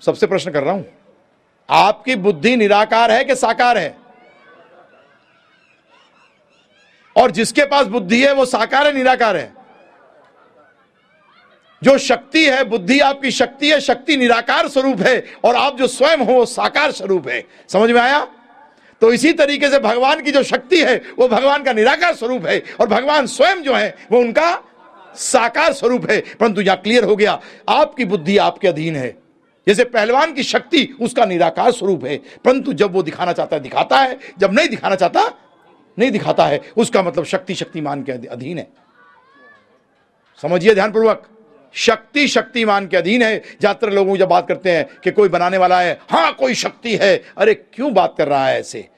सबसे प्रश्न कर रहा हूँ। आपकी बुद्धि निराकार है कि साकार है? और जिसके पास बुद्धि है, वो साकार है, निराकार है? जो शक्ति है, बुद्धि आपकी शक्ति है, शक्ति निराकार स्वरूप है, और आप जो स्वयं हो, वो साकार स्वरूप है। समझ में आया? तो इसी तरीके से भगवान की जो शक्ति है, वो भगवान का निराकार स्वरूप है और भगवान स्वयं जो है, वो उनका साकार स्वरूप है। परंतु यहाँ क्लियर हो गया, आपकी बुद्धि आपके अधीन है। जैसे पहलवान की शक्ति उसका निराकार स्वरूप है। परंतु जब वो दिखाना चाहता है, दिखाता है, जब नहीं दिखाना चाहता, नहीं दिखाता है, उसका मतलब शक्ति शक्तिमान के अधीन है। समझिए ध्यानपूर्वक। शक्ति शक्तिमान के अधीन है। ज़्यादातर लोगों जब बात करते हैं कि कोई बनाने वाला है। हाँ, कोई शक्ति है। अरे, क्यों बात कर रहा है ऐसे?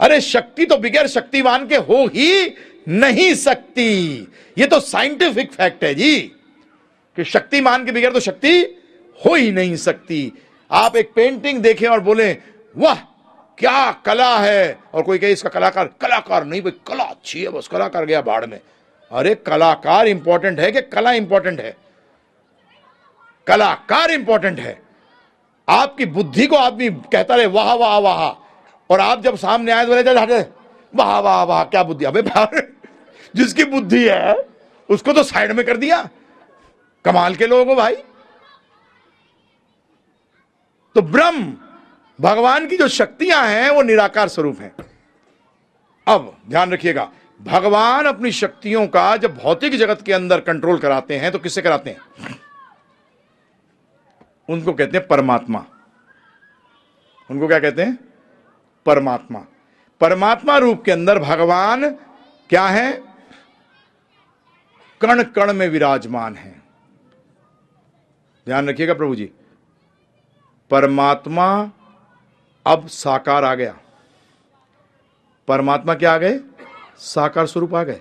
अरे, शक्ति तो बिगैर शक्तिमान के हो ही नहीं सकती। ये तो साइंटिफिक फैक्ट है जी, कि शक्तिमान के बगैर तो शक्ति हो ही नहीं सकती। आप एक पेंटिंग देखें और बोले, वाह, क्या कला है। और कोई कहे, इसका कलाकार कलाकार नहीं भाई कला अच्छी है, बस कलाकार गया बाढ़ में। अरे कलाकार इंपॉर्टेंट है कि कला इंपॉर्टेंट है? कलाकार इंपॉर्टेंट है। आपकी बुद्धि को आदमी कहता रहे, वाह वाह वाह। और आप जब सामने आए तो बोले वाह वाह वाह, क्या बुद्धि अबे जिसकी बुद्धि है, उसको तो साइड में कर दिया। कमाल के लोग हो भाई। तो ब्रह्म, भगवान की जो शक्तियाँ हैं, वो निराकार स्वरूप हैं। अब ध्यान रखिएगा भगवान अपनी शक्तियों का जब भौतिक जगत के अंदर कंट्रोल कराते हैं तो किससे कराते हैं? उनको कहते हैं परमात्मा। उनको क्या कहते हैं? परमात्मा। परमात्मा रूप के अंदर भगवान क्या है? कण कण में विराजमान है। ध्यान रखिएगा प्रभु जी। परमात्मा अब साकार आ गया। परमात्मा क्या आ गए? साकार स्वरूप आ गए।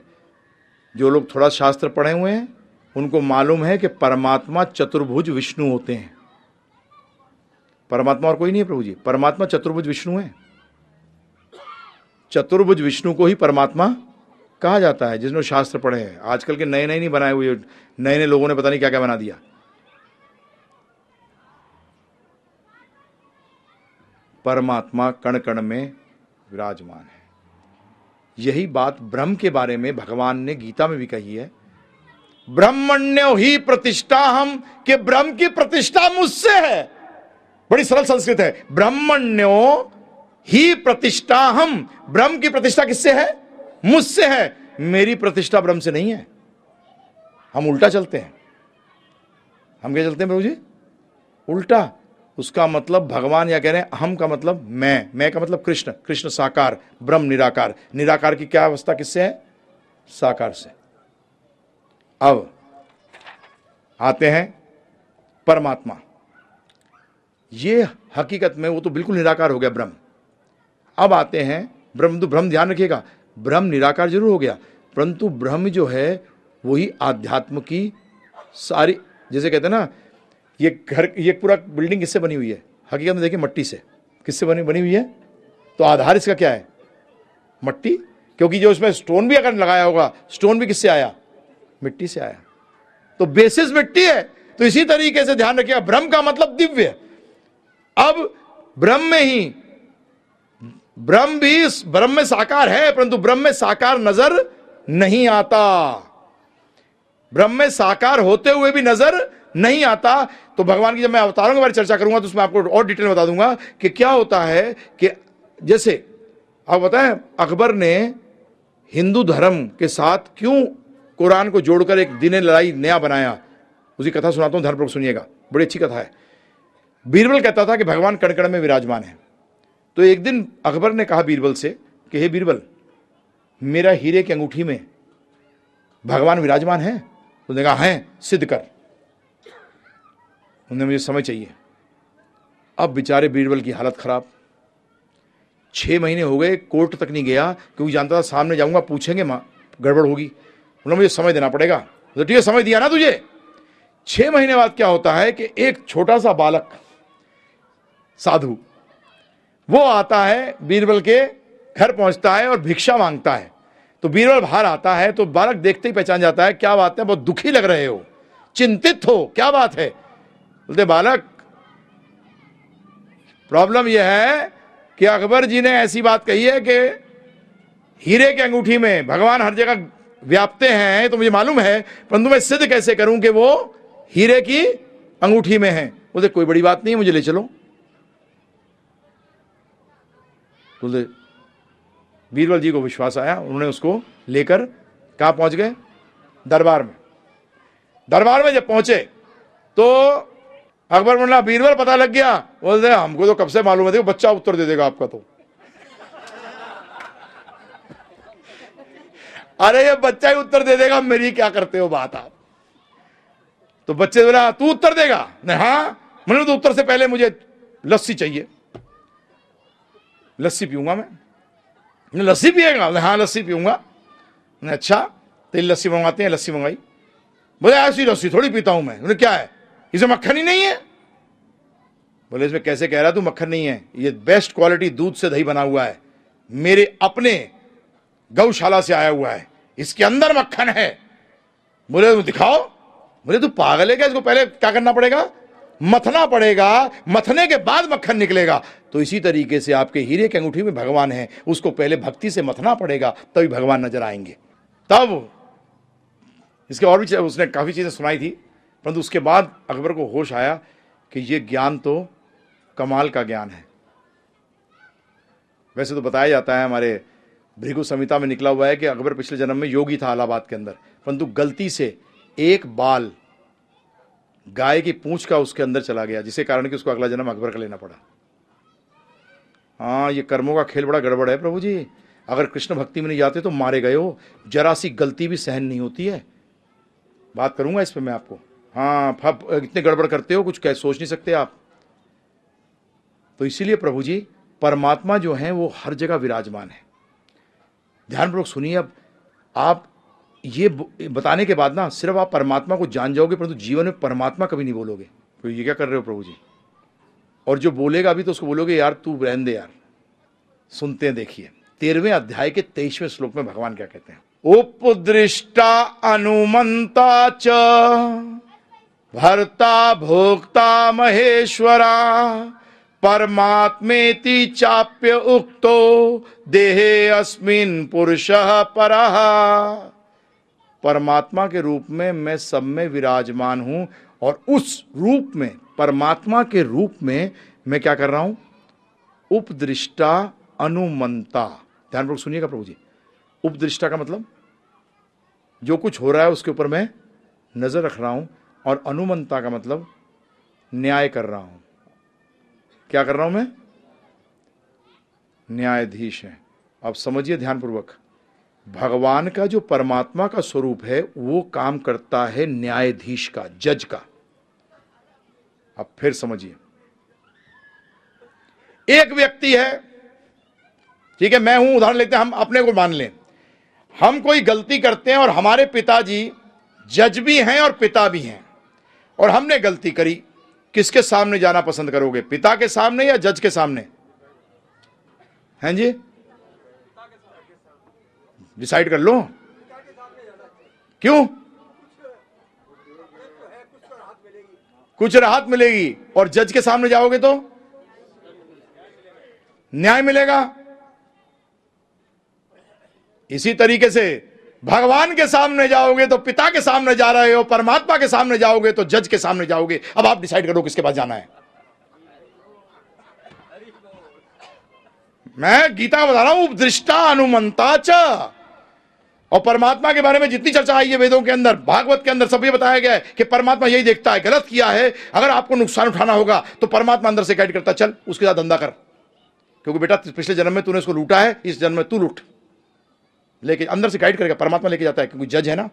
जो लोग थोड़ा शास्त्र पढ़े हुए हैं, उनको मालूम है कि परमात्मा चतुर्भुज विष्णु होते हैं। परमात्मा और कोई नहीं है प्रभु जी। परमात्मा चतुर्भुज विष्णु है। चतुर्भुज विष्णु को ही परमात्मा कहा जाता है जिसने शास्त्र पढ़े हैं। आजकल के नए नए नहीं बनाए हुए नए नए लोगों ने पता नहीं क्या क्या बना दिया। परमात्मा कण कण में विराजमान है। यही बात ब्रह्म के बारे में भगवान ने गीता में भी कही है। ब्रह्मण्यो ही प्रतिष्ठा हम, के ब्रह्म की प्रतिष्ठा मुझसे है। बड़ी सरल संस्कृत है। ब्रह्मण्यो ही प्रतिष्ठा हम। ब्रह्म की प्रतिष्ठा किससे है? मुझसे है। मेरी प्रतिष्ठा ब्रह्म से नहीं है। हम उल्टा चलते हैं। हम क्या चलते हैं प्रभु जी? उल्टा। उसका मतलब भगवान या कह रहे हैं, हम का मतलब मैं मैं का मतलब कृष्ण कृष्ण साकार, ब्रह्म निराकार। निराकार की क्या अवस्था किससे है? साकार से। अब आते हैं परमात्मा। ये हकीकत में वो तो बिल्कुल निराकार हो गया, ब्रह्म। अब आते हैं, ब्रह्म तो ब्रह्म ध्यान रखिएगा। ब्रह्म निराकार ज़रूर हो गया, परंतु ब्रह्म जो है, वही आध्यात्म की सारी, जैसे कहते हैं ना ये घर, ये पूरा बिल्डिंग किससे बनी हुई है? हकीकत में देखिए, मट्टी से। किससे बनी बनी हुई है? तो आधार इसका क्या है? मट्टी? क्योंकि जो इसमें स्टोन भी अगर लगाया होगा स्टोन भी किससे आया? मिट्टी से आया। तो बेसिस मिट्टी है। तो इसी तरीके से ध्यान रखिएगा ब्रह्म का मतलब दिव्य। अब ब्रह्म में ही, ब्रह्म भी ब्रह्म में साकार है, परंतु ब्रह्म में साकार नज़र नहीं आता। ब्रह्म में साकार होते हुए भी नज़र नहीं आता तो भगवान की जब मैं अवतारों के बारे में चर्चा करूँगा तो उसमें आपको और डिटेल बता दूँगा कि क्या होता है कि जैसे, आप बताएँ, अकबर ने हिंदू धर्म के साथ क्यों कुरान को जोड़कर एक दिन लड़ाई नया बनाया? उसकी कथा सुनाता हूँ धर्मपूर्वक सुनिएगा। बड़ी अच्छी कथा है। बीरबल कहता था कि भगवान कणकण में विराजमान है। तो एक दिन अकबर ने कहा बीरबल से कि, हे बीरबल, मेरा हीरे की अंगूठी में भगवान विराजमान है? तो कहा, है, सिद्ध कर। उन्हें मुझे समय चाहिए। अब बेचारे बीरबल की हालत खराब। छह महीने हो गए, कोर्ट तक नहीं गया, क्योंकि जानता था सामने जाऊँगा, पूछेंगे माँ, गड़बड़ होगी। उन्होंने मुझे समय देना पड़ेगा। तो ठीक है समय दिया ना तुझे? छह महीने बाद क्या होता है कि एक छोटा सा बालक, साधु, वो आता है, बीरबल के घर पहुँचता है और भिक्षा माँगता है। तो बीरबल बाहर आता है तो बालक देखते ही पहचान जाता है, क्या बात है, बहुत दुखी लग रहे हो, चिंतित हो, क्या बात है? बोलते बालक प्रॉब्लम यह है कि अकबर जी ने ऐसी बात कही है कि हीरे के अंगूठी में भगवान हर जगह व्यापते हैं तो मुझे मालूम है, परंतु मैं सिद्ध कैसे करूँ कि वो हीरे की अंगूठी में है? बोलते, कोई बड़ी बात नहीं, मुझे ले चलो। बोलते, बीरबल जी को विश्वास आया, उन्होंने उसको लेकर कहा पहुँच गए? दरबार में। दरबार में जब पहुँचे तो अकबर बोला बीरबल पता लग गया। बोलते हमको तो कब से मालूम है बच्चा उत्तर दे देगा आपका तो। अरे, ये बच्चा ही उत्तर दे देगा, मेरी क्या करते हो बात आप? तो बच्चे बोला, तू उत्तर देगा? नहीं हाँ मैंने तो उत्तर से पहले मुझे लस्सी चाहिए। लस्सी पीऊँगा मैं। लस्सी पिएगा? हाँ लस्सी पीऊँगा। अच्छा तेल लस्सी मंगवाते हैं, लस्सी मंगवाई बोले, ऐसी लस्सी थोड़ी पीता हूँ मैं। बोले, क्या है? इसे मक्खन ही नहीं है। बोले, इसमें कैसे कह रहा तू मक्खन नहीं है? ये बेस्ट क्वालिटी दूध से दही बना हुआ है। मेरे अपने गौशाला से आया हुआ है। इसके अंदर मक्खन है। बोले दिखाओ। बोले, तू पागल है क्या? इसको पहले क्या करना पड़ेगा? मथना पड़ेगा। मथने के बाद मक्खन निकलेगा। तो इसी तरीके से आपके हीरे के अंगूठी में भगवान है। उसको पहले भक्ति से मथना पड़ेगा, तभी भगवान नज़र आएँगे। तब इसके और भी उसने काफ़ी चीज़ें सुनाई थी। परंतु उसके बाद अकबर को होश आया कि ये ज्ञान तो कमाल का ज्ञान है। वैसे तो बताया जाता है हमारे भृगु संहिता में निकला हुआ है कि अकबर पिछले जन्म में योगी था अलाहाबाद के अंदर, परंतु गलती से एक बाल गाय की पूंछ का उसके अंदर चला गया जिसके कारण कि उसको अगला जन्म अकबर का लेना पड़ा। हाँ ये कर्मों का खेल बड़ा गड़बड़ है प्रभु जी। अगर कृष्ण भक्ति में नहीं जाते तो मारे गए हो। जरा सी गलती भी सहन नहीं होती है। बात करूँगा इस पर मैं आपको। हाँ फप, इतने गड़बड़ करते हो, कुछ कह, सोच नहीं सकते आप। तो इसीलिए प्रभु जी, परमात्मा जो है, वो हर जगह विराजमान है। ध्यानपूर्वक सुनिए अब, आप ये बताने के बाद ना, सिर्फ़ आप परमात्मा को जान जाओगे, परंतु जीवन में परमात्मा कभी नहीं बोलोगे। तो ये क्या कर रहे हो प्रभु जी? और जो बोलेगा अभी तो उसको बोलोगे, यार, तू रहन दे यार। सुनते हैं, देखिए। तेरहवें अध्याय के तेईसवें श्लोक में भगवान क्या कहते हैं? उपदृष्टा अनुमंता च। भरता भोक्ता महेश्वरा, परमात्मेति चाप्य उक्तो, देहे अस्मिन पुरुष पर। परमात्मा के रूप में मैं सब में विराजमान हूँ और उस रूप में, परमात्मा के रूप में मैं क्या कर रहा हूँ? उपदृष्टा अनुमंता। ध्यानपूर्वक सुनिएगा प्रभु जी। उपदृष्टा का मतलब जो कुछ हो रहा है उसके ऊपर मैं नज़र रख रहा हूँ और अनुमंता का मतलब न्याय कर रहा हूँ। क्या कर रहा हूँ मैं? न्यायाधीश है। अब समझिए ध्यानपूर्वक। भगवान का जो परमात्मा का स्वरूप है, वो काम करता है न्यायाधीश का, जज का। अब फिर समझिए। एक व्यक्ति है, ठीक है, मैं हूँ, उदाहरण लेते हैं, हम अपने को मान लें। हम कोई गलती करते हैं और हमारे पिताजी जज भी हैं और पिता भी हैं। और हमने गलती करी। किसके सामने जाना पसंद करोगे? पिता के सामने या जज के सामने? हैं जी? डिसाइड कर लो। क्यों? कुछ राहत मिलेगी। और जज के सामने जाओगे तो? न्याय मिलेगा। इसी तरीके से भगवान के सामने जाओगे तो पिता के सामने जा रहे हो, परमात्मा के सामने जाओगे तो जज के सामने जाओगे। अब आप डिसाइड करो किसके पास जाना है। मैं गीता बता रहा हूँ दृष्टा अनुमंता च। और परमात्मा के बारे में जितनी चर्चा आई है वेदों के अंदर, भागवत के अंदर सब ये बताया गया है कि परमात्मा यही देखता है, गलत किया है। अगर आपको नुकसान उठाना होगा तो परमात्मा अंदर से गाइड करता चल, उसके साथ धंधा कर। क्योंकि बेटा पिछले जन्म में तूने उसको लूटा है, इस जन्म में तू लूट। लेके अंदर से गाइड करेगा, परमात्मा लेके जाता है क्योंकि जज है ना?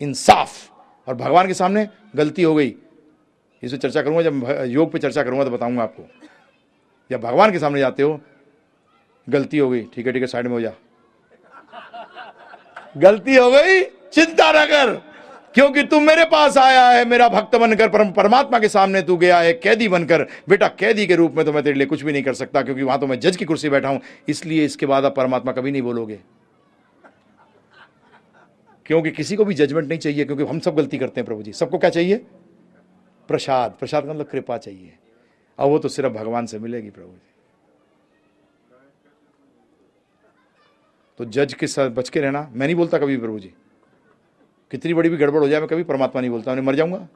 इंसाफ। और भगवान के सामने गलती हो गई। इसे चर्चा करूँगा, जब योग पे चर्चा करूँगा तो बताऊँगा आपको। जब भगवान के सामने जाते हो, गलती हो गई, ठीक है ठीक है साइड में हो जा। गलती हो गई चिंता न कर क्योंकि तू मेरे पास आया है, मेरा भक्त बनकर, परम परमात्मा के सामने तू गया है, कैदी बनकर। बेटा, कैदी के रूप में तो मैं तेरे लिए कुछ भी नहीं कर सकता, क्योंकि वहाँ तो मैं जज की कुर्सी बैठा हूँ। इसलिए इसके बाद आप परमात्मा कभी नहीं बोलोगे। क्योंकि किसी को भी जजमेंट नहीं चाहिए, क्योंकि हम सब गलती करते हैं प्रभु जी। सबको क्या चाहिए? प्रसाद। प्रसाद का मतलब कृपा चाहिए। और वो तो सिर्फ़ भगवान से मिलेगी प्रभु जी। तो जज के साथ बच के रहना। मैं नहीं बोलता कभी प्रभु जी। कितनी बड़ी भी गड़बड़ हो जाए, मैं कभी परमात्मा नहीं बोलता, मैं मर जाऊँगा।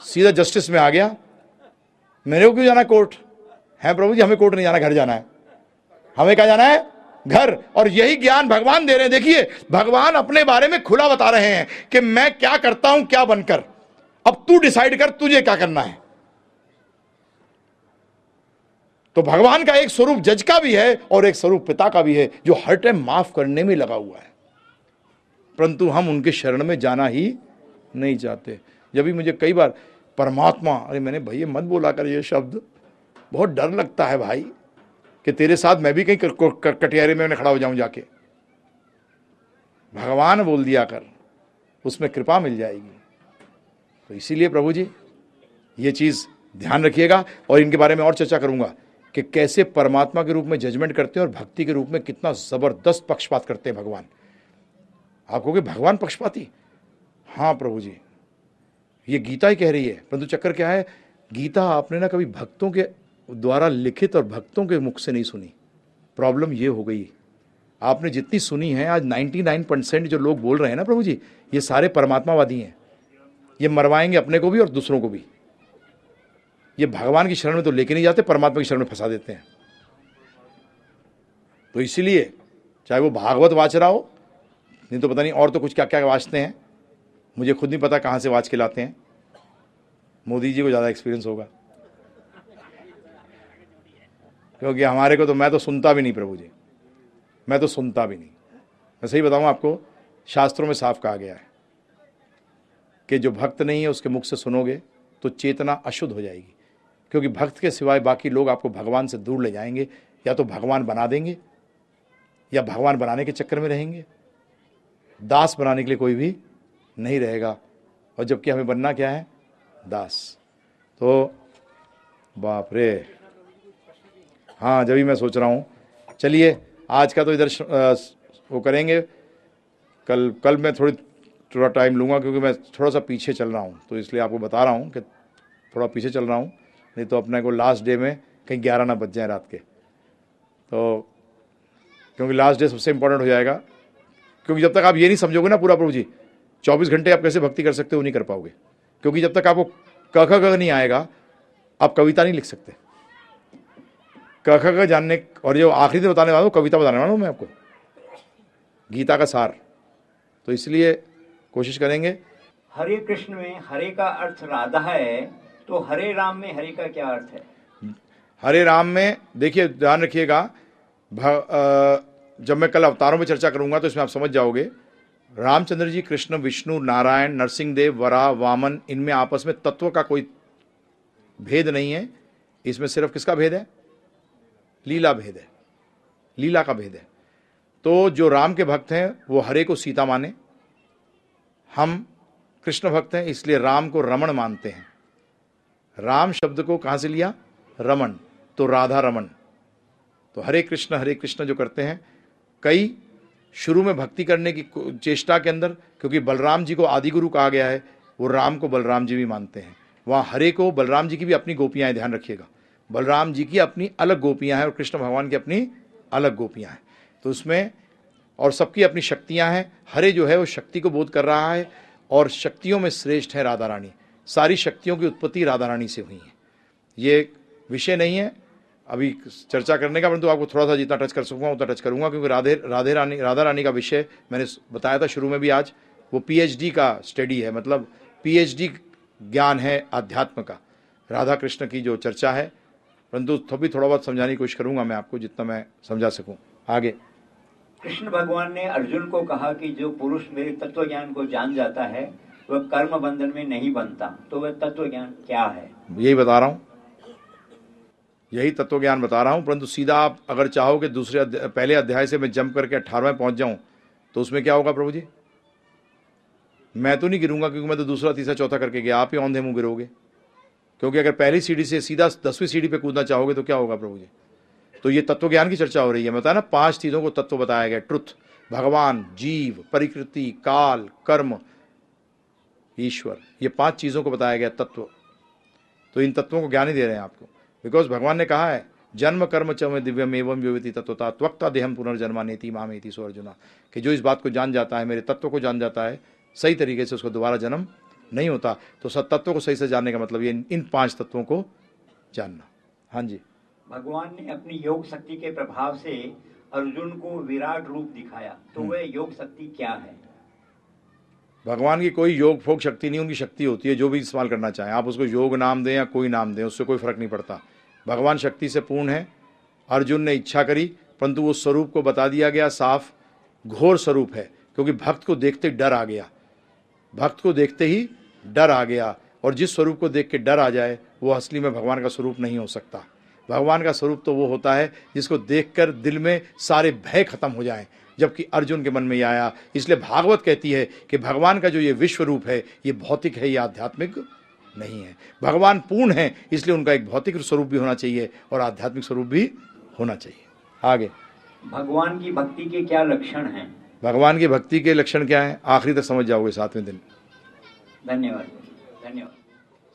सीधा जस्टिस में आ गया। मेरे को क्यों जाना कोर्ट है प्रभु जी, हमें कोर्ट नहीं जाना, घर जाना है। हमें क्या जाना है? घर। और यही ज्ञान भगवान दे रहे हैं। देखिए, भगवान अपने बारे में खुला बता रहे हैं कि मैं क्या करता हूँ, क्या बनकर। अब तू डिसाइड कर, तुझे क्या करना है। तो भगवान का एक स्वरूप जज का भी है और एक स्वरूप पिता का भी है, जो हर टाइम माफ़ करने में लगा हुआ है। परंतु हम उनके शरण में जाना ही नहीं चाहते। जब भी मुझे कई बार, परमात्मा, अरे मैंने भैया मत बोला कर ये शब्द, बहुत डर लगता है भाई, कि तेरे साथ मैं भी कहीं कटियारे में खड़ा हो जाऊँ जाके। भगवान बोल दिया कर, उसमें कृपा मिल जाएगी। तो इसीलिए प्रभु जी, ये चीज़ ध्यान रखिएगा और इनके बारे में और चर्चा करूँगा कि कैसे परमात्मा के रूप में जजमेंट करते हैं और भक्ति के रूप में कितना ज़बरदस्त पक्षपात करते हैं भगवान। आप कहोगे, भगवान पक्षपाती? हाँ प्रभु जी। ये गीता ही कह रही है। परंतु चक्कर क्या है? गीता आपने ना कभी भक्तों के द्वारा लिखित और भक्तों के मुख से नहीं सुनी। प्रॉब्लम ये हो गई। आपने जितनी सुनी है, आज 99 परसेंट जो लोग बोल रहे हैं ना प्रभु जी, ये सारे परमात्मावादी हैं। ये मरवाएँगे अपने को भी और दूसरों को भी। ये भगवान की शरण में तो लेके नहीं जाते, परमात्मा की शरण में फंसा देते हैं। तो इसीलिए, चाहे वो भागवत वाच रहा हो नहीं तो पता नहीं और तो कुछ क्या क्या वाचते हैं। मुझे खुद नहीं पता कहाँ से वाच के लाते हैं। मोदी जी को ज़्यादा एक्सपीरियंस होगा। क्योंकि हमारे को तो मैं तो सुनता भी नहीं प्रभु जी। मैं तो सुनता भी नहीं। मैं सही बताऊँ आपको, शास्त्रों में साफ़ कहा गया है कि जो भक्त नहीं है उसके मुख से सुनोगे तो चेतना अशुद्ध हो जाएगी। क्योंकि भक्त के सिवाय बाकी लोग आपको भगवान से दूर ले जाएँगे, या तो भगवान बना देंगे, या भगवान बनाने के चक्कर में रहेंगे। दास बनाने के लिए कोई भी नहीं रहेगा। और जबकि हमें बनना क्या है? दास। तो बाप रे हाँ जब भी मैं सोच रहा हूँ। चलिए, आज का तो इधर वो करेंगे। कल कल मैं थोड़ी, थोड़ा टाइम लूँगा क्योंकि मैं थोड़ा सा पीछे चल रहा हूँ। तो इसलिए आपको बता रहा हूँ कि थोड़ा पीछे चल रहा हूँ। नहीं तो अपने को लास्ट डे में कहीं ग्यारह ना बज जाए रात के। तो क्योंकि लास्ट डे सबसे इम्पोर्टेंट हो जाएगा। क्योंकि जब तक आप ये नहीं समझोगे ना पूरा प्रभु जी चौबीस घंटे आप कैसे भक्ति कर सकते हो नहीं कर पाओगे। क्योंकि जब तक आपको क ख नहीं आएगा आप कविता नहीं लिख सकते। क ख जानने और जो आखिरी दिन बताने वाला हूँ कविता बताने वाला हूँ मैं आपको। गीता का सार। तो इसलिए कोशिश करेंगे। हरे कृष्ण में हरे का अर्थ राधा है तो हरे राम में हरे का क्या अर्थ है? हरे राम में देखिए ध्यान रखिएगा जब मैं कल अवतारों में चर्चा करूँगा तो इसमें आप समझ जाओगे। रामचंद्र जी, कृष्ण, विष्णु, नारायण नरसिंह देव वरा, वामन, इनमें आपस में तत्व का कोई भेद नहीं है। इसमें सिर्फ़ किसका भेद है? लीला भेद है। लीला का भेद है। तो जो राम के भक्त हैं, वो हरे को सीता माने। हम कृष्ण भक्त हैं, इसलिए राम को रमन मानते हैं। राम शब्द को कहाँ से लिया? रमन तो राधा रमन तो हरे कृष्ण हरे कृष्ण जो करते हैं कई शुरू में भक्ति करने की चेष्टा के अंदर, क्योंकि बलराम जी को आदि गुरु कहा गया है, वो राम को बलराम जी भी मानते हैं। वहाँ हरे को बलराम जी की भी अपनी गोपियाँ ध्यान रखिएगा। बलराम जी की अपनी अलग गोपियाँ हैं और कृष्ण भगवान की अपनी अलग गोपियाँ हैं। तो उसमें और सबकी अपनी शक्तियाँ हैं। हरे जो है, वो शक्ति को बोध कर रहा है और शक्तियों में श्रेष्ठ है राधा रानी। सारी शक्तियों की उत्पत्ति राधा रानी से हुई है। ये विषय नहीं है अभी चर्चा करने का परंतु आपको थोड़ा सा जितना टच कर सकूँगा उतना टच करूँगा क्योंकि राधे राधे रानी राधा रानी का विषय मैंने बताया था शुरू में भी आज वो पीएचडी का स्टडी है मतलब पीएचडी ज्ञान है अध्यात्म का। राधा कृष्ण की जो चर्चा है परंतु तो भी थोड़ा बहुत समझाने की कोशिश करूँगा मैं आपको जितना मैं समझा सकूँ। आगे। कृष्ण भगवान ने अर्जुन को कहा कि जो पुरुष मेरे तत्व ज्ञान को जान जाता है वह कर्म बंधन में नहीं बनता तो वह तत्व ज्ञान क्या है? यही बता रहा हूँ। यही तत्व ज्ञान बता रहा हूँ परंतु सीधा आप अगर चाहो कि दूसरे अध्या, पहले अध्याय से मैं जंप करके अठारहवें पहुँच जाऊँ तो उसमें क्या होगा प्रभु जी? मैं तो नहीं गिरूँगा क्योंकि मैं तो दूसरा तीसरा चौथा करके गया। आप ही औंधे मुँह गिरोगे। क्योंकि अगर पहली सीढ़ी से सीधा दसवीं सीढ़ी पे कूदना चाहोगे तो क्या होगा प्रभु जी? तो ये तत्व ज्ञान की चर्चा हो रही है। मैं बताया ना पाँच चीज़ों को तत्व बताया गया। ट्रुथ भगवान जीव परिकृति काल कर्म ईश्वर। ये पाँच चीज़ों को बताया गया तत्व। तो इन तत्वों को ज्ञान ही दे रहे हैं आपको। बिकॉज़ भगवान ने कहा है जन्म कर्म चम दिव्यम एवं योविति तत्वता त्वक्ता देहम पुनर्जन्मा नेति माम एति सो अर्जुना कि जो इस बात को जान जाता है मेरे तत्व को जान जाता है सही तरीके से उसको दोबारा जन्म नहीं होता तो सब तत्वों को सही से जानने का मतलब ये इन पाँच तत्वों को जानना। हाँ जी। भगवान ने अपनी योग शक्ति के प्रभाव से अर्जुन को विराट रूप दिखाया तो हम्म। वह योग शक्ति क्या है? भगवान की कोई योग फोक शक्ति नहीं उनकी शक्ति होती है जो भी इस्तेमाल करना चाहें। आप उसको योग नाम दें या कोई नाम दें उससे कोई फ़र्क नहीं पड़ता। भगवान शक्ति से पूर्ण है। अर्जुन ने इच्छा करी, परंतु वो स्वरूप को बता दिया गया, साफ़, घोर स्वरूप है, क्योंकि भक्त को देखते डर आ गया। भक्त को देखते ही डर आ गया, और जिस स्वरूप को देख के डर आ जाए, वो असली में भगवान का स्वरूप नहीं हो सकता। भगवान का स्वरूप तो वो होता है, जिसको देखकर दिल में सारे भय खत्म हो जाएँ, जबकि अर्जुन के मन में आया। इसलिए भागवत कहती है कि भगवान का जो ये विश्व रूप है, ये भौतिक है, ये आध्यात्मिक नहीं है। भगवान पूर्ण है इसलिए उनका एक भौतिक स्वरूप भी होना चाहिए और आध्यात्मिक स्वरूप भी होना चाहिए। आगे। भगवान की भक्ति के क्या लक्षण हैं? भगवान की भक्ति के लक्षण क्या है? आखिरी तक समझ जाओगे सातवें दिन। धन्यवाद। धन्यवाद।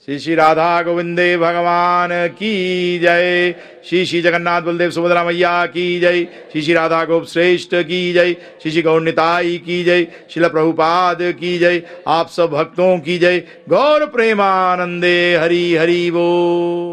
श्री श्री राधा गोविंदे भगवान की जय। श्री श्री जगन्नाथ बलदेव सुभद्रा मैया की जय। श्री श्री राधा गोप श्रेष्ठ की जय। श्री श्री गौरताई की जय। शिल प्रभुपाद की जय। आप सब भक्तों की जय। गौर प्रेमानंदे हरि हरि वो